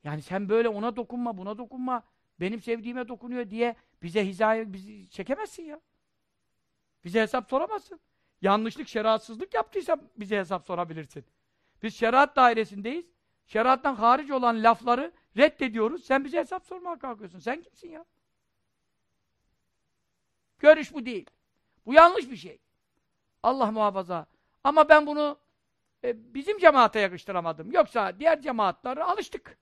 Yani sen böyle ona dokunma, buna dokunma, benim sevdiğime dokunuyor diye bize hizaya bizi çekemezsin ya. Bize hesap soramazsın. Yanlışlık, şeriatsızlık yaptıysa bize hesap sorabilirsin. Biz şeriat dairesindeyiz. Şeriattan hariç olan lafları reddediyoruz. Sen bize hesap sormaya kalkıyorsun. Sen kimsin ya? Görüş bu değil. Bu yanlış bir şey. Allah muhafaza. Ama ben bunu e, bizim cemaate yakıştıramadım. Yoksa diğer cemaatları alıştık.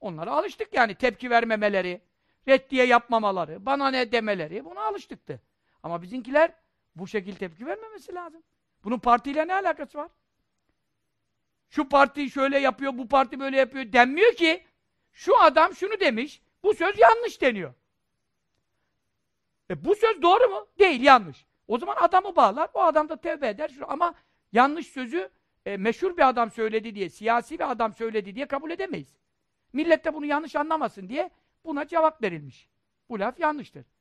Onlara alıştık yani tepki vermemeleri, reddiye yapmamaları, bana ne demeleri, buna alıştıktı. Ama bizimkiler bu şekilde tepki vermemesi lazım. Bunun partiyle ne alakası var? Şu parti şöyle yapıyor, bu parti böyle yapıyor denmiyor ki şu adam şunu demiş, bu söz yanlış deniyor. E bu söz doğru mu? Değil, yanlış. O zaman adamı bağlar, o adam da tevbe eder. Ama yanlış sözü e, meşhur bir adam söyledi diye, siyasi bir adam söyledi diye kabul edemeyiz. Millet de bunu yanlış anlamasın diye buna cevap verilmiş. Bu laf yanlıştır.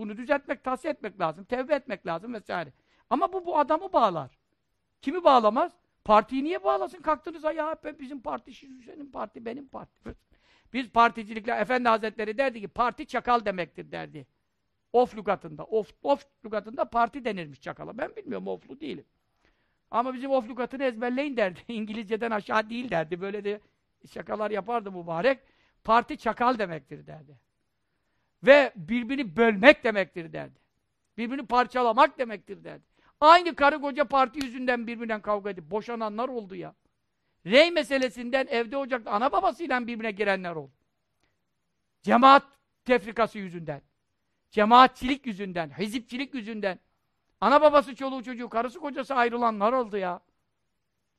Bunu düzeltmek, tahsiye etmek lazım, tevbe etmek lazım vesaire. Ama bu bu adamı bağlar. Kimi bağlamaz? Partiyi niye bağlasın? Kalktınız ya bizim parti, senin parti, benim parti. Biz particilikle, Efendi Hazretleri derdi ki parti çakal demektir derdi. Of lügatında, of, of lügatında parti denirmiş çakala. Ben bilmiyorum, oflu değilim. Ama bizim of lügatını ezberleyin derdi. İngilizceden aşağı değil derdi. Böyle de şakalar yapardı mübarek. Parti çakal demektir derdi. Ve birbirini bölmek demektir derdi. Birbirini parçalamak demektir derdi. Aynı karı koca parti yüzünden birbirinden kavga edip boşananlar oldu ya. Rey meselesinden evde ocakta ana babasıyla birbirine girenler oldu. Cemaat tefrikası yüzünden. Cemaatçilik yüzünden, hizipçilik yüzünden. Ana babası, çoluğu çocuğu, karısı kocası ayrılanlar oldu ya.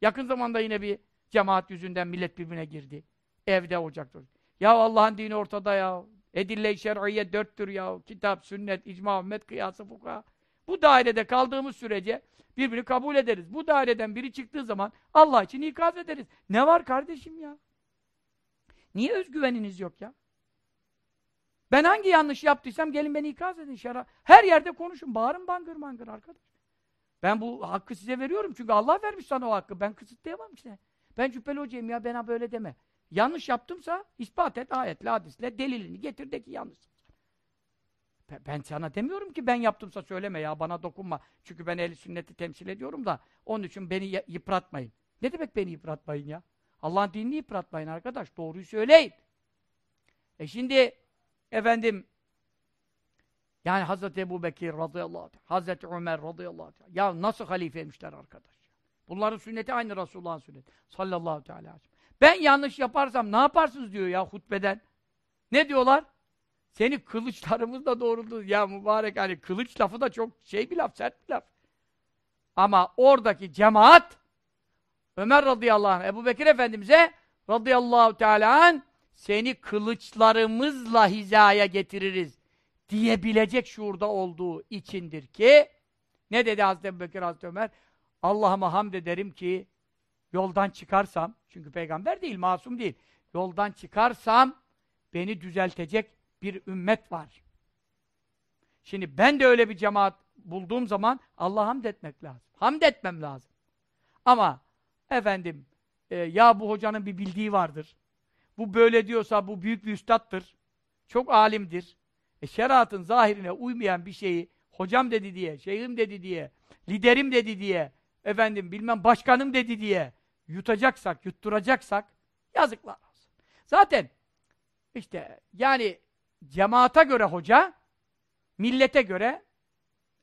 Yakın zamanda yine bir cemaat yüzünden millet birbirine girdi. Evde ocakta. Ya Allah'ın dini ortada ya. Edille-i şer'iyye dörttür ya. Kitap, sünnet, icma, ümmet, kıyası, fuka. Bu dairede kaldığımız sürece birbirini kabul ederiz. Bu daireden biri çıktığı zaman Allah için ikaz ederiz. Ne var kardeşim ya? Niye özgüveniniz yok ya? Ben hangi yanlış yaptıysam gelin beni ikaz edin şara. Her yerde konuşun. Bağırın bangır bangır arkadaş. Ben bu hakkı size veriyorum çünkü Allah vermiş sana o hakkı. Ben kısıtlayamam işte. Ben cübbeli hocayım ya bana böyle deme. Yanlış yaptımsa ispat et ayetle, hadisle, delilini getir de ki yanlış. Ben sana demiyorum ki ben yaptımsa söyleme ya bana dokunma. Çünkü ben ehli sünneti temsil ediyorum da onun için beni yıpratmayın. Ne demek beni yıpratmayın ya? Allah'ın dinini yıpratmayın arkadaş. Doğruyu söyleyin. E şimdi efendim yani Hazreti Ebu Bekir radıyallahu anh, Hazreti Ömer radıyallahu anh. Ya nasıl halifeymişler arkadaş? Bunların sünneti aynı Resulullah'ın sünneti. Sallallahu teala aleyhi Ben yanlış yaparsam ne yaparsınız diyor ya hutbeden. Ne diyorlar? Seni kılıçlarımızla doğruldu. Ya mübarek hani kılıç lafı da çok şey bir laf, sert bir laf. Ama oradaki cemaat Ömer radıyallahu anh, Ebu Bekir Efendimiz'e radıyallahu teala an seni kılıçlarımızla hizaya getiririz diyebilecek şuurda olduğu içindir ki ne dedi Hazreti Ebubekir Hazreti Ömer? Allah'ıma hamd ederim ki yoldan çıkarsam, çünkü peygamber değil, masum değil, yoldan çıkarsam beni düzeltecek bir ümmet var. Şimdi ben de öyle bir cemaat bulduğum zaman Allah'a hamd etmek lazım. Hamd etmem lazım. Ama efendim e, ya bu hocanın bir bildiği vardır. Bu böyle diyorsa bu büyük bir üstattır. Çok alimdir. E, şeriatın zahirine uymayan bir şeyi hocam dedi diye, şeyhim dedi diye, liderim dedi diye, efendim bilmem başkanım dedi diye yutacaksak, yutturacaksak yazıklar olsun. Zaten işte yani cemaata göre hoca, millete göre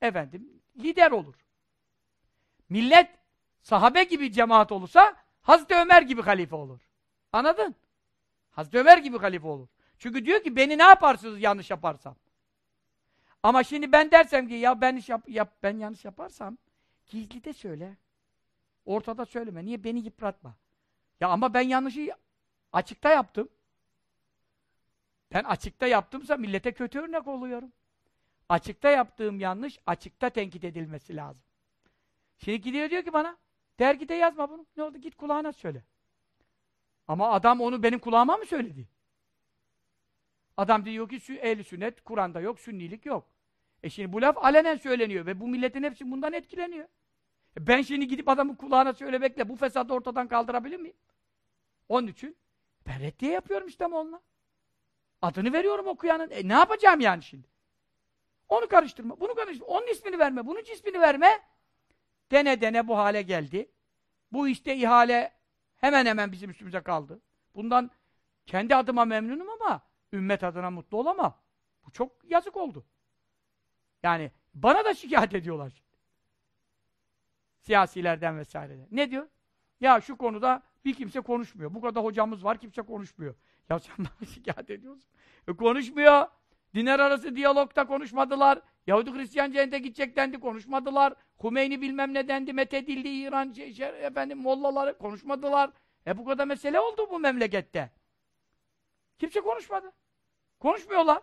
efendim lider olur. Millet sahabe gibi cemaat olursa Hazreti Ömer gibi halife olur. Anladın? Hazreti Ömer gibi halife olur. Çünkü diyor ki beni ne yaparsınız yanlış yaparsam? Ama şimdi ben dersem ki ya ben iş yap, yap ben yanlış yaparsam gizli de söyle. Ortada söyleme. Niye beni yıpratma? Ya ama ben yanlışı açıkta yaptım. Ben açıkta yaptımsa millete kötü örnek oluyorum. Açıkta yaptığım yanlış açıkta tenkit edilmesi lazım. Şimdi gidiyor diyor ki bana dergide yazma bunu. Ne oldu? Git kulağına söyle. Ama adam onu benim kulağıma mı söyledi? Adam diyor ki ehli sünnet Kur'an'da yok, sünnilik yok. E şimdi bu laf alenen söyleniyor ve bu milletin hepsi bundan etkileniyor. E ben şimdi gidip adamın kulağına söylemekle bu fesadı ortadan kaldırabilir miyim? Onun için ben reddiye yapıyorum işte onunla. Adını veriyorum okuyanın. E ne yapacağım yani şimdi? Onu karıştırma, bunu karıştırma. Onun ismini verme, bunun ismini verme. Dene dene bu hale geldi. Bu işte ihale hemen hemen bizim üstümüze kaldı. Bundan kendi adıma memnunum ama ümmet adına mutlu olamam. Bu çok yazık oldu. Yani bana da şikayet ediyorlar. Siyasilerden vesaireden. Ne diyor? Ya şu konuda bir kimse konuşmuyor. Bu kadar hocamız var kimse konuşmuyor. Ya sen bana şikayet ediyorsun. E konuşmuyor. Dinler arası diyalogda konuşmadılar. Yahudi Hristiyan cennete gidecek dendi, konuşmadılar. Humeyni bilmem ne dendi, methedildi İran, şey, şey, efendim, mollaları konuşmadılar. E bu kadar mesele oldu bu memlekette. Kimse konuşmadı. Konuşmuyorlar.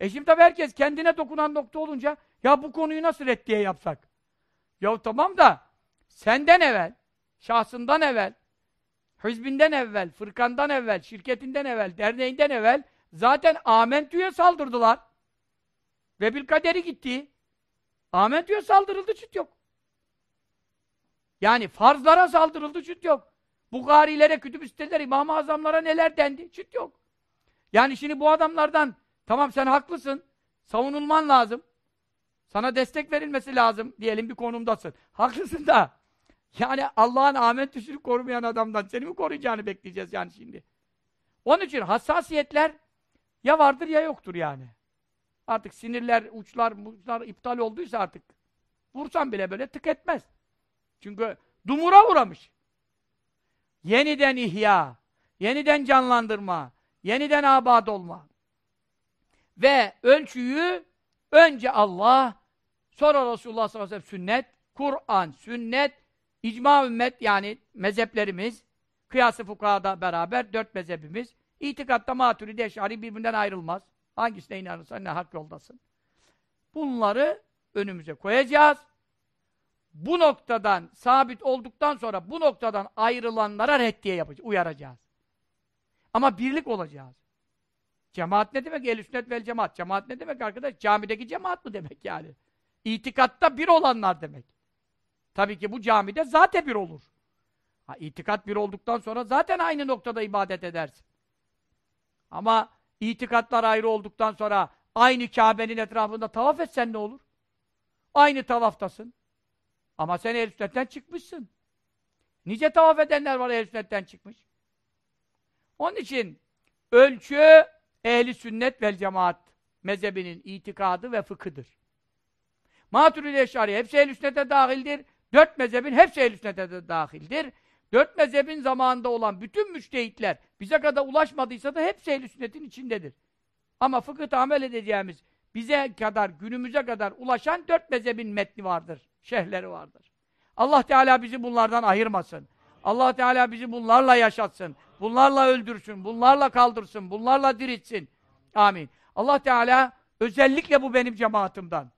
E şimdi tabii herkes kendine dokunan nokta olunca ya bu konuyu nasıl reddiye yapsak? Ya tamam da senden evvel, şahsından evvel, hizbinden evvel, fırkandan evvel, şirketinden evvel, derneğinden evvel zaten Amentü'ye saldırdılar. Ve bil kaderi gitti. Amentü'ye saldırıldı, çıt yok. Yani farzlara saldırıldı, çıt yok. Bukhari'lere, kütüb siteler, İmam-ı Azamlara neler dendi, çıt yok. Yani şimdi bu adamlardan tamam sen haklısın, savunulman lazım. Sana destek verilmesi lazım diyelim bir konumdasın. Haklısın da yani Allah'ın amentüsünü korumayan adamdan seni mi koruyacağını bekleyeceğiz yani şimdi. Onun için hassasiyetler ya vardır ya yoktur yani. Artık sinirler, uçlar, uçlar iptal olduysa artık vursan bile böyle tık etmez. Çünkü dumura uğramış. Yeniden ihya, yeniden canlandırma, yeniden abad olma. Ve ölçüyü önce Allah, sonra Resulullah sallallahu aleyhi ve sellem sünnet, Kur'an, sünnet, icma ümmet yani mezheplerimiz, kıyası fukahada beraber dört mezhebimiz, itikatta maturidi eşari birbirinden ayrılmaz. Hangisine inanırsan ne hak yoldasın. Bunları önümüze koyacağız. Bu noktadan sabit olduktan sonra bu noktadan ayrılanlara reddiye yapacağız, uyaracağız. Ama birlik olacağız. Cemaat ne demek? Ehl-i sünnet vel cemaat. Cemaat ne demek arkadaş? Camideki cemaat mı demek yani? İtikatta bir olanlar demek. Tabii ki bu camide zaten bir olur. Ha, itikat bir olduktan sonra zaten aynı noktada ibadet edersin. Ama itikatlar ayrı olduktan sonra aynı Kabe'nin etrafında tavaf etsen ne olur? Aynı tavaftasın. Ama sen ehl sünnetten çıkmışsın. Nice tavaf edenler var ehl sünnetten çıkmış. Onun için ölçü ehli sünnet vel cemaat mezhebinin itikadı ve fıkıdır. Maturidi Eşari hepsi ehl sünnete dahildir. Dört mezhebin hepsi ehl sünnete de dahildir. Dört mezhebin zamanında olan bütün müçtehitler bize kadar ulaşmadıysa da hepsi ehl sünnetin içindedir. Ama fıkıhta amel edeceğimiz bize kadar, günümüze kadar ulaşan dört mezhebin metni vardır. Şehirleri vardır. Allah Teala bizi bunlardan ayırmasın. Allah Teala bizi bunlarla yaşatsın. Bunlarla öldürsün. Bunlarla kaldırsın. Bunlarla diritsin. Amin. Allah Teala özellikle bu benim cemaatimden.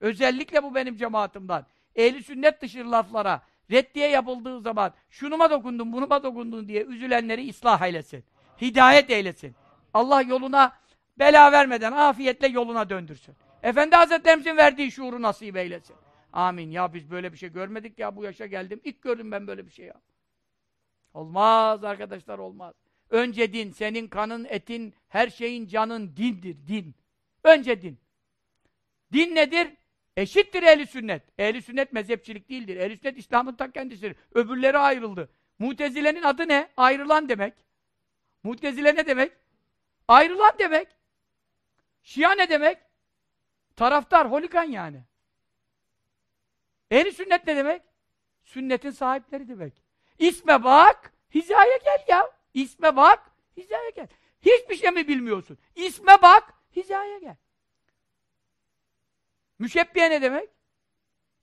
Özellikle bu benim cemaatimden. Ehli sünnet dışı laflara reddiye yapıldığı zaman şunuma dokundun, bunuma dokundun diye üzülenleri ıslah eylesin. Hidayet eylesin. Allah yoluna bela vermeden afiyetle yoluna döndürsün. Efendi Hazretlerimizin verdiği şuuru nasip eylesin. Amin. Ya biz böyle bir şey görmedik ya bu yaşa geldim. İlk gördüm ben böyle bir şey ya. Olmaz arkadaşlar olmaz. Önce din, senin kanın, etin, her şeyin canın dindir, din. Önce din. Din nedir? Eşittir ehli sünnet. Ehli sünnet mezhepçilik değildir. Ehli sünnet İslam'ın ta kendisidir. Öbürleri ayrıldı. Mutezile'nin adı ne? Ayrılan demek. Mutezile ne demek? Ayrılan demek. Şia ne demek? Taraftar, holigan yani. Ehli sünnet ne demek? Sünnetin sahipleri demek. İsme bak, hizaya gel ya. İsme bak, hizaya gel. Hiçbir şey mi bilmiyorsun? İsme bak, hizaya gel. Müşebbiye ne demek?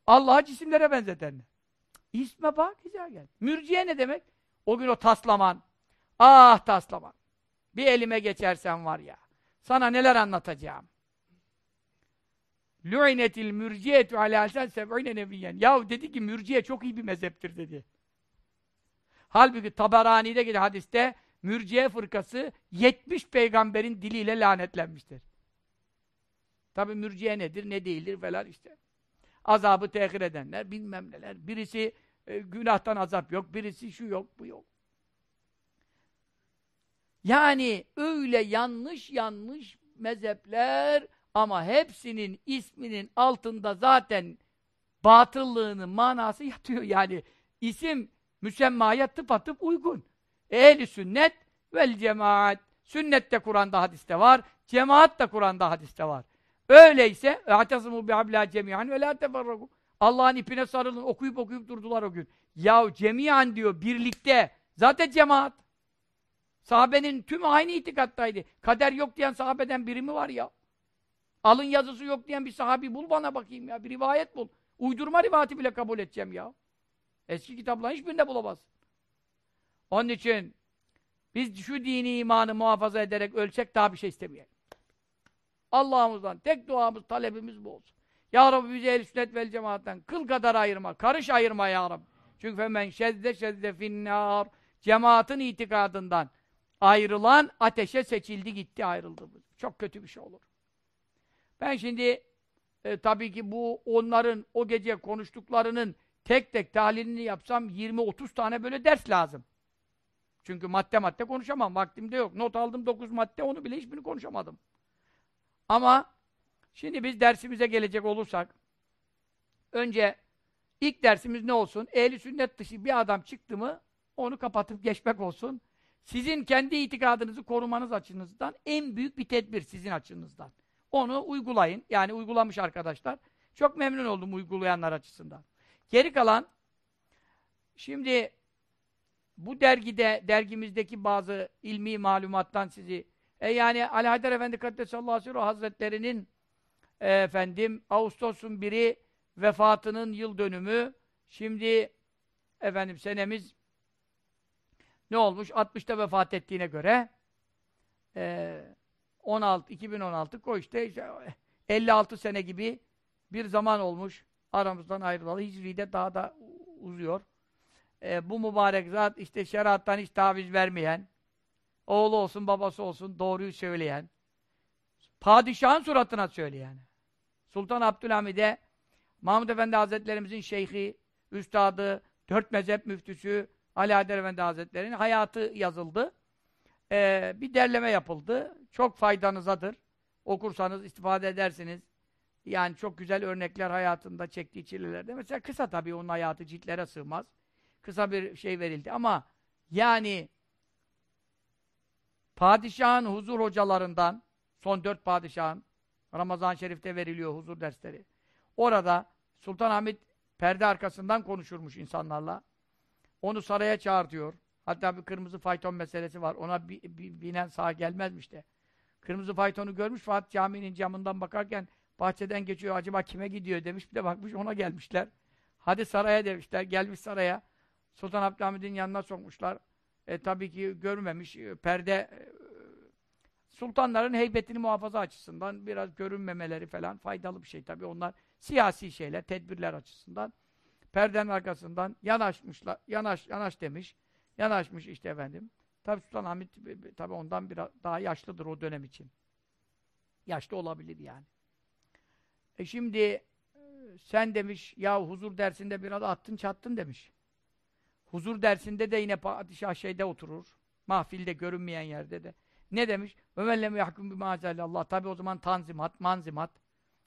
Allah'a cisimlere benzetenler. İsme bak, hizaya gel. Mürciye ne demek? O gün o taslaman. Ah taslaman. Bir elime geçersen var ya. Sana neler anlatacağım. Lu'inetil mürciyetu alâ sen seb'ine nebiyyen. Yahu dedi ki mürciye çok iyi bir mezheptir dedi. Halbuki Taberani'de gelen hadiste mürciye fırkası 70 peygamberin diliyle lanetlenmiştir. Tabi mürciye nedir, ne değildir falan işte. Azabı tehir edenler, bilmem neler. Birisi e, günahtan azap yok, birisi şu yok, bu yok. Yani öyle yanlış yanlış mezhepler ama hepsinin isminin altında zaten batıllığının manası yatıyor. Yani isim müsemmaya tıpatıp uygun. Ehli sünnet vel cemaat. Sünnet de Kur'an'da hadiste var. Cemaat de Kur'an'da hadiste var. Öyleyse اَعْتَصِمُوا بِعَبْلَا cemiyan ve la teferraku. Allah'ın ipine sarılın. Okuyup okuyup durdular o gün. Yahu cemiyan diyor birlikte. Zaten cemaat. Sahabenin tüm aynı itikattaydı. Kader yok diyen sahabeden biri mi var ya? Alın yazısı yok diyen bir sahabi bul bana bakayım ya. Bir rivayet bul. Uydurma rivayeti bile kabul edeceğim ya. Eski kitapların hiçbirinde bulamaz. Onun için biz şu dini imanı muhafaza ederek ölçek daha bir şey istemeyelim. Allah'ımızdan tek duamız, talebimiz bu olsun. Ya Rabbi bizi el sünnet vel cemaatten kıl kadar ayırma, karış ayırma ya Rabbi. Çünkü femen şedde şedde finnâr cemaatin itikadından ayrılan ateşe seçildi gitti ayrıldı. Çok kötü bir şey olur. Ben şimdi e, tabii ki bu onların o gece konuştuklarının tek tek tahlilini yapsam 20-30 tane böyle ders lazım. Çünkü madde madde konuşamam. Vaktim de yok. Not aldım 9 madde onu bile hiçbirini konuşamadım. Ama şimdi biz dersimize gelecek olursak önce ilk dersimiz ne olsun? Ehli sünnet dışı bir adam çıktı mı onu kapatıp geçmek olsun. Sizin kendi itikadınızı korumanız açınızdan en büyük bir tedbir sizin açınızdan. Onu uygulayın. Yani uygulamış arkadaşlar. Çok memnun oldum uygulayanlar açısından. Geri kalan şimdi bu dergide, dergimizdeki bazı ilmi malumattan sizi e yani Ali Haydar Efendi Kaddesallahu aleyhi Hazretleri'nin e, efendim Ağustos'un biri vefatının yıl dönümü şimdi efendim senemiz ne olmuş? 60'ta vefat ettiğine göre e, 16 2016 koy işte, işte 56 sene gibi bir zaman olmuş aramızdan ayrılalı. Hicri'de daha da uzuyor. E, bu mübarek zat işte şeriattan hiç taviz vermeyen, oğlu olsun babası olsun doğruyu söyleyen, padişahın suratına söyleyen. Sultan Abdülhamid'e Mahmud Efendi Hazretlerimizin şeyhi, üstadı, dört mezhep müftüsü Ali Haydar Efendi Hazretleri'nin hayatı yazıldı. Ee, bir derleme yapıldı. Çok faydanızadır. Okursanız istifade edersiniz. Yani çok güzel örnekler hayatında çektiği çilelerde. Mesela kısa tabii onun hayatı ciltlere sığmaz. Kısa bir şey verildi ama yani padişahın huzur hocalarından son dört padişahın Ramazan Şerif'te veriliyor huzur dersleri. Orada Sultan Hamid perde arkasından konuşurmuş insanlarla. Onu saraya çağır diyor. Hatta bir kırmızı fayton meselesi var. Ona bi, bi, binen sağ gelmezmiş de. Kırmızı faytonu görmüş Fatih Camii'nin camından bakarken bahçeden geçiyor. Acaba kime gidiyor demiş. Bir de bakmış ona gelmişler. Hadi saraya demişler. Gelmiş saraya. Sultan Abdülhamid'in yanına sokmuşlar. E, tabii ki görmemiş. E, perde e, sultanların heybetini muhafaza açısından biraz görünmemeleri falan faydalı bir şey. Tabii onlar siyasi şeyler, tedbirler açısından. Perdenin arkasından yanaşmışlar. Yanaş, yanaş demiş. Yanaşmış işte efendim. Tabii Sultan Hamid tabii ondan biraz daha yaşlıdır o dönem için. Yaşlı olabilir yani. E şimdi e, sen demiş ya huzur dersinde biraz attın çattın demiş. Huzur dersinde de yine padişah şeyde oturur. Mahfilde görünmeyen yerde de. Ne demiş? Ömerlem yahkum bima Allah. Tabi o zaman tanzimat, manzimat.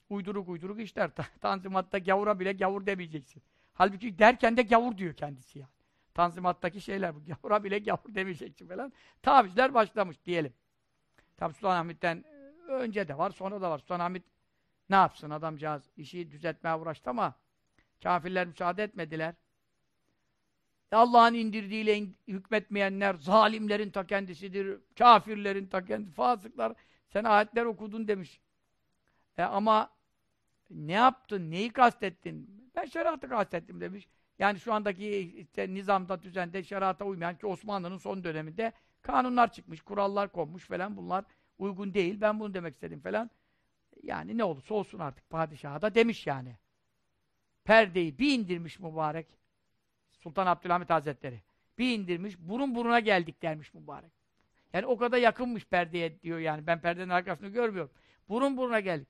Uyduruk uyduruk işler. Tanzimatta gavura bile gavur demeyeceksin. Halbuki derken de gavur diyor kendisi yani. Tanzimattaki şeyler bu. Gavura bile gavur demeyeceksin falan. Tavizler başlamış diyelim. Tabi Sultanahmet'ten e, önce de var, sonra da var. Sultanahmet ne yapsın adamcağız? İşi düzeltmeye uğraştı ama kafirler müsaade etmediler. Allah'ın indirdiğiyle hükmetmeyenler zalimlerin ta kendisidir, kafirlerin ta kendisi, fasıklar. Sen ayetler okudun demiş. E ama ne yaptın, neyi kastettin? Ben şeriatı kastettim demiş. Yani şu andaki işte nizamda, düzende şerata uymayan ki Osmanlı'nın son döneminde kanunlar çıkmış, kurallar konmuş falan bunlar uygun değil. Ben bunu demek istedim falan. Yani ne olursa olsun artık padişaha da demiş yani. Perdeyi bir indirmiş mübarek. Sultan Abdülhamit Hazretleri. Bir indirmiş, burun buruna geldik dermiş mübarek. Yani o kadar yakınmış perdeye diyor yani. Ben perdenin arkasını görmüyorum. Burun buruna geldik.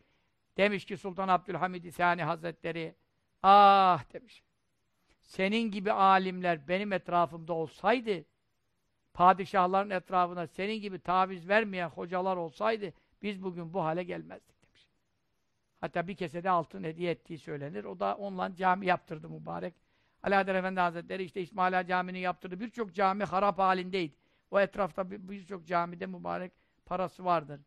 Demiş ki Sultan Abdülhamid Sani Hazretleri, ah demiş. Senin gibi alimler benim etrafımda olsaydı, padişahların etrafına senin gibi taviz vermeyen hocalar olsaydı, biz bugün bu hale gelmezdik. Hatta bir kesede altın hediye ettiği söylenir. O da onunla cami yaptırdı mübarek. Alaeddin Efendi Hazretleri işte İsmaila Camii'ni yaptırdı. Birçok cami harap halindeydi. O etrafta birçok camide mübarek parası vardır.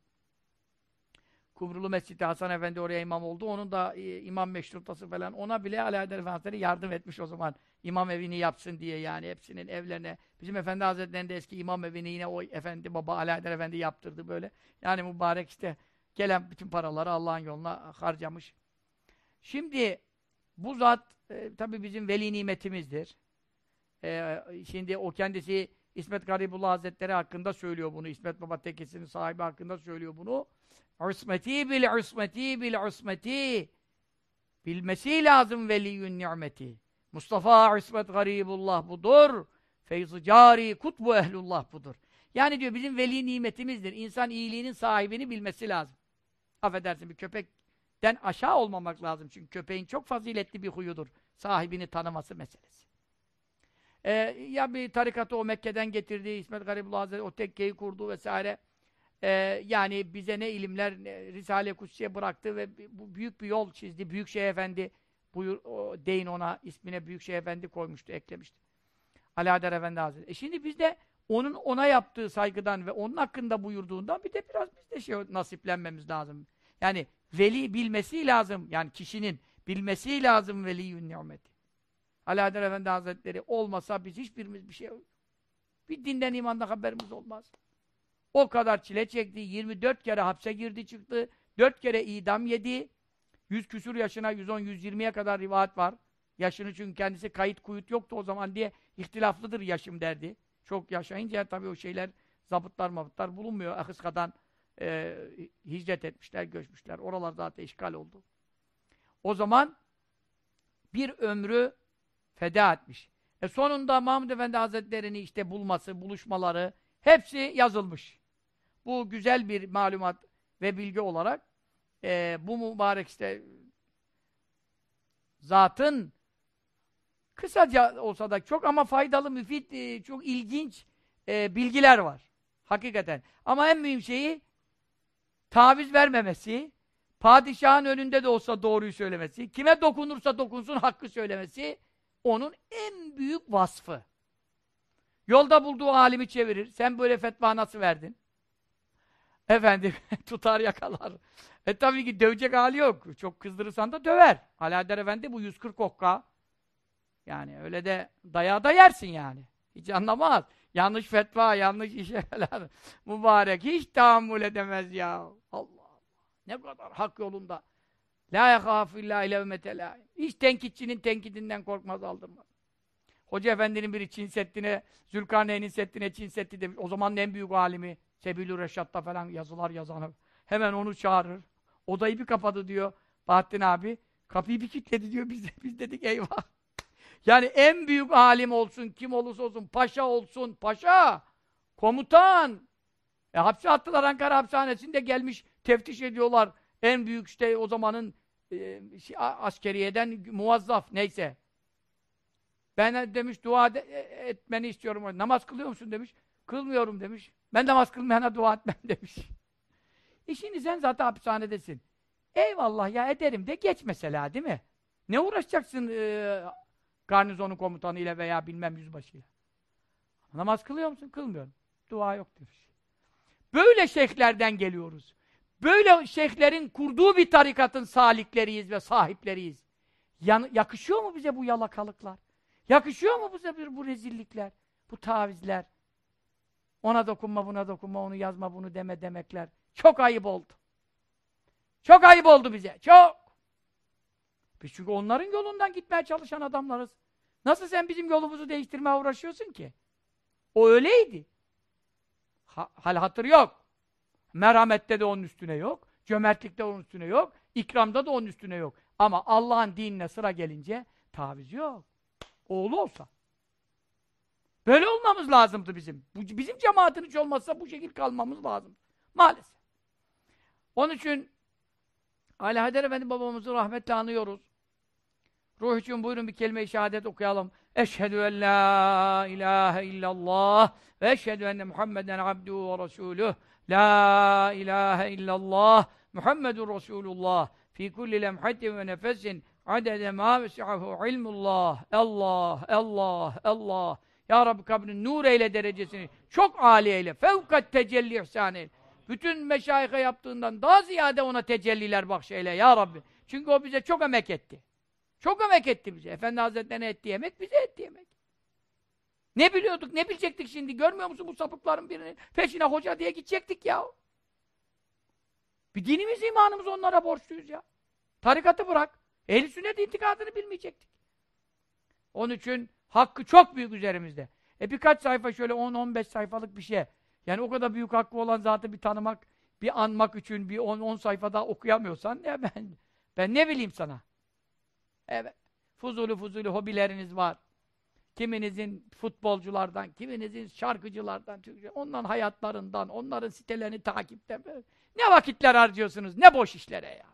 Kumrulu Mescidi Hasan Efendi oraya imam oldu. Onun da e, imam meşrutası falan. Ona bile Alaeddin Efendi yardım etmiş o zaman. İmam evini yapsın diye yani hepsinin evlerine. Bizim Efendi Hazretleri'nin de eski imam evini yine o efendi baba Alaeddin Efendi yaptırdı böyle. Yani mübarek işte gelen bütün paraları Allah'ın yoluna harcamış. Şimdi bu zat e, tabi bizim veli nimetimizdir. E, şimdi o kendisi İsmet Garibullah Hazretleri hakkında söylüyor bunu. İsmet Baba Tekesi'nin sahibi hakkında söylüyor bunu. Usmeti bil usmeti bil usmeti bilmesi lazım veliyyün nimeti. Mustafa İsmet Garibullah budur. Feyz-ı cari kutbu ehlullah budur. Yani diyor bizim veli nimetimizdir. İnsan iyiliğinin sahibini bilmesi lazım. Affedersin bir köpek den aşağı olmamak lazım. Çünkü köpeğin çok faziletli bir huyudur. Sahibini tanıması meselesi. Ee, ya bir tarikatı o Mekke'den getirdiği İsmet Garibullah Hazretleri o tekkeyi kurdu vesaire. Ee, yani bize ne ilimler Risale-i Kutsiye bıraktı ve bu büyük bir yol çizdi. Büyükşehir Efendi buyur, o, deyin ona ismine Büyükşehir Efendi koymuştu, eklemişti. Alaeddin Efendi Hazretleri. E şimdi biz de onun ona yaptığı saygıdan ve onun hakkında buyurduğundan bir de biraz biz de şey nasiplenmemiz lazım. Yani veli bilmesi lazım. Yani kişinin bilmesi lazım veliyyün nimeti. Alaeddin Efendi Hazretleri olmasa biz hiçbirimiz bir şey yok. Bir dinden imandan haberimiz olmaz. O kadar çile çekti. 24 kere hapse girdi çıktı. 4 kere idam yedi. 100 küsur yaşına 110-120'ye kadar rivayet var. Yaşını çünkü kendisi kayıt kuyut yoktu o zaman diye ihtilaflıdır yaşım derdi. Çok yaşayınca tabii o şeyler zabıtlar mabıtlar bulunmuyor. Ahıska'dan e, hicret etmişler, göçmüşler. Oralar zaten işgal oldu. O zaman bir ömrü feda etmiş. E sonunda Mahmud Efendi Hazretleri'ni işte bulması, buluşmaları hepsi yazılmış. Bu güzel bir malumat ve bilgi olarak e, bu mübarek işte zatın kısaca olsa da çok ama faydalı, müfit, e, çok ilginç e, bilgiler var. Hakikaten. Ama en mühim şeyi taviz vermemesi, padişahın önünde de olsa doğruyu söylemesi, kime dokunursa dokunsun hakkı söylemesi, onun en büyük vasfı. Yolda bulduğu alimi çevirir. Sen böyle fetva nasıl verdin? Efendim tutar yakalar. E tabii ki dövecek hali yok. Çok kızdırırsan da döver. Alaeddin Efendi bu 140 okka. Yani öyle de dayağı da yersin yani. Hiç anlamaz. Yanlış fetva, yanlış işe falan. Mübarek hiç tahammül edemez ya. Allah Allah. Ne kadar hak yolunda. La yekâfü illâ ilevmete Hiç tenkitçinin tenkidinden korkmaz aldırmaz. Hoca Efendi'nin biri Çin Seddi'ne, Zülkarneyn'in Seddi'ne Çin Seddi demiş. O zamanın en büyük alimi, Sebilü Reşat'ta falan yazılar yazanı. Hemen onu çağırır. Odayı bir kapadı diyor Bahattin abi. Kapıyı bir kilitledi diyor. Biz, de, biz dedik eyvah. Yani en büyük alim olsun, kim olursa olsun, paşa olsun, paşa, komutan. E, hapse attılar Ankara hapishanesinde gelmiş teftiş ediyorlar. En büyük işte o zamanın e, şey, askeriyeden muvazzaf neyse. Ben demiş dua de, e, etmeni istiyorum. Namaz kılıyor musun demiş. Kılmıyorum demiş. Ben namaz kılmayana dua etmem demiş. E şimdi sen zaten hapishanedesin. Eyvallah ya ederim de geç mesela değil mi? Ne uğraşacaksın e, garnizonun komutanıyla veya bilmem yüzbaşıyla? Namaz kılıyor musun? Kılmıyorum. Dua yok demiş. Böyle şeyhlerden geliyoruz. Böyle şeyhlerin kurduğu bir tarikatın salikleriyiz ve sahipleriyiz. Yan, yakışıyor mu bize bu yalakalıklar? Yakışıyor mu bize bir, bu rezillikler? Bu tavizler? Ona dokunma, buna dokunma, onu yazma, bunu deme demekler. Çok ayıp oldu. Çok ayıp oldu bize. Çok. Biz çünkü onların yolundan gitmeye çalışan adamlarız. Nasıl sen bizim yolumuzu değiştirmeye uğraşıyorsun ki? O öyleydi. Ha, hal hatır yok. Merhamette de onun üstüne yok. Cömertlikte onun üstüne yok. İkramda da onun üstüne yok. Ama Allah'ın dinine sıra gelince taviz yok. Oğlu olsa. Böyle olmamız lazımdı bizim. Bu, bizim cemaatin hiç olmazsa bu şekilde kalmamız lazım. Maalesef. Onun için Ali Haydar Efendi babamızı rahmetle anıyoruz. Ruh için buyurun bir kelime-i şehadet okuyalım. Eşhedü en la ilahe illallah ve eşhedü enne Muhammeden abduhu ve resuluh. La ilahe illallah Muhammedun Resulullah fi kulli lemhatin ve nefesin adede ma vesi'ahu ilmullah. Allah, Allah, Allah. Ya Rabbi kabrin nur eyle derecesini çok âli eyle. Fevkat tecelli ihsan eyle. Bütün meşayika yaptığından daha ziyade ona tecelliler bahşeyle ya Rabbi. Çünkü o bize çok emek etti. Çok emek etti bize. Efendi Hazretleri'ne etti yemek, bize etti yemek. Ne biliyorduk, ne bilecektik şimdi? Görmüyor musun bu sapıkların birinin peşine hoca diye gidecektik ya. Bir dinimiz, imanımız onlara borçluyuz ya. Tarikatı bırak. Ehl-i sünnet intikadını bilmeyecektik. Onun için hakkı çok büyük üzerimizde. E birkaç sayfa şöyle 10-15 sayfalık bir şey. Yani o kadar büyük hakkı olan zatı bir tanımak, bir anmak için bir 10 sayfa daha okuyamıyorsan ya ben ben ne bileyim sana? Evet. Fuzulu fuzulu hobileriniz var. Kiminizin futbolculardan, kiminizin şarkıcılardan, onların hayatlarından, onların sitelerini takipten. Ne vakitler harcıyorsunuz, ne boş işlere ya.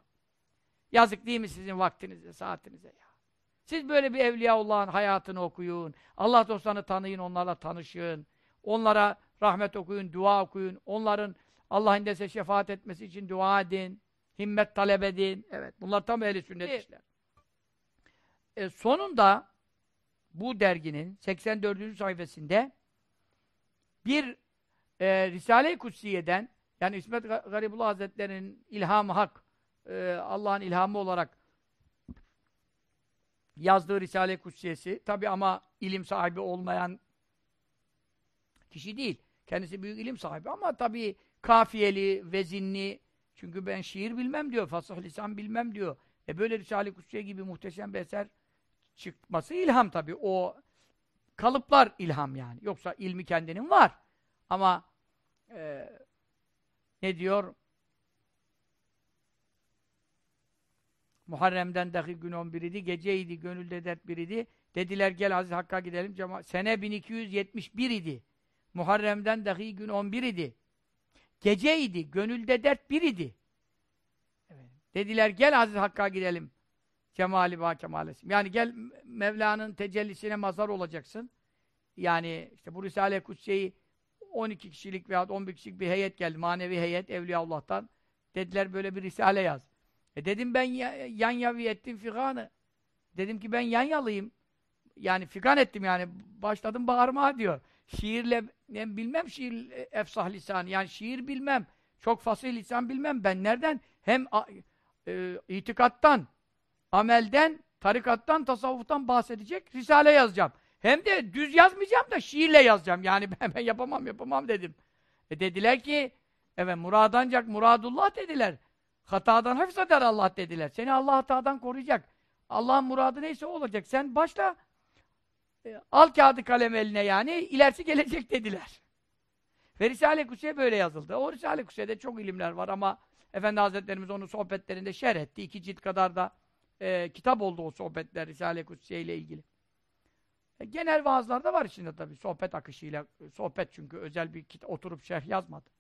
Yazık değil mi sizin vaktinize, saatinize ya. Siz böyle bir Evliyaullah'ın hayatını okuyun. Allah dostlarını tanıyın, onlarla tanışın. Onlara rahmet okuyun, dua okuyun. Onların Allah'ın dese şefaat etmesi için dua edin. Himmet talep edin. Evet, bunlar tam ehli sünnet işler. E, sonunda bu derginin 84. sayfasında bir e, Risale-i Kutsiye'den yani İsmet Garibullah Hazretleri'nin ilhamı hak e, Allah'ın ilhamı olarak yazdığı Risale-i Kutsiyesi tabi ama ilim sahibi olmayan kişi değil. Kendisi büyük ilim sahibi ama tabi kafiyeli, vezinli çünkü ben şiir bilmem diyor, fasih lisan bilmem diyor. E böyle Risale-i Kutsiye gibi muhteşem bir eser çıkması ilham tabii. O kalıplar ilham yani. Yoksa ilmi kendinin var. Ama e, ne diyor? Muharrem'den dahi gün 11 idi, geceydi, gönülde dert biridi. Dediler gel Aziz Hakk'a gidelim. Cema Sene 1271 idi. Muharrem'den dahi gün 11 idi. Geceydi, gönülde dert bir idi. Evet. Dediler gel Aziz Hakk'a gidelim. Cemali va kemalesim. Yani gel Mevla'nın tecellisine mazhar olacaksın. Yani işte bu Risale-i Kutsiye'yi 12 kişilik veya 11 kişilik bir heyet geldi. Manevi heyet Evliyaullah'tan. Dediler böyle bir risale yaz. E dedim ben yan yavi ettim figanı. Dedim ki ben yan yalıyım. Yani figan ettim yani. Başladım bağırmaya diyor. Şiirle ben bilmem şiir efsah lisan. Yani şiir bilmem. Çok fasih lisan bilmem. Ben nereden hem e, itikattan amelden, tarikattan, tasavvuftan bahsedecek risale yazacağım. Hem de düz yazmayacağım da şiirle yazacağım. Yani ben, yapamam yapamam dedim. E dediler ki evet murad ancak muradullah dediler. Hatadan hafif eder Allah dediler. Seni Allah hatadan koruyacak. Allah'ın muradı neyse o olacak. Sen başla e, al kağıdı kalem eline yani, ilerisi gelecek dediler. Ve Risale-i Kutsiye böyle yazıldı. O Risale-i Kutsiye'de çok ilimler var ama Efendi Hazretlerimiz onun sohbetlerinde şerh etti. İki cilt kadar da e, kitap oldu o sohbetler Risale-i Kutsiye ile ilgili. E, genel vaazlarda var içinde tabii. Sohbet akışıyla, sohbet çünkü özel bir kitap, oturup şerh yazmadı.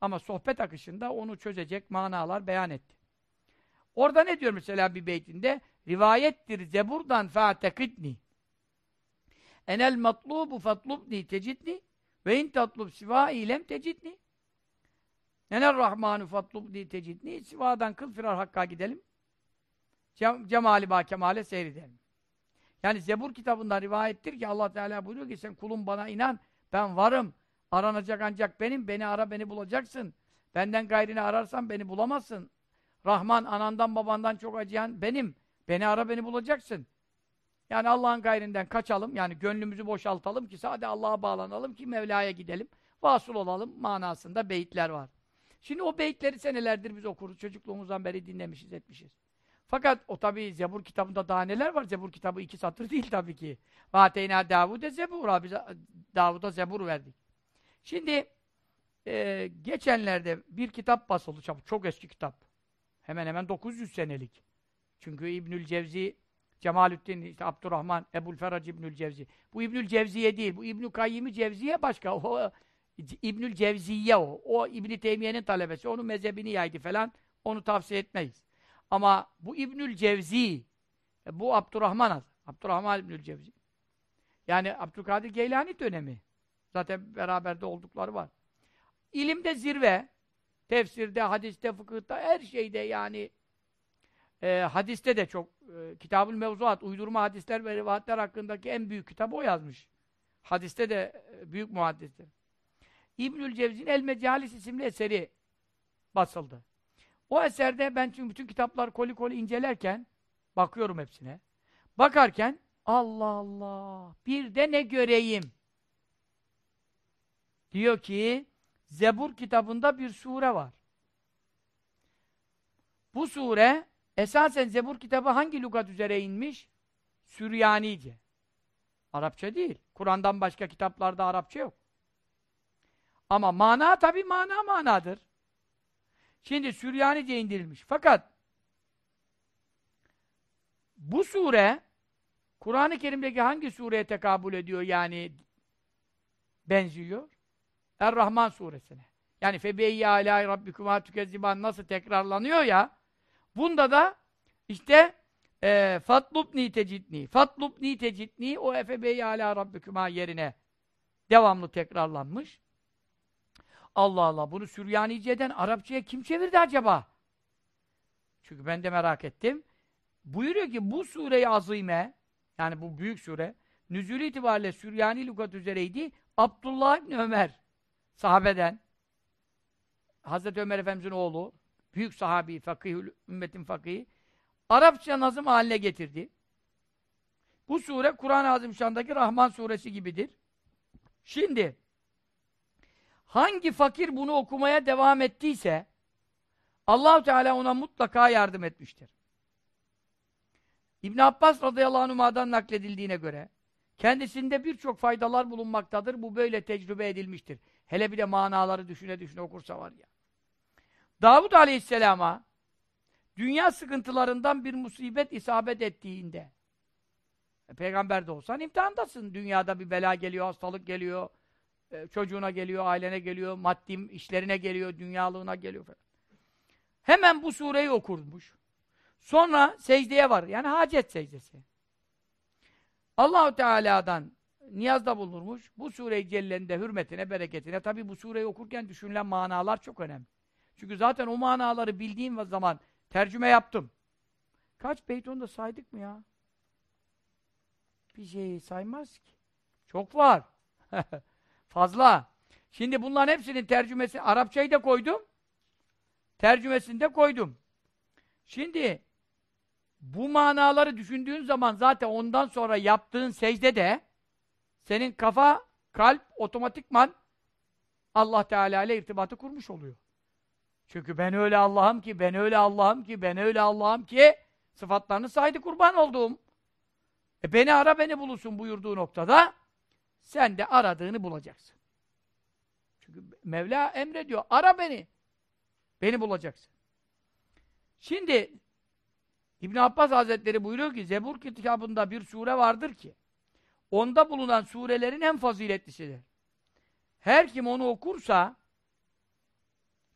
Ama sohbet akışında onu çözecek manalar beyan etti. Orada ne diyor mesela bir beytinde? Rivayettir zeburdan fa'tekidni. Enel matlubu fatlubni tecidni ve in tatlub siva ilem tecidni. Neler rahmanu fatlubni tecidni. Sivadan kıl firar hakka gidelim. Cem Cemali ba kemale seyredelim. Yani Zebur kitabında rivayettir ki Allah Teala buyuruyor ki sen kulum bana inan. Ben varım. Aranacak ancak benim. Beni ara beni bulacaksın. Benden gayrini ararsan beni bulamazsın. Rahman anandan babandan çok acıyan benim. Beni ara beni bulacaksın. Yani Allah'ın gayrinden kaçalım. Yani gönlümüzü boşaltalım ki sadece Allah'a bağlanalım ki Mevla'ya gidelim. Vasıl olalım manasında beyitler var. Şimdi o beyitleri senelerdir biz okuruz. Çocukluğumuzdan beri dinlemişiz, etmişiz. Fakat o tabi Zebur kitabında daha neler var? Zebur kitabı iki satır değil tabii ki. Vateyna Davud'e Zebur'a. Biz Davud'a Zebur verdik. Şimdi e, geçenlerde bir kitap basıldı. Çok, çok eski kitap. Hemen hemen 900 senelik. Çünkü İbnül Cevzi Cemalüddin, işte Abdurrahman, Ebul Feraj İbnül Cevzi. Bu İbnül Cevziye değil. Bu İbnül Kayyim'i Cevziye başka. O İbnül Cevziye o. O İbn Teymiye'nin talebesi. Onun mezhebini yaydı falan. Onu tavsiye etmeyiz. Ama bu İbnül Cevzi, e, bu Abdurrahman adı. Abdurrahman İbnül Cevzi. Yani Abdülkadir Geylani dönemi. Zaten beraber de oldukları var. İlimde zirve, tefsirde, hadiste, fıkıhta, her şeyde yani e, hadiste de çok e, Kitabül Mevzuat, uydurma hadisler ve rivayetler hakkındaki en büyük kitabı o yazmış. Hadiste de e, büyük muhaddistir. İbnül Cevzi'nin El Mecalis isimli eseri basıldı. O eserde ben çünkü bütün kitaplar koli koli incelerken bakıyorum hepsine. Bakarken Allah Allah bir de ne göreyim? Diyor ki Zebur kitabında bir sure var. Bu sure esasen Zebur kitabı hangi lügat üzere inmiş? Süryanice. Arapça değil. Kur'an'dan başka kitaplarda Arapça yok. Ama mana tabi mana manadır. Şimdi Süryanice indirilmiş. Fakat bu sure Kur'an-ı Kerim'deki hangi sureye tekabül ediyor yani benziyor? Er-Rahman suresine. Yani febeyyi alâ rabbikuma tükezziban nasıl tekrarlanıyor ya bunda da işte e, fatlubni tecidni fatlubni tecidni o efebeyyi alâ rabbikuma yerine devamlı tekrarlanmış. Allah Allah bunu Süryanice'den Arapçaya kim çevirdi acaba? Çünkü ben de merak ettim. Buyuruyor ki bu sure-i azime yani bu büyük sure nüzulü itibariyle Süryani lügat üzereydi. Abdullah İbni Ömer sahabeden Hazreti Ömer Efendimiz'in oğlu büyük sahabi, fakih, ümmetin fakihi Arapça nazım haline getirdi. Bu sure Kur'an-ı Azimşan'daki Rahman suresi gibidir. Şimdi hangi fakir bunu okumaya devam ettiyse Allahu Teala ona mutlaka yardım etmiştir. İbn Abbas radıyallahu anh'dan nakledildiğine göre kendisinde birçok faydalar bulunmaktadır. Bu böyle tecrübe edilmiştir. Hele bir de manaları düşüne düşüne okursa var ya. Davud aleyhisselama dünya sıkıntılarından bir musibet isabet ettiğinde e, peygamber de olsan imtihandasın. Dünyada bir bela geliyor, hastalık geliyor, e, çocuğuna geliyor, ailene geliyor, maddi işlerine geliyor, dünyalığına geliyor falan. Hemen bu sureyi okurmuş. Sonra secdeye var. Yani hacet secdesi. Allahu Teala'dan niyazda bulunurmuş. Bu sure-i cellenin de hürmetine, bereketine. Tabi bu sureyi okurken düşünülen manalar çok önemli. Çünkü zaten o manaları bildiğim zaman tercüme yaptım. Kaç beyt onu da saydık mı ya? Bir şey saymaz ki. Çok var. Fazla. Şimdi bunların hepsinin tercümesi, Arapçayı da koydum. Tercümesini de koydum. Şimdi bu manaları düşündüğün zaman zaten ondan sonra yaptığın secde de senin kafa, kalp otomatikman Allah Teala ile irtibatı kurmuş oluyor. Çünkü ben öyle Allah'ım ki, ben öyle Allah'ım ki, ben öyle Allah'ım ki sıfatlarını saydı kurban olduğum. E beni ara beni bulursun buyurduğu noktada sen de aradığını bulacaksın. Çünkü Mevla emrediyor. Ara beni. Beni bulacaksın. Şimdi İbn Abbas Hazretleri buyuruyor ki Zebur kitabında bir sure vardır ki onda bulunan surelerin en faziletlisidir. Her kim onu okursa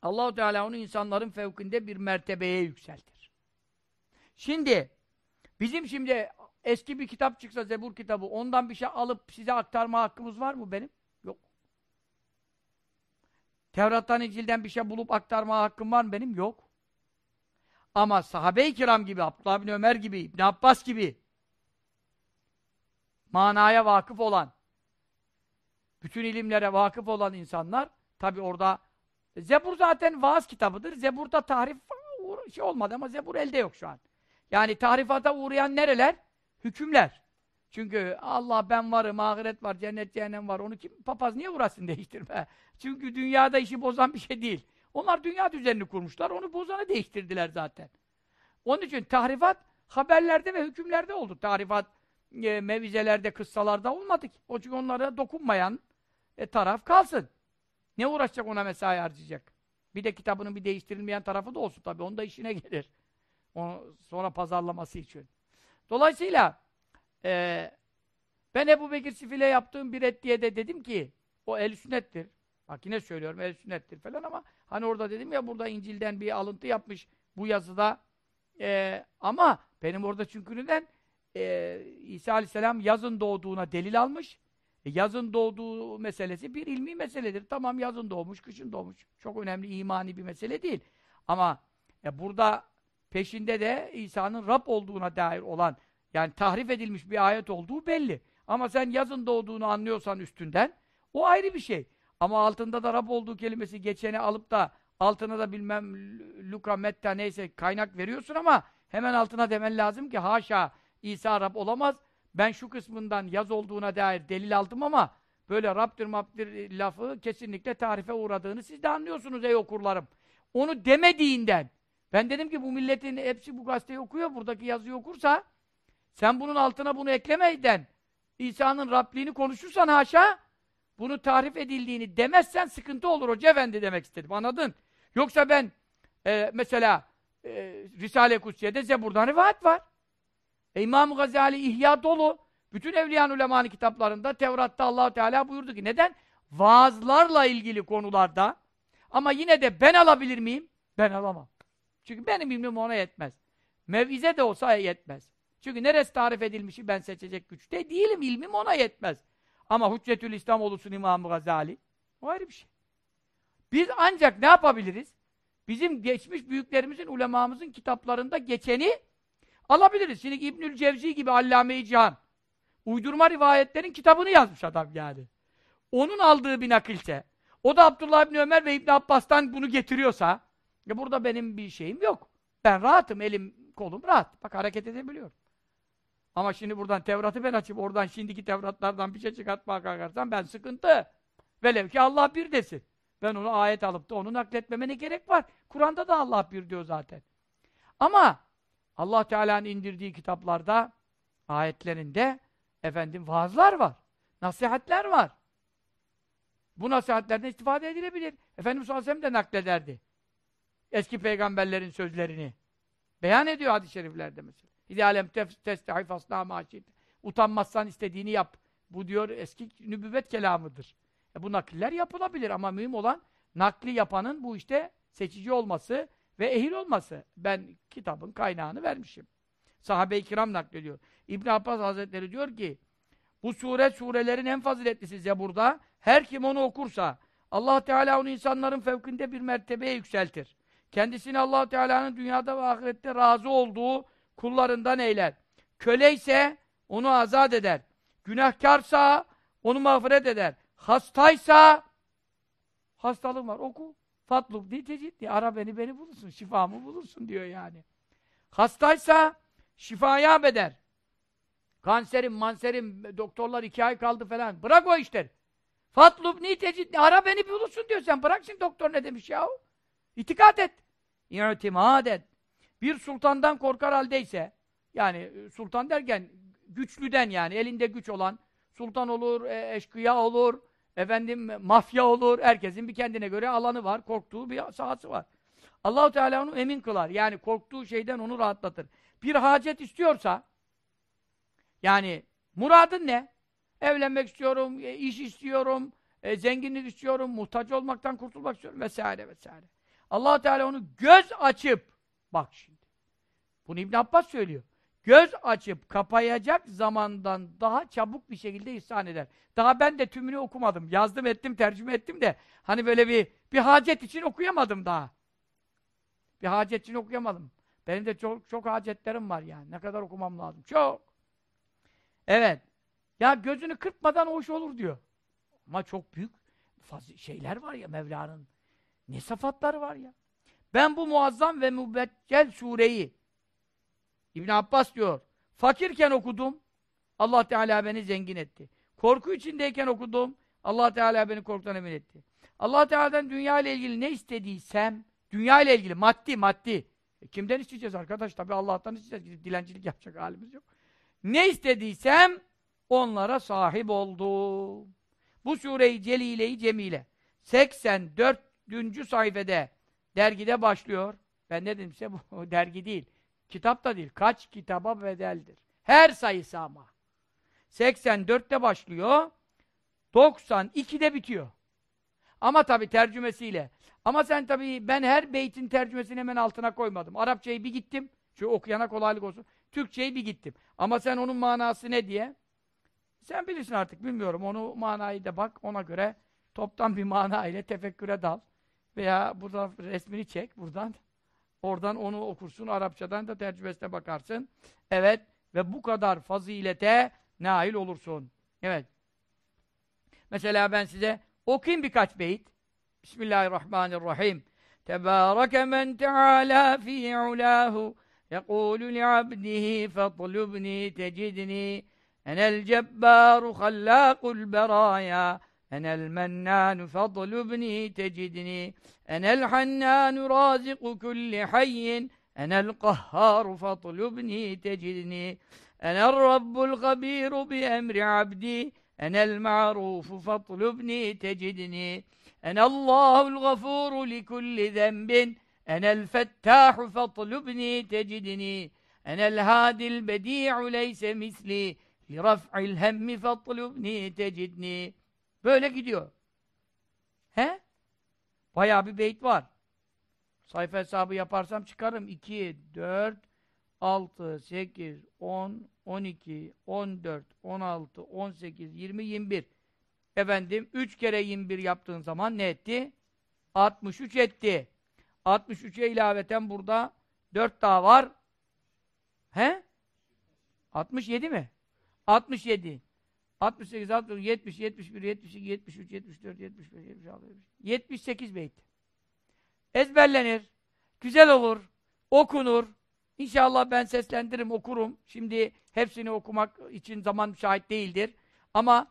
Allahu Teala onu insanların fevkinde bir mertebeye yükseltir. Şimdi bizim şimdi eski bir kitap çıksa Zebur kitabı ondan bir şey alıp size aktarma hakkımız var mı benim? Yok. Tevrat'tan İncil'den bir şey bulup aktarma hakkım var mı benim? Yok. Ama sahabe-i kiram gibi, Abdullah bin Ömer gibi, İbn Abbas gibi manaya vakıf olan, bütün ilimlere vakıf olan insanlar, tabi orada Zebur zaten vaaz kitabıdır. Zebur'da tahrif şey olmadı ama Zebur elde yok şu an. Yani tahrifata uğrayan nereler? Hükümler. Çünkü Allah ben varım, ahiret var, cennet cehennem var. Onu kim papaz niye uğraşsın değiştirme? Çünkü dünyada işi bozan bir şey değil. Onlar dünya düzenini kurmuşlar. Onu bozanı değiştirdiler zaten. Onun için tahrifat haberlerde ve hükümlerde oldu. Tahrifat e, mevizelerde, kıssalarda olmadı ki. O çünkü onlara dokunmayan e, taraf kalsın. Ne uğraşacak ona mesai harcayacak? Bir de kitabının bir değiştirilmeyen tarafı da olsun tabii. Onun da işine gelir. Onu sonra pazarlaması için. Dolayısıyla e, ben Ebu Bekir Sifil'e yaptığım bir reddiye de dedim ki o el sünnettir. Bak yine söylüyorum el sünnettir falan ama hani orada dedim ya burada İncil'den bir alıntı yapmış bu yazıda. E, ama benim orada çünkü neden e, İsa Aleyhisselam yazın doğduğuna delil almış. E, yazın doğduğu meselesi bir ilmi meseledir. Tamam yazın doğmuş, kışın doğmuş. Çok önemli imani bir mesele değil. Ama e, burada peşinde de İsa'nın Rab olduğuna dair olan yani tahrif edilmiş bir ayet olduğu belli. Ama sen yazın doğduğunu anlıyorsan üstünden o ayrı bir şey. Ama altında da Rab olduğu kelimesi geçeni alıp da altına da bilmem Luka, Metta neyse kaynak veriyorsun ama hemen altına demen lazım ki haşa İsa Rab olamaz. Ben şu kısmından yaz olduğuna dair delil aldım ama böyle Rab'dir Mab'dir lafı kesinlikle tarife uğradığını siz de anlıyorsunuz ey okurlarım. Onu demediğinden ben dedim ki bu milletin hepsi bu gazeteyi okuyor, buradaki yazıyı okursa sen bunun altına bunu eklemeyden İsa'nın Rabliğini konuşursan haşa bunu tarif edildiğini demezsen sıkıntı olur Hoca Efendi demek istedim. Anladın? Yoksa ben e, mesela e, Risale-i Kutsiye'de Zebur'dan rivayet var. E, İmam Gazali İhya dolu. Bütün Evliyan Ulemanın kitaplarında Tevrat'ta allah Teala buyurdu ki neden? Vaazlarla ilgili konularda ama yine de ben alabilir miyim? Ben alamam. Çünkü benim ilmim ona yetmez. Mevize de olsa yetmez. Çünkü neresi tarif edilmişi ben seçecek güçte değilim. ilmim ona yetmez. Ama Hüccetül İslam olursun İmam Gazali. O ayrı bir şey. Biz ancak ne yapabiliriz? Bizim geçmiş büyüklerimizin, ulemamızın kitaplarında geçeni alabiliriz. Şimdi İbnül Cevzi gibi Allame-i Cihan uydurma rivayetlerin kitabını yazmış adam yani. Onun aldığı bir nakilse, o da Abdullah İbni Ömer ve İbni Abbas'tan bunu getiriyorsa, ya burada benim bir şeyim yok. Ben rahatım, elim, kolum rahat. Bak hareket edebiliyorum. Ama şimdi buradan Tevrat'ı ben açıp oradan şimdiki Tevratlardan bir şey çıkartmaya kalkarsam ben sıkıntı. Velev ki Allah bir desin. Ben onu ayet alıp da onu nakletmeme ne gerek var? Kur'an'da da Allah bir diyor zaten. Ama Allah Teala'nın indirdiği kitaplarda ayetlerinde efendim vaazlar var. Nasihatler var. Bu nasihatlerden istifade edilebilir. Efendimiz sallallahu de naklederdi. Eski peygamberlerin sözlerini. Beyan ediyor hadis-i şeriflerde mesela. İdealem testahif asla maşid. Utanmazsan istediğini yap. Bu diyor eski nübüvvet kelamıdır. E bu nakiller yapılabilir ama mühim olan nakli yapanın bu işte seçici olması ve ehil olması. Ben kitabın kaynağını vermişim. Sahabe-i kiram naklediyor. İbn Abbas Hazretleri diyor ki bu sure surelerin en faziletlisi Zebur'da. Her kim onu okursa Allah Teala onu insanların fevkinde bir mertebeye yükseltir. Kendisini Allah Teala'nın dünyada ve ahirette razı olduğu kullarından eyler. Köle ise onu azat eder. Günahkarsa onu mağfiret eder. Hastaysa hastalığım var oku. Fatlub diye tecid diye. Ara beni beni bulursun. Şifamı bulursun diyor yani. Hastaysa şifaya beder. Kanserim, manserim, doktorlar iki ay kaldı falan. Bırak o işleri. Fatlub ni tecid Ara beni bulursun diyor sen. Bırak şimdi doktor ne demiş yahu. İtikat et. İ'timad et. Bir sultandan korkar haldeyse, yani sultan derken güçlüden yani elinde güç olan sultan olur, e, eşkıya olur, efendim mafya olur. Herkesin bir kendine göre alanı var, korktuğu bir sahası var. Allahu Teala onu emin kılar. Yani korktuğu şeyden onu rahatlatır. Bir hacet istiyorsa yani muradın ne? Evlenmek istiyorum, e, iş istiyorum, e, zenginlik istiyorum, muhtaç olmaktan kurtulmak istiyorum vesaire vesaire. Allah Teala onu göz açıp bak şimdi. Bunu İbn Abbas söylüyor. Göz açıp kapayacak zamandan daha çabuk bir şekilde ihsan eder. Daha ben de tümünü okumadım. Yazdım ettim, tercüme ettim de hani böyle bir bir hacet için okuyamadım daha. Bir hacet için okuyamadım. Benim de çok çok hacetlerim var yani. Ne kadar okumam lazım. Çok. Evet. Ya gözünü kırpmadan o iş olur diyor. Ama çok büyük şeyler var ya Mevla'nın. Ne sıfatları var ya. Ben bu muazzam ve mübeccel sureyi İbn Abbas diyor. Fakirken okudum. Allah Teala beni zengin etti. Korku içindeyken okudum. Allah Teala beni korkudan emin etti. Allah Teala'dan dünya ile ilgili ne istediysem, dünya ile ilgili maddi maddi. E kimden isteyeceğiz arkadaş? Tabii Allah'tan isteyeceğiz. Gidip dilencilik yapacak halimiz yok. Ne istediysem onlara sahip oldum. Bu sureyi Celile-i Cemile 84. sayfede dergide başlıyor. Ben ne dedim size bu dergi değil. Kitap da değil. Kaç kitaba bedeldir. Her sayısı ama. 84'te başlıyor. 92'de bitiyor. Ama tabi tercümesiyle. Ama sen tabi ben her beytin tercümesini hemen altına koymadım. Arapçayı bir gittim. Şu okuyana kolaylık olsun. Türkçeyi bir gittim. Ama sen onun manası ne diye? Sen bilirsin artık bilmiyorum. Onu manayı da bak ona göre toptan bir mana ile tefekküre dal. Veya burada resmini çek buradan. Oradan onu okursun. Arapçadan da tercümesine bakarsın. Evet. Ve bu kadar fazilete nail olursun. Evet. Mesela ben size okuyayım birkaç beyit. Bismillahirrahmanirrahim. Tebâreke men teâlâ fî ulâhu yekûlu li'abdihi fatlubni tecidni enel cebbâru hallâkul berâyâ أنا المنان فاطلبني تجدني. أنا الحنان رازق كل حي. أنا القهار فاطلبني تجدني. أنا الرب الخبير بأمر عبدي. أنا المعروف فاطلبني تجدني. أنا الله الغفور لكل ذنب. أنا الفتاح فاطلبني تجدني. أنا الهادي البديع ليس مثلي. لرفع الهم فاطلبني تجدني. Böyle gidiyor. He? Bayağı bir beyt var. Sayfa hesabı yaparsam çıkarım. 2, 4, 6, 8, 10, 12, 14, 16, 18, 20, 21. Efendim 3 kere 21 yaptığın zaman ne etti? 63 etti. 63'e ilaveten burada 4 daha var. He? 67 mi? 67. 68, 69, 70, 71, 72, 73, 74, 75, 76, 78 beyt. Ezberlenir. Güzel olur. Okunur. İnşallah ben seslendiririm, okurum. Şimdi hepsini okumak için zaman müsait değildir. Ama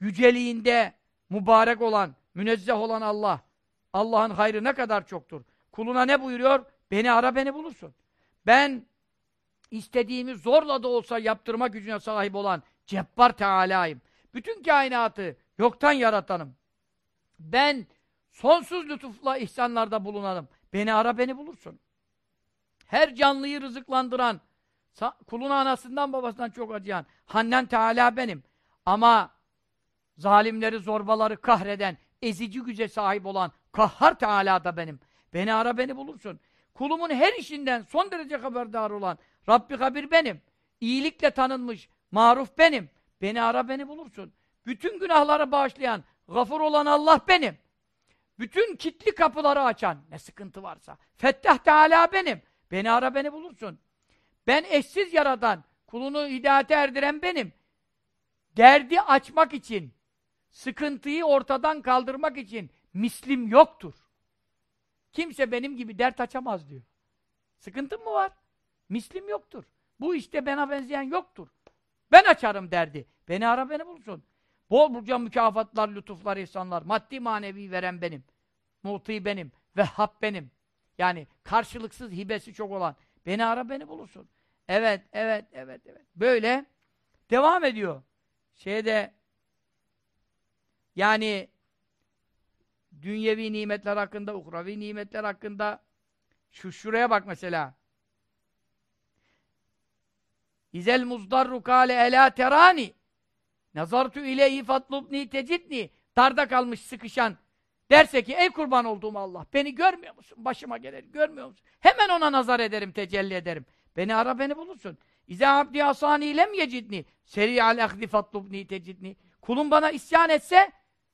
yüceliğinde mübarek olan, münezzeh olan Allah, Allah'ın hayrı ne kadar çoktur. Kuluna ne buyuruyor? Beni ara, beni bulursun. Ben istediğimi zorla da olsa yaptırma gücüne sahip olan Cebbar Teala'yım. Bütün kainatı yoktan yaratanım. Ben sonsuz lütufla ihsanlarda bulunanım. Beni ara, beni bulursun. Her canlıyı rızıklandıran, kuluna anasından babasından çok acıyan, Hannen Teala benim. Ama zalimleri, zorbaları kahreden, ezici güce sahip olan Kahhar Teala da benim. Beni ara, beni bulursun. Kulumun her işinden son derece haberdar olan Rabbi Kabir benim. İyilikle tanınmış, maruf benim. Beni ara, beni bulursun. Bütün günahları bağışlayan, gafur olan Allah benim. Bütün kitli kapıları açan, ne sıkıntı varsa. Fettah Teala benim. Beni ara, beni bulursun. Ben eşsiz yaradan, kulunu hidayete erdiren benim. Derdi açmak için, sıkıntıyı ortadan kaldırmak için mislim yoktur. Kimse benim gibi dert açamaz diyor. Sıkıntın mı var? Mislim yoktur. Bu işte bana benzeyen yoktur. Ben açarım derdi. Beni ara beni bulsun. Bol bulca mükafatlar, lütuflar, ihsanlar, maddi manevi veren benim. Muti benim. Vehhab benim. Yani karşılıksız hibesi çok olan. Beni ara beni bulursun. Evet, evet, evet, evet. Böyle devam ediyor. Şeyde yani dünyevi nimetler hakkında, uhravi nimetler hakkında şu şuraya bak mesela. İzel muzdarru kâle elâ terâni nazartu ileyhi fatlubni tecidni darda kalmış, sıkışan derse ki ey kurban olduğum Allah beni görmüyor musun? Başıma gelir görmüyor musun? Hemen ona nazar ederim, tecelli ederim. Beni ara beni bulursun. İza abdi asani lem yecidni seri'al ahdi fatlubni tecidni kulum bana isyan etse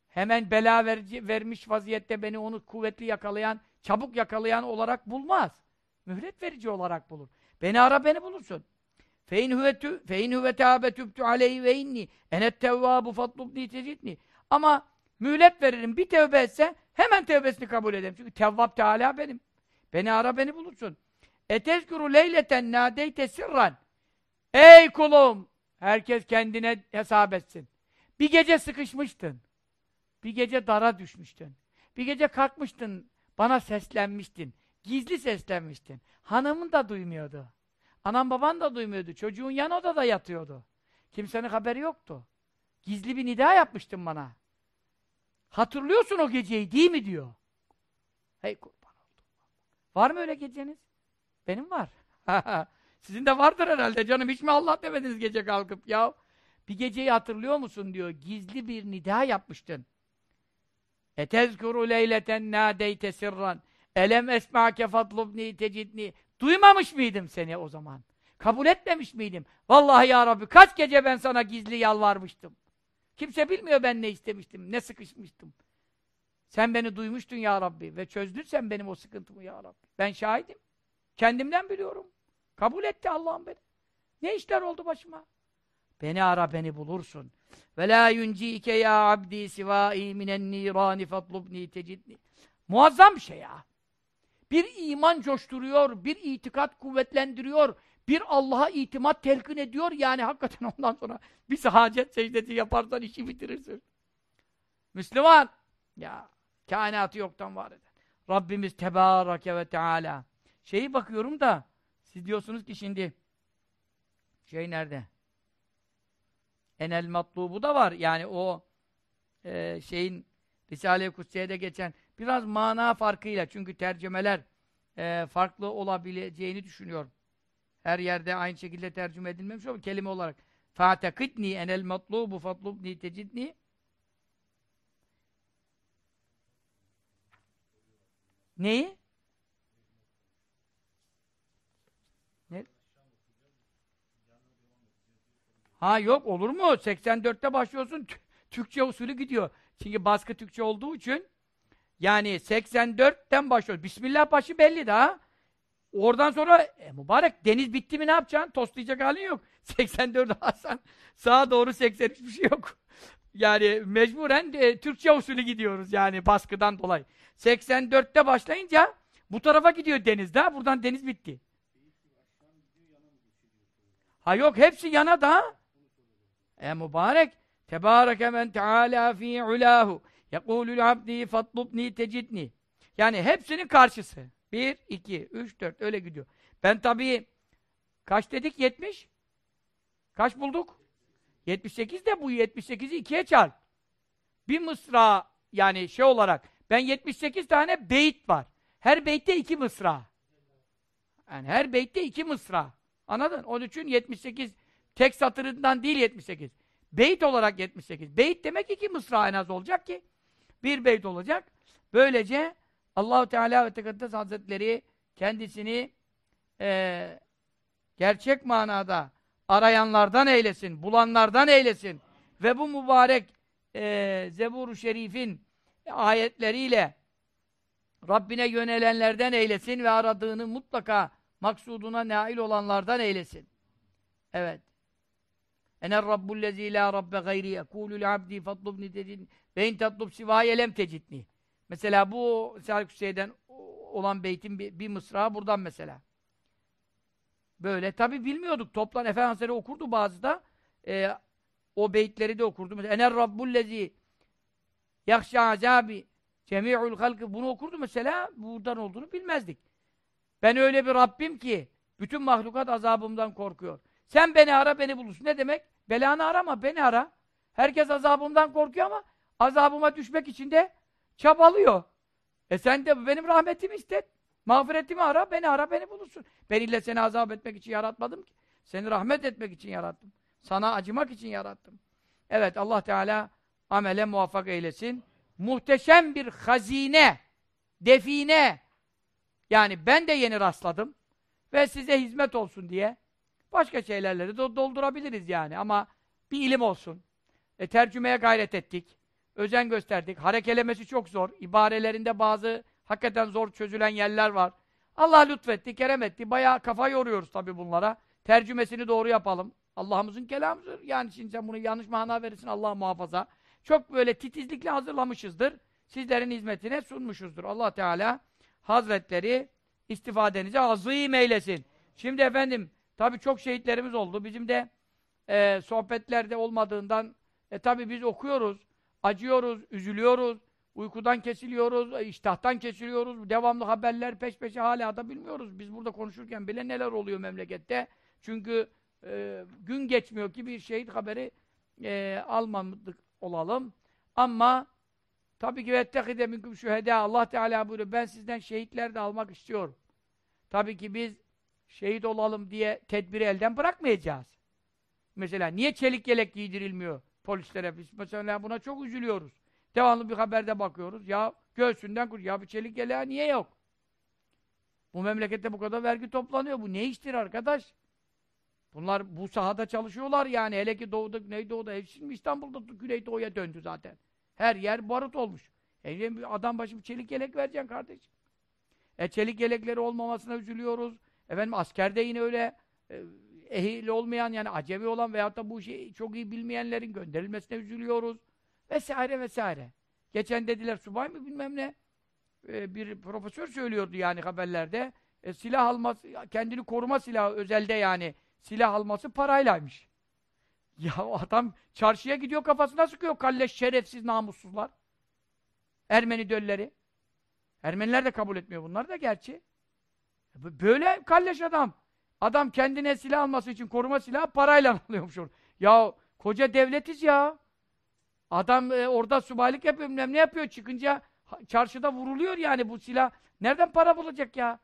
hemen bela verici, vermiş vaziyette beni onu kuvvetli yakalayan, çabuk yakalayan olarak bulmaz. Mühlet verici olarak bulur. Beni ara beni bulursun. Fein huvetü fein huvetâbe tübtü aleyhi ve inni enet tevvâbu fatlubni tecidni. Ama mühlet veririm. Bir tevbe etse hemen tevbesini kabul ederim. Çünkü Tevvab Teala benim. Beni ara beni bulursun. Etezkuru leyleten nâdeyte sirran. Ey kulum! Herkes kendine hesap etsin. Bir gece sıkışmıştın. Bir gece dara düşmüştün. Bir gece kalkmıştın, bana seslenmiştin. Gizli seslenmiştin. Hanımın da duymuyordu. Anam baban da duymuyordu. Çocuğun yan odada yatıyordu. Kimsenin haberi yoktu. Gizli bir nida yapmıştın bana. Hatırlıyorsun o geceyi değil mi diyor. Hey kurban oldum. Var mı öyle geceniz? Benim var. Sizin de vardır herhalde canım. Hiç mi Allah demediniz gece kalkıp ya? Bir geceyi hatırlıyor musun diyor. Gizli bir nida yapmıştın. Etezkuru leyleten nâdeyte sirran. Elem esma'ke fatlubni tecidni. Duymamış mıydım seni o zaman? Kabul etmemiş miydim? Vallahi ya Rabbi kaç gece ben sana gizli yalvarmıştım. Kimse bilmiyor ben ne istemiştim, ne sıkışmıştım. Sen beni duymuştun ya Rabbi ve çözdün sen benim o sıkıntımı ya Rabbi. Ben şahidim. Kendimden biliyorum. Kabul etti Allah'ım beni. Ne işler oldu başıma? Beni ara beni bulursun. Ve la yuncike ya abdi sivai minen nirani fatlubni tecidni. Muazzam bir şey ya. Bir iman coşturuyor, bir itikat kuvvetlendiriyor, bir Allah'a itimat telkin ediyor. Yani hakikaten ondan sonra bir hacet secdesi yaparsan işi bitirirsin. Müslüman! Ya kainatı yoktan var eden. Rabbimiz Tebareke ve Teala. Şeyi bakıyorum da siz diyorsunuz ki şimdi şey nerede? Enel matlubu da var. Yani o e, şeyin Risale-i Kutsiye'de geçen biraz mana farkıyla çünkü tercümeler e, farklı olabileceğini düşünüyorum. Her yerde aynı şekilde tercüme edilmemiş ama kelime olarak فَاَتَقِدْنِي enel matlubu fatlubni tecidni Neyi? Ne? Ha yok olur mu? 84'te başlıyorsun Türkçe usulü gidiyor. Çünkü baskı Türkçe olduğu için yani 84'ten başlıyor. Bismillah başı belli daha. Oradan sonra e, mübarek deniz bitti mi ne yapacaksın? Tostlayacak halin yok. 84 Hasan sağa doğru 83 bir şey yok. Yani mecburen e, Türkçe usulü gidiyoruz yani baskıdan dolayı. 84'te başlayınca bu tarafa gidiyor deniz daha. Buradan deniz bitti. Ha yok hepsi yana da. E mübarek. Tebareke men teala fi ulahu. Yekulul abdi fatlubni tecidni. Yani hepsinin karşısı. Bir, iki, üç, dört öyle gidiyor. Ben tabii kaç dedik? Yetmiş. Kaç bulduk? 78 de bu 78'i ikiye çarp. Bir mısra yani şey olarak ben 78 tane beyit var. Her beytte iki mısra. Yani her beytte iki mısra. Anladın? Onun için 78 tek satırından değil 78. Beyt olarak 78. Beyt demek iki mısra en az olacak ki bir beyt olacak. Böylece Allahu Teala ve Tekaddes Hazretleri kendisini e, gerçek manada arayanlardan eylesin, bulanlardan eylesin ve bu mübarek e, Zebur-u Şerif'in ayetleriyle Rabbine yönelenlerden eylesin ve aradığını mutlaka maksuduna nail olanlardan eylesin. Evet. Ener rabbullezî lâ rabbe gayri ekûlü abdi fatlubni tecid ve in tatlub sivâye lem tecidni. Mesela bu Sâlik Hüseyin'den olan beytin bir, bir mısra buradan mesela. Böyle. Tabi bilmiyorduk. Toplan Efendimizleri okurdu bazı da. E, o beyitleri de okurdu. Mesela Ener rabbullezî yahşâ azâbi cemî'ul halkı bunu okurdu mesela. Buradan olduğunu bilmezdik. Ben öyle bir Rabbim ki Bütün mahlukat azabımdan korkuyor. Sen beni ara, beni bulursun. Ne demek? Belanı arama, beni ara. Herkes azabımdan korkuyor ama azabıma düşmek için de çabalıyor. E sen de benim rahmetimi iste. Mağfiretimi ara, beni ara, beni bulursun. Ben ille seni azap etmek için yaratmadım ki. Seni rahmet etmek için yarattım. Sana acımak için yarattım. Evet, Allah Teala amele muvaffak eylesin. Muhteşem bir hazine, define. Yani ben de yeni rastladım. Ve size hizmet olsun diye. Başka şeylerle de doldurabiliriz yani. Ama bir ilim olsun. E, tercümeye gayret ettik. Özen gösterdik. Harekelemesi çok zor. İbarelerinde bazı hakikaten zor çözülen yerler var. Allah lütfetti, kerem etti. Bayağı kafa yoruyoruz tabii bunlara. Tercümesini doğru yapalım. Allah'ımızın kelamıdır. Yani şimdi sen bunu yanlış mana verirsin Allah muhafaza. Çok böyle titizlikle hazırlamışızdır. Sizlerin hizmetine sunmuşuzdur. Allah Teala Hazretleri istifadenizi azim eylesin. Şimdi efendim tabii çok şehitlerimiz oldu. Bizim de e, sohbetlerde olmadığından e, tabii biz okuyoruz, acıyoruz, üzülüyoruz, uykudan kesiliyoruz, e, iştahtan kesiliyoruz. Devamlı haberler peş peşe hala da bilmiyoruz. Biz burada konuşurken bile neler oluyor memlekette. Çünkü e, gün geçmiyor ki bir şehit haberi e, almadık olalım. Ama tabii ki vettehide minkum şühedâ Allah Teala buyuruyor. Ben sizden şehitler de almak istiyorum. Tabii ki biz şehit olalım diye tedbiri elden bırakmayacağız. Mesela niye çelik yelek giydirilmiyor polislere? Biz mesela buna çok üzülüyoruz. Devamlı bir haberde bakıyoruz. Ya göğsünden kur. Ya bir çelik yeleği niye yok? Bu memlekette bu kadar vergi toplanıyor. Bu ne iştir arkadaş? Bunlar bu sahada çalışıyorlar yani. Hele ki doğuda, güneydoğuda. Hepsi İstanbul'da güneydoğuya döndü zaten. Her yer barut olmuş. E, adam başı bir çelik yelek vereceksin kardeşim. E, çelik yelekleri olmamasına üzülüyoruz. Efendim askerde yine öyle e, ehil olmayan yani acemi olan veyahut da bu şeyi çok iyi bilmeyenlerin gönderilmesine üzülüyoruz. Vesaire vesaire. Geçen dediler subay mı bilmem ne e, bir profesör söylüyordu yani haberlerde. E, silah alması, kendini koruma silahı özelde yani silah alması paraylaymış. Ya adam çarşıya gidiyor kafasına sıkıyor kalleş şerefsiz namussuzlar. Ermeni dölleri. Ermeniler de kabul etmiyor bunları da gerçi. Böyle kalleş adam. Adam kendine silah alması için koruma silahı parayla alıyormuş onu. Ya koca devletiz ya. Adam e, orada subaylık yapıyor, ne yapıyor çıkınca çarşıda vuruluyor yani bu silah. Nereden para bulacak ya?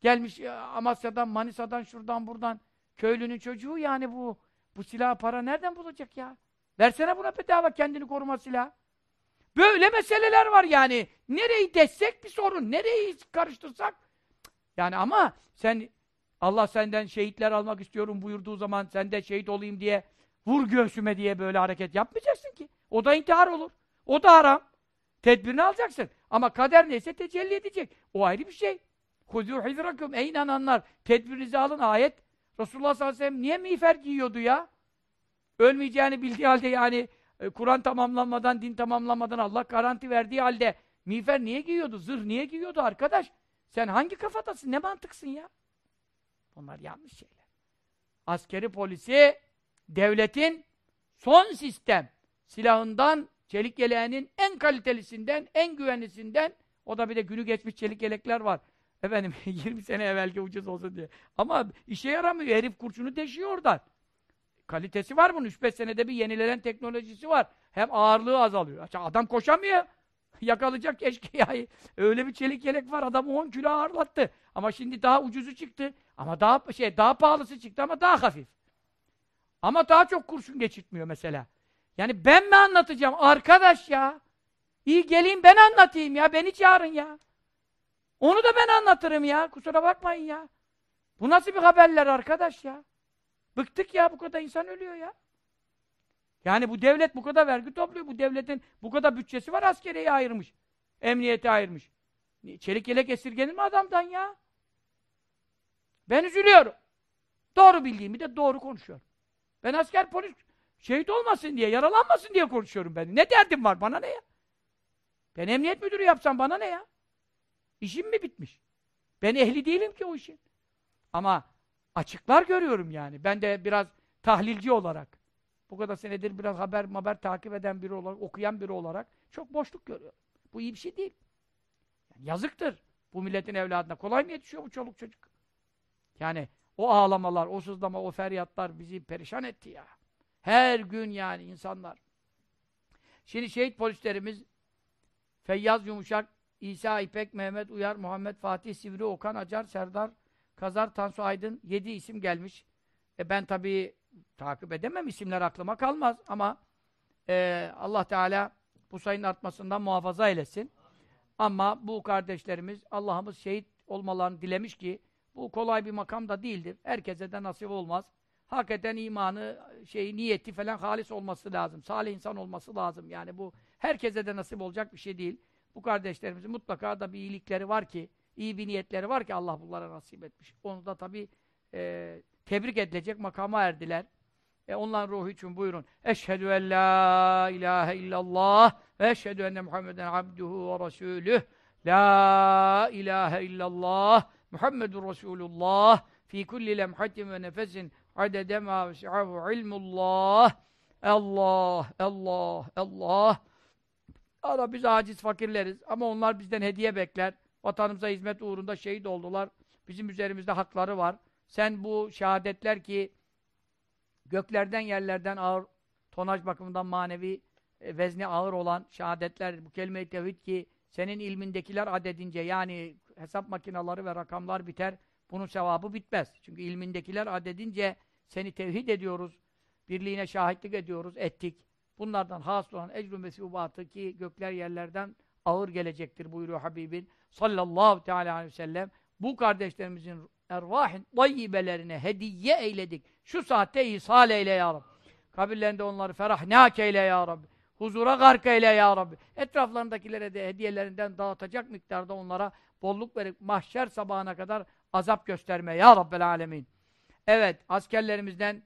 Gelmiş e, Amasya'dan, Manisa'dan, şuradan, buradan. Köylünün çocuğu yani bu. Bu silah para nereden bulacak ya? Versene buna bedava kendini koruma silahı. Böyle meseleler var yani. Nereyi desek bir sorun. Nereyi karıştırsak. Yani ama sen Allah senden şehitler almak istiyorum buyurduğu zaman sen de şehit olayım diye vur göğsüme diye böyle hareket yapmayacaksın ki. O da intihar olur. O da haram. Tedbirini alacaksın. Ama kader neyse tecelli edecek. O ayrı bir şey. Huzû hizrakum ey inananlar. Tedbirinizi alın ayet. Resulullah sallallahu aleyhi ve sellem niye miğfer giyiyordu ya? Ölmeyeceğini bildiği halde yani e, Kur'an tamamlanmadan, din tamamlanmadan Allah garanti verdiği halde miğfer niye giyiyordu? Zırh niye giyiyordu arkadaş? Sen hangi kafadasın? Ne mantıksın ya? Bunlar yanlış şeyler. Askeri polisi devletin son sistem silahından, çelik yeleğinin en kalitelisinden, en güvenlisinden o da bir de günü geçmiş çelik yelekler var. Efendim 20 sene evvelki ucuz olsun diye. Ama işe yaramıyor. Herif kurşunu deşiyor oradan. Kalitesi var bunun. 3-5 senede bir yenilenen teknolojisi var. Hem ağırlığı azalıyor. Adam koşamıyor. Yakalayacak eşkıyayı. Öyle bir çelik yelek var. Adamı 10 kilo ağırlattı. Ama şimdi daha ucuzu çıktı. Ama daha şey daha pahalısı çıktı ama daha hafif. Ama daha çok kurşun geçirtmiyor mesela. Yani ben mi anlatacağım? Arkadaş ya. İyi geleyim ben anlatayım ya. Beni çağırın ya. Onu da ben anlatırım ya. Kusura bakmayın ya. Bu nasıl bir haberler arkadaş ya? Bıktık ya bu kadar insan ölüyor ya. Yani bu devlet bu kadar vergi topluyor. Bu devletin bu kadar bütçesi var askeriye ayırmış. Emniyete ayırmış. Çelik yelek esirgenir mi adamdan ya? Ben üzülüyorum. Doğru bildiğimi de doğru konuşuyorum. Ben asker polis şehit olmasın diye, yaralanmasın diye konuşuyorum ben. Ne derdim var? Bana ne ya? Ben emniyet müdürü yapsam bana ne ya? İşim mi bitmiş? Ben ehli değilim ki o işin. Ama açıklar görüyorum yani. Ben de biraz tahlilci olarak, bu kadar senedir biraz haber haber takip eden biri olarak, okuyan biri olarak çok boşluk görüyorum. Bu iyi bir şey değil. Yani yazıktır bu milletin evladına. Kolay mı yetişiyor bu çoluk çocuk? Yani o ağlamalar, o sızlama, o feryatlar bizi perişan etti ya. Her gün yani insanlar. Şimdi şehit polislerimiz Feyyaz Yumuşak, İsa İpek, Mehmet Uyar, Muhammed Fatih, Sivri, Okan Acar, Serdar, Kazar, Tansu Aydın, yedi isim gelmiş. E ben tabii takip edemem, isimler aklıma kalmaz ama e, Allah Teala bu sayının artmasından muhafaza eylesin. Ama bu kardeşlerimiz Allah'ımız şehit olmalarını dilemiş ki bu kolay bir makam da değildir. Herkese de nasip olmaz. Hakikaten imanı, şeyi, niyeti falan halis olması lazım. Salih insan olması lazım. Yani bu herkese de nasip olacak bir şey değil. Bu kardeşlerimizin mutlaka da bir iyilikleri var ki, iyi bir niyetleri var ki Allah bunlara nasip etmiş. Onu da tabii e, tebrik edilecek makama erdiler. E onların ruhu için buyurun. Eşhedü en la ilahe illallah ve eşhedü enne Muhammeden abduhu ve resulüh. La ilahe illallah Muhammedur Resulullah fi kulli lemhatin ve nefesin adede ma vesi'ahu ilmullah. Allah, Allah, Allah. Ara biz aciz fakirleriz ama onlar bizden hediye bekler. Vatanımıza hizmet uğrunda şehit oldular. Bizim üzerimizde hakları var. Sen bu şehadetler ki göklerden yerlerden ağır tonaj bakımından manevi e, vezni ağır olan şehadetler bu kelime-i tevhid ki senin ilmindekiler adedince yani hesap makinaları ve rakamlar biter. Bunun sevabı bitmez. Çünkü ilmindekiler adedince seni tevhid ediyoruz. Birliğine şahitlik ediyoruz, ettik. Bunlardan has olan ecrü mesubatı ki gökler yerlerden ağır gelecektir buyuruyor Habibin sallallahu teala aleyhi ve sellem. Bu kardeşlerimizin ervahin tayyibelerine hediye eyledik. Şu saatte ihsal eyle ya Rabbi. Kabirlerinde onları ferahnak eyle ya Rabbi. Huzura gark eyle ya Rabbi. Etraflarındakilere de hediyelerinden dağıtacak miktarda onlara bolluk verip mahşer sabahına kadar azap gösterme ya Rabbel alemin. Evet, askerlerimizden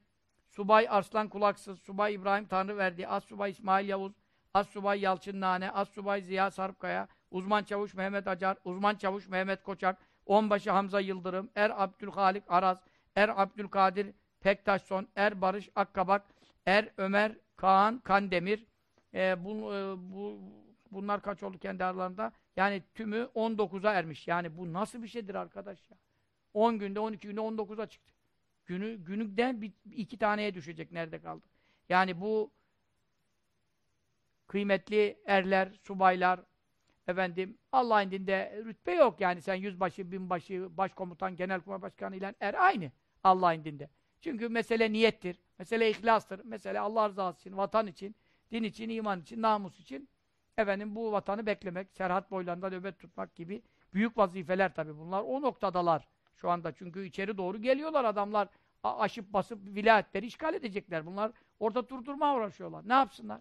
Subay Arslan Kulaksız, Subay İbrahim Tanrıverdi, As Subay İsmail Yavuz, As Subay Yalçın Nane, As Subay Ziya Sarpkaya, Uzman Çavuş Mehmet Acar, Uzman Çavuş Mehmet Koçak, Onbaşı Hamza Yıldırım, Er Abdülhalik Araz, Er Abdülkadir Pektaşson, Er Barış Akkabak, Er Ömer Kaan Kandemir. E, bu, e, bu, bunlar kaç oldu kendi aralarında? Yani tümü 19'a ermiş. Yani bu nasıl bir şeydir arkadaş ya? 10 günde, 12 günde 19'a çıktı. Günü, günükten bir, iki taneye düşecek. Nerede kaldı? Yani bu kıymetli erler, subaylar, efendim Allah indinde rütbe yok. Yani sen yüzbaşı, binbaşı, başkomutan, genelkurmay başkanı ile er aynı Allah indinde. Çünkü mesele niyettir. Mesele ihlastır. Mesele Allah rızası için, vatan için, din için, iman için, namus için efendim bu vatanı beklemek, serhat boylarında nöbet tutmak gibi büyük vazifeler tabii bunlar. O noktadalar şu anda. Çünkü içeri doğru geliyorlar adamlar. Aşıp basıp vilayetleri işgal edecekler. Bunlar orada durdurma uğraşıyorlar. Ne yapsınlar?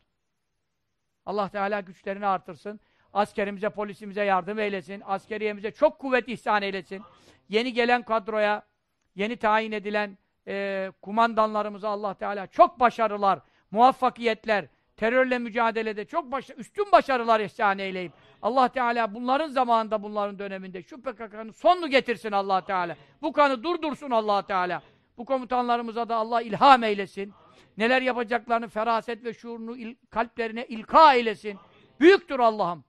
Allah Teala güçlerini artırsın. Askerimize, polisimize yardım eylesin. Askeriyemize çok kuvvet ihsan eylesin. Yeni gelen kadroya, yeni tayin edilen e, kumandanlarımıza Allah Teala çok başarılar, muvaffakiyetler, terörle mücadelede çok baş üstün başarılar ihsan eyleyip Allah Teala bunların zamanında, bunların döneminde şu PKK'nın sonunu getirsin Allah Teala. Bu kanı durdursun Allah Teala. Bu komutanlarımıza da Allah ilham eylesin. Neler yapacaklarını feraset ve şuurunu il, kalplerine ilka eylesin. Büyüktür Allah'ım.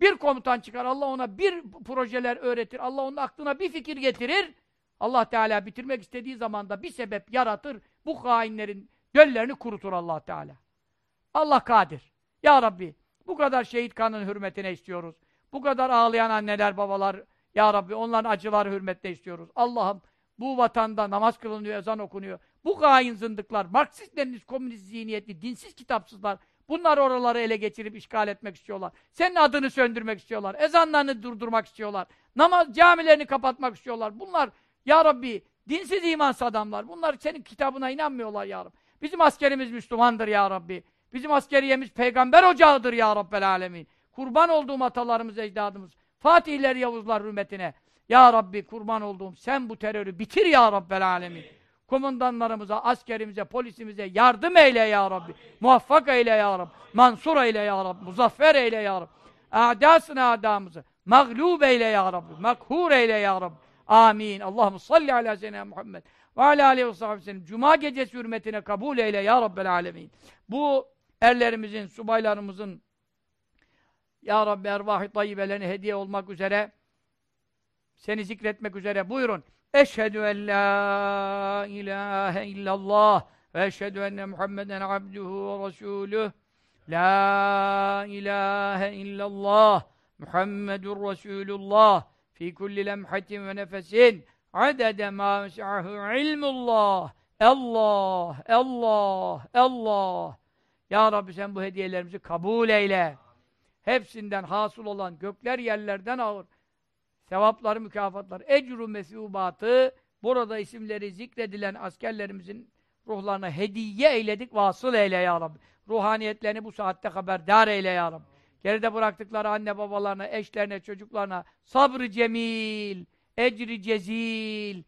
Bir komutan çıkar, Allah ona bir projeler öğretir, Allah onun aklına bir fikir getirir. Allah Teala bitirmek istediği zaman da bir sebep yaratır. Bu hainlerin döllerini kurutur Allah Teala. Allah kadir. Ya Rabbi, bu kadar şehit kanının hürmetine istiyoruz. Bu kadar ağlayan anneler, babalar, Ya Rabbi onların acıları hürmetine istiyoruz. Allah'ım bu vatanda namaz kılınıyor, ezan okunuyor. Bu hain zındıklar, Marksist, Leninist, komünist zihniyetli, dinsiz kitapsızlar, bunlar oraları ele geçirip işgal etmek istiyorlar. Senin adını söndürmek istiyorlar. Ezanlarını durdurmak istiyorlar. Namaz camilerini kapatmak istiyorlar. Bunlar ya Rabbi dinsiz imansız adamlar. Bunlar senin kitabına inanmıyorlar ya Rabbi. Bizim askerimiz Müslümandır ya Rabbi. Bizim askeriyemiz peygamber ocağıdır ya Rabbel alemin. Kurban olduğum atalarımız, ecdadımız. Fatihler, Yavuzlar hürmetine. Ya Rabbi kurban olduğum sen bu terörü bitir ya Rabbel alemin. Komutanlarımıza, askerimize, polisimize yardım eyle ya Rabbi. Muvaffak eyle ya Rabbi. Mansur eyle ya Rabbi. Muzaffer eyle ya Rabbi. A'dasın a'damızı. Mağlub eyle ya Rabbi. Makhur eyle ya Rabbi. Amin. Allahümme salli ala seyyidina Muhammed ve ala aleyhi ve sellem. Cuma gecesi hürmetine kabul eyle ya Rabbel alemin. Bu erlerimizin, subaylarımızın Ya Rabbi ervah-ı hediye olmak üzere seni zikretmek üzere buyurun. Eşhedü en la ilahe illallah ve eşhedü enne Muhammeden abduhu ve resuluh. La ilahe illallah Muhammedur Resulullah fi kulli lemhatin ve nefesin adede ma mes'ahu ilmullah. Allah, Allah, Allah. Ya Rabbi sen bu hediyelerimizi kabul eyle. Hepsinden hasıl olan gökler yerlerden ağır. Sevapları, mükafatları, ecru mesubatı burada isimleri zikredilen askerlerimizin ruhlarına hediye eyledik, vasıl eyle ya Rabbi. Ruhaniyetlerini bu saatte haberdar eyle ya Rabbi. Geride bıraktıkları anne babalarına, eşlerine, çocuklarına sabrı cemil, ecri cezil,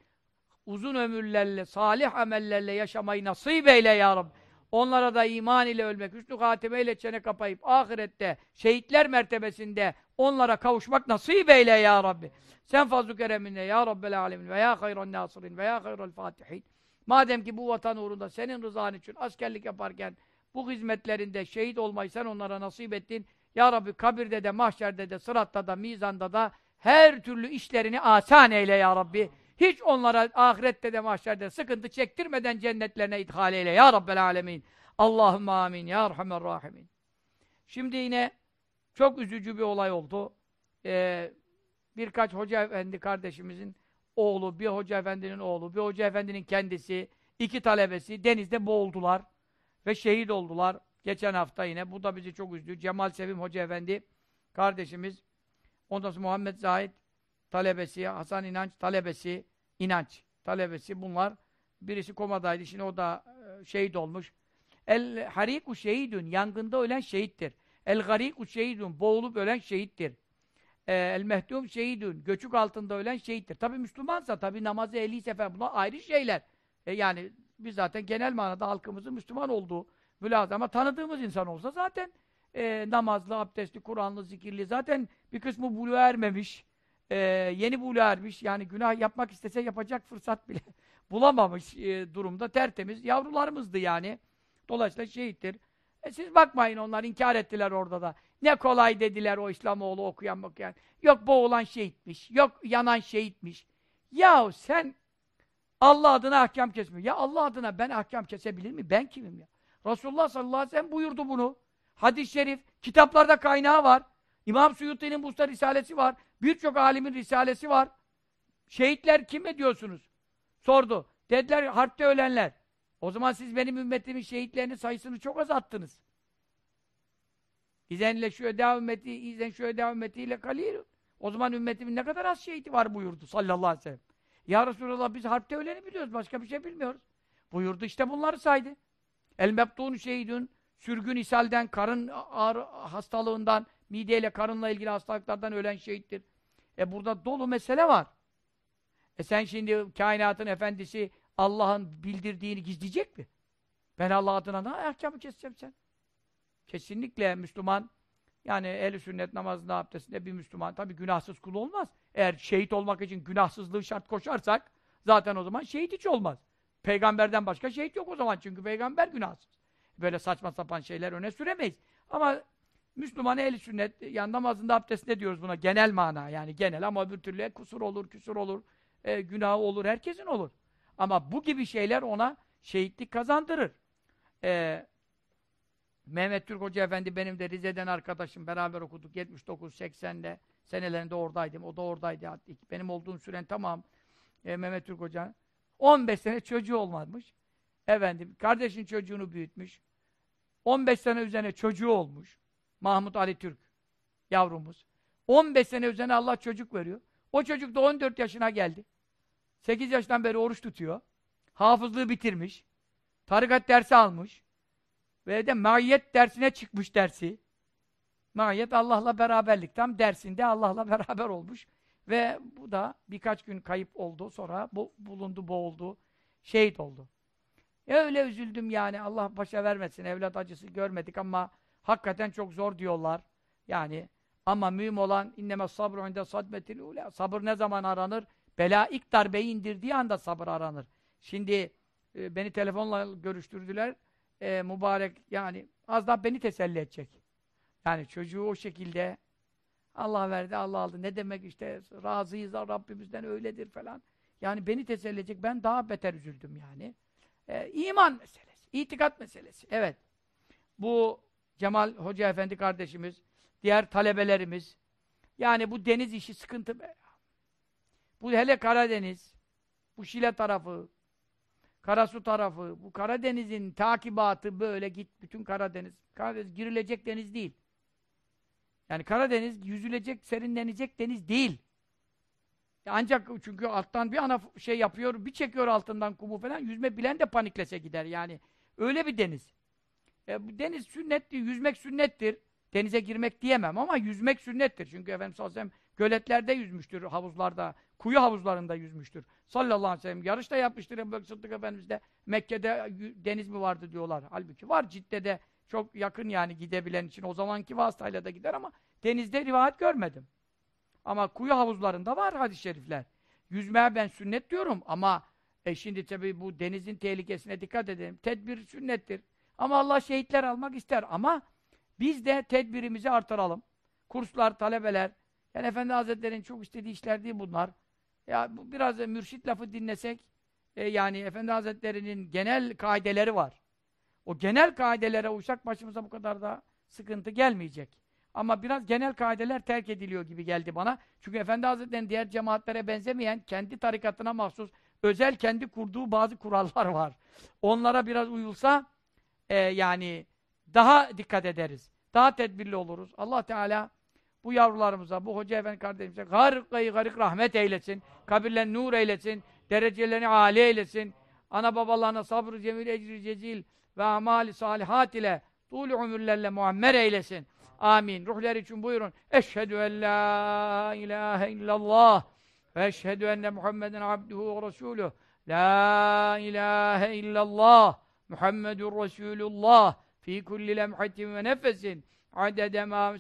uzun ömürlerle, salih amellerle yaşamayı nasip eyle ya Rabbi. Onlara da iman ile ölmek, hüsnü hatimeyle çene kapayıp ahirette, şehitler mertebesinde onlara kavuşmak nasip eyle ya Rabbi. Sen fazl-ı kereminle ya Rabbel alemin ve ya hayran nasirin ve ya hayral fatihin. Madem ki bu vatan uğrunda senin rızan için askerlik yaparken bu hizmetlerinde şehit olmayı sen onlara nasip ettin. Ya Rabbi kabirde de, mahşerde de, sıratta da, mizanda da her türlü işlerini asan eyle ya Rabbi. Hiç onlara ahirette de mahşerde sıkıntı çektirmeden cennetlerine idhal eyle ya Rabbel alemin. Allahümme amin ya Erhamer rahimin. Şimdi yine çok üzücü bir olay oldu. Ee, birkaç hoca efendi kardeşimizin oğlu, bir hoca efendinin oğlu, bir hoca efendinin kendisi, iki talebesi denizde boğuldular ve şehit oldular. Geçen hafta yine. Bu da bizi çok üzdü. Cemal Sevim Hoca Efendi kardeşimiz. Ondan sonra Muhammed Zahid talebesi, Hasan İnanç talebesi, İnanç talebesi bunlar. Birisi komadaydı. Şimdi o da e, şehit olmuş. El hariku şehidun. Yangında ölen şehittir. El gariku şehidun. Boğulup ölen şehittir. E, el mehdum şehidun. Göçük altında ölen şehittir. Tabi Müslümansa, tabi namazı ehliyse falan bunlar ayrı şeyler. E, yani biz zaten genel manada halkımızın Müslüman olduğu mülazım. Ama tanıdığımız insan olsa zaten e, namazlı, abdestli, Kur'anlı, zikirli zaten bir kısmı buluğa ermemiş. E, yeni buluğa ermiş. Yani günah yapmak istese yapacak fırsat bile bulamamış e, durumda. Tertemiz. Yavrularımızdı yani. Dolayısıyla şehittir. E, siz bakmayın onlar inkar ettiler orada da. Ne kolay dediler o İslamoğlu okuyan okuyan. Yok boğulan şehitmiş. Yok yanan şehitmiş. Yahu sen Allah adına ahkam kesmiyor. Ya Allah adına ben ahkam kesebilir miyim? Ben kimim ya? Resulullah sallallahu aleyhi ve sellem buyurdu bunu. Hadis-i şerif, kitaplarda kaynağı var. İmam Suyuti'nin Busta Risalesi var. Birçok alimin Risalesi var. Şehitler kim diyorsunuz? Sordu. Dediler harpte ölenler. O zaman siz benim ümmetimin şehitlerinin sayısını çok azalttınız. İzenle şu ödâ ümmeti, izen şu ödâ ümmetiyle kalil. O zaman ümmetimin ne kadar az şehidi var buyurdu sallallahu aleyhi ve sellem. Ya Resulallah biz harpte öleni biliyoruz. Başka bir şey bilmiyoruz. Buyurdu işte bunları saydı. El mebtun şehidun sürgün ishalden, karın ağrı hastalığından, mideyle, karınla ilgili hastalıklardan ölen şehittir. E burada dolu mesele var. E sen şimdi kainatın efendisi Allah'ın bildirdiğini gizleyecek mi? Ben Allah adına ne ahkamı keseceğim sen? Kesinlikle Müslüman yani ehl sünnet namazında, abdestinde bir Müslüman tabi günahsız kul olmaz. Eğer şehit olmak için günahsızlığı şart koşarsak zaten o zaman şehit hiç olmaz. Peygamberden başka şehit yok o zaman çünkü peygamber günahsız. Böyle saçma sapan şeyler öne süremeyiz. Ama Müslüman ehli sünnet yan namazında abdestinde diyoruz buna genel mana yani genel ama öbür türlü kusur olur, küsur olur, e, günahı olur, herkesin olur. Ama bu gibi şeyler ona şehitlik kazandırır. E, Mehmet Türk Hoca Efendi benim de Rize'den arkadaşım beraber okuduk 79-80'de senelerinde oradaydım. O da oradaydı. Benim olduğum süren tamam. E, Mehmet Türk Hoca 15 sene çocuğu olmamış. Efendim, kardeşin çocuğunu büyütmüş. 15 sene üzerine çocuğu olmuş. Mahmut Ali Türk yavrumuz. 15 sene üzerine Allah çocuk veriyor. O çocuk da 14 yaşına geldi. 8 yaştan beri oruç tutuyor. Hafızlığı bitirmiş. Tarikat dersi almış. Ve de maiyet dersine çıkmış dersi. Maiyet Allah'la beraberlik. Tam dersinde Allah'la beraber olmuş. Ve bu da birkaç gün kayıp oldu. Sonra bu, bulundu, boğuldu. Şehit oldu. E öyle üzüldüm yani. Allah başa vermesin. Evlat acısı görmedik ama hakikaten çok zor diyorlar. Yani ama mühim olan inneme sabru inde sadmetil ula. Sabır ne zaman aranır? Bela ilk darbeyi indirdiği anda sabır aranır. Şimdi e, beni telefonla görüştürdüler. E, mübarek yani az daha beni teselli edecek. Yani çocuğu o şekilde Allah verdi, Allah aldı. Ne demek işte razıyız Rabbimizden öyledir falan. Yani beni teselli edecek, ben daha beter üzüldüm yani. Ee, iman meselesi, itikat meselesi. Evet. Bu Cemal Hoca Efendi kardeşimiz, diğer talebelerimiz, yani bu deniz işi sıkıntı. Bu hele Karadeniz, bu Şile tarafı, Karasu tarafı, bu Karadeniz'in takibatı böyle git bütün Karadeniz. Karadeniz girilecek deniz değil. Yani Karadeniz yüzülecek, serinlenecek deniz değil. Ancak çünkü alttan bir ana şey yapıyor, bir çekiyor altından kumu falan, yüzme bilen de paniklese gider yani. Öyle bir deniz. E, deniz sünnettir, yüzmek sünnettir. Denize girmek diyemem ama yüzmek sünnettir. Çünkü Efendimiz sallallahu aleyhi ve sellem göletlerde yüzmüştür, havuzlarda, kuyu havuzlarında yüzmüştür. Sallallahu aleyhi ve sellem yarış da yapmıştır Ebu Bekir Sıddık Efendimiz de. Mekke'de deniz mi vardı diyorlar. Halbuki var Cidde'de çok yakın yani gidebilen için. O zamanki vasıtayla da gider ama denizde rivayet görmedim. Ama kuyu havuzlarında var hadis-i şerifler. Yüzmeye ben sünnet diyorum ama e şimdi tabii bu denizin tehlikesine dikkat edelim. Tedbir sünnettir. Ama Allah şehitler almak ister. Ama biz de tedbirimizi artıralım. Kurslar, talebeler. Yani Efendi Hazretleri'nin çok istediği işler değil bunlar. Ya bu biraz mürşit lafı dinlesek e, yani Efendi Hazretleri'nin genel kaideleri var. O genel kaidelere uysak başımıza bu kadar da sıkıntı gelmeyecek. Ama biraz genel kaideler terk ediliyor gibi geldi bana. Çünkü Efendi Hazretleri'nin diğer cemaatlere benzemeyen, kendi tarikatına mahsus, özel kendi kurduğu bazı kurallar var. Onlara biraz uyulsa e, yani daha dikkat ederiz. Daha tedbirli oluruz. Allah Teala bu yavrularımıza, bu hoca efendi kardeşimize garıkayı garık rahmet eylesin. Kabirlerini nur eylesin. Derecelerini âli eylesin. Ana babalarına sabrı cemil ecri cezil ve amali salihat ile tuğlu ömürlerle muammer eylesin. Amin. Ruhlar için buyurun. Eşhedü en la ilahe illallah ve eşhedü enne Muhammeden abduhu ve resuluh. La ilahe illallah Muhammedun Resulullah fi kulli lemhatin ve nefesin adede ma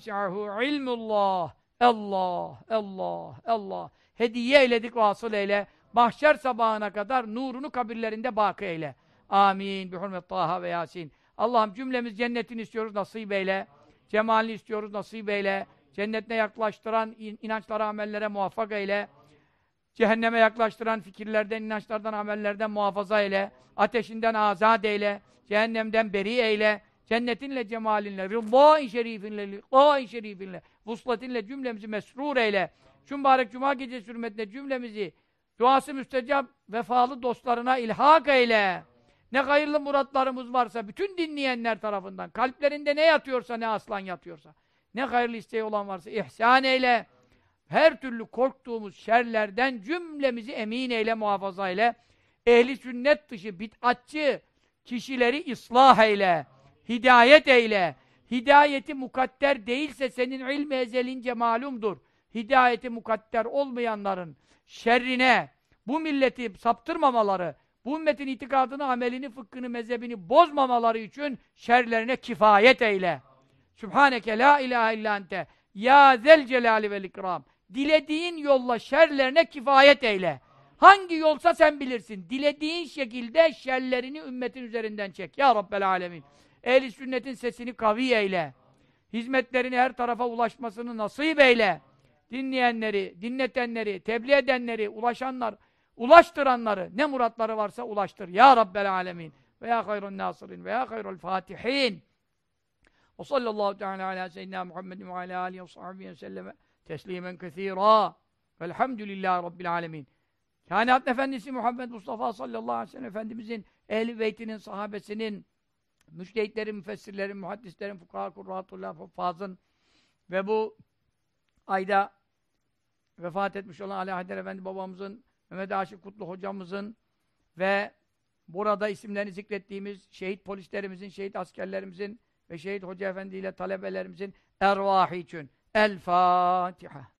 ilmullah Allah, Allah, Allah. Hediye eyledik vasıl eyle. Mahşer sabahına kadar nurunu kabirlerinde baki eyle. Amin. Bi hurmet Taha ve Yasin. Allah'ım cümlemiz cennetini istiyoruz, nasip eyle. Cemalini istiyoruz, nasip eyle. Cennetine yaklaştıran inançlara, amellere muvaffak eyle. Cehenneme yaklaştıran fikirlerden, inançlardan, amellerden muhafaza eyle. Ateşinden azat eyle. Cehennemden beri eyle. Cennetinle, cemalinle, rıdâ-i şerifinle, liqâ-i şerifinle, vuslatinle cümlemizi mesrur eyle. Şu mübarek cuma gecesi hürmetine cümlemizi duası müstecap vefalı dostlarına ilhak eyle. Ne hayırlı muratlarımız varsa bütün dinleyenler tarafından, kalplerinde ne yatıyorsa, ne aslan yatıyorsa, ne hayırlı isteği olan varsa ihsan eyle. Her türlü korktuğumuz şerlerden cümlemizi emin eyle, muhafaza eyle. Ehli sünnet dışı, bid'atçı kişileri ıslah eyle. Hidayet eyle. Hidayeti mukadder değilse senin ilmi ezelince malumdur. Hidayeti mukadder olmayanların şerrine, bu milleti saptırmamaları, bu ümmetin itikadını, amelini, fıkhını, mezhebini bozmamaları için şerlerine kifayet eyle. Sübhaneke la ilahe illa ente ya zel celali vel ikram. Dilediğin yolla şerlerine kifayet eyle. Hangi yolsa sen bilirsin. Dilediğin şekilde şerlerini ümmetin üzerinden çek. Ya Rabbel alemin. Ehli sünnetin sesini kavi eyle. Hizmetlerini her tarafa ulaşmasını nasip eyle. Dinleyenleri, dinletenleri, tebliğ edenleri, ulaşanlar, ulaştıranları, ne muratları varsa ulaştır. Ya Rabbel alemin. Ve ya hayrun nasirin ve ya hayrul fatihin. Ve sallallahu teala ala seyyidina Muhammedin ve ala alihi ve sahbihi selleme teslimen kethira. Velhamdülillahi Rabbil alemin. Kainat Efendisi Muhammed Mustafa sallallahu aleyhi ve sellem Efendimizin, ehli beytinin, sahabesinin, müştehitlerin, müfessirlerin, muhaddislerin, fukaha, kurratullah, huffazın ve bu ayda vefat etmiş olan Ali Haydar Efendi babamızın, Mehmet Aşık Kutlu hocamızın ve burada isimlerini zikrettiğimiz şehit polislerimizin, şehit askerlerimizin ve şehit hoca efendi talebelerimizin ervahı için. El Fatiha.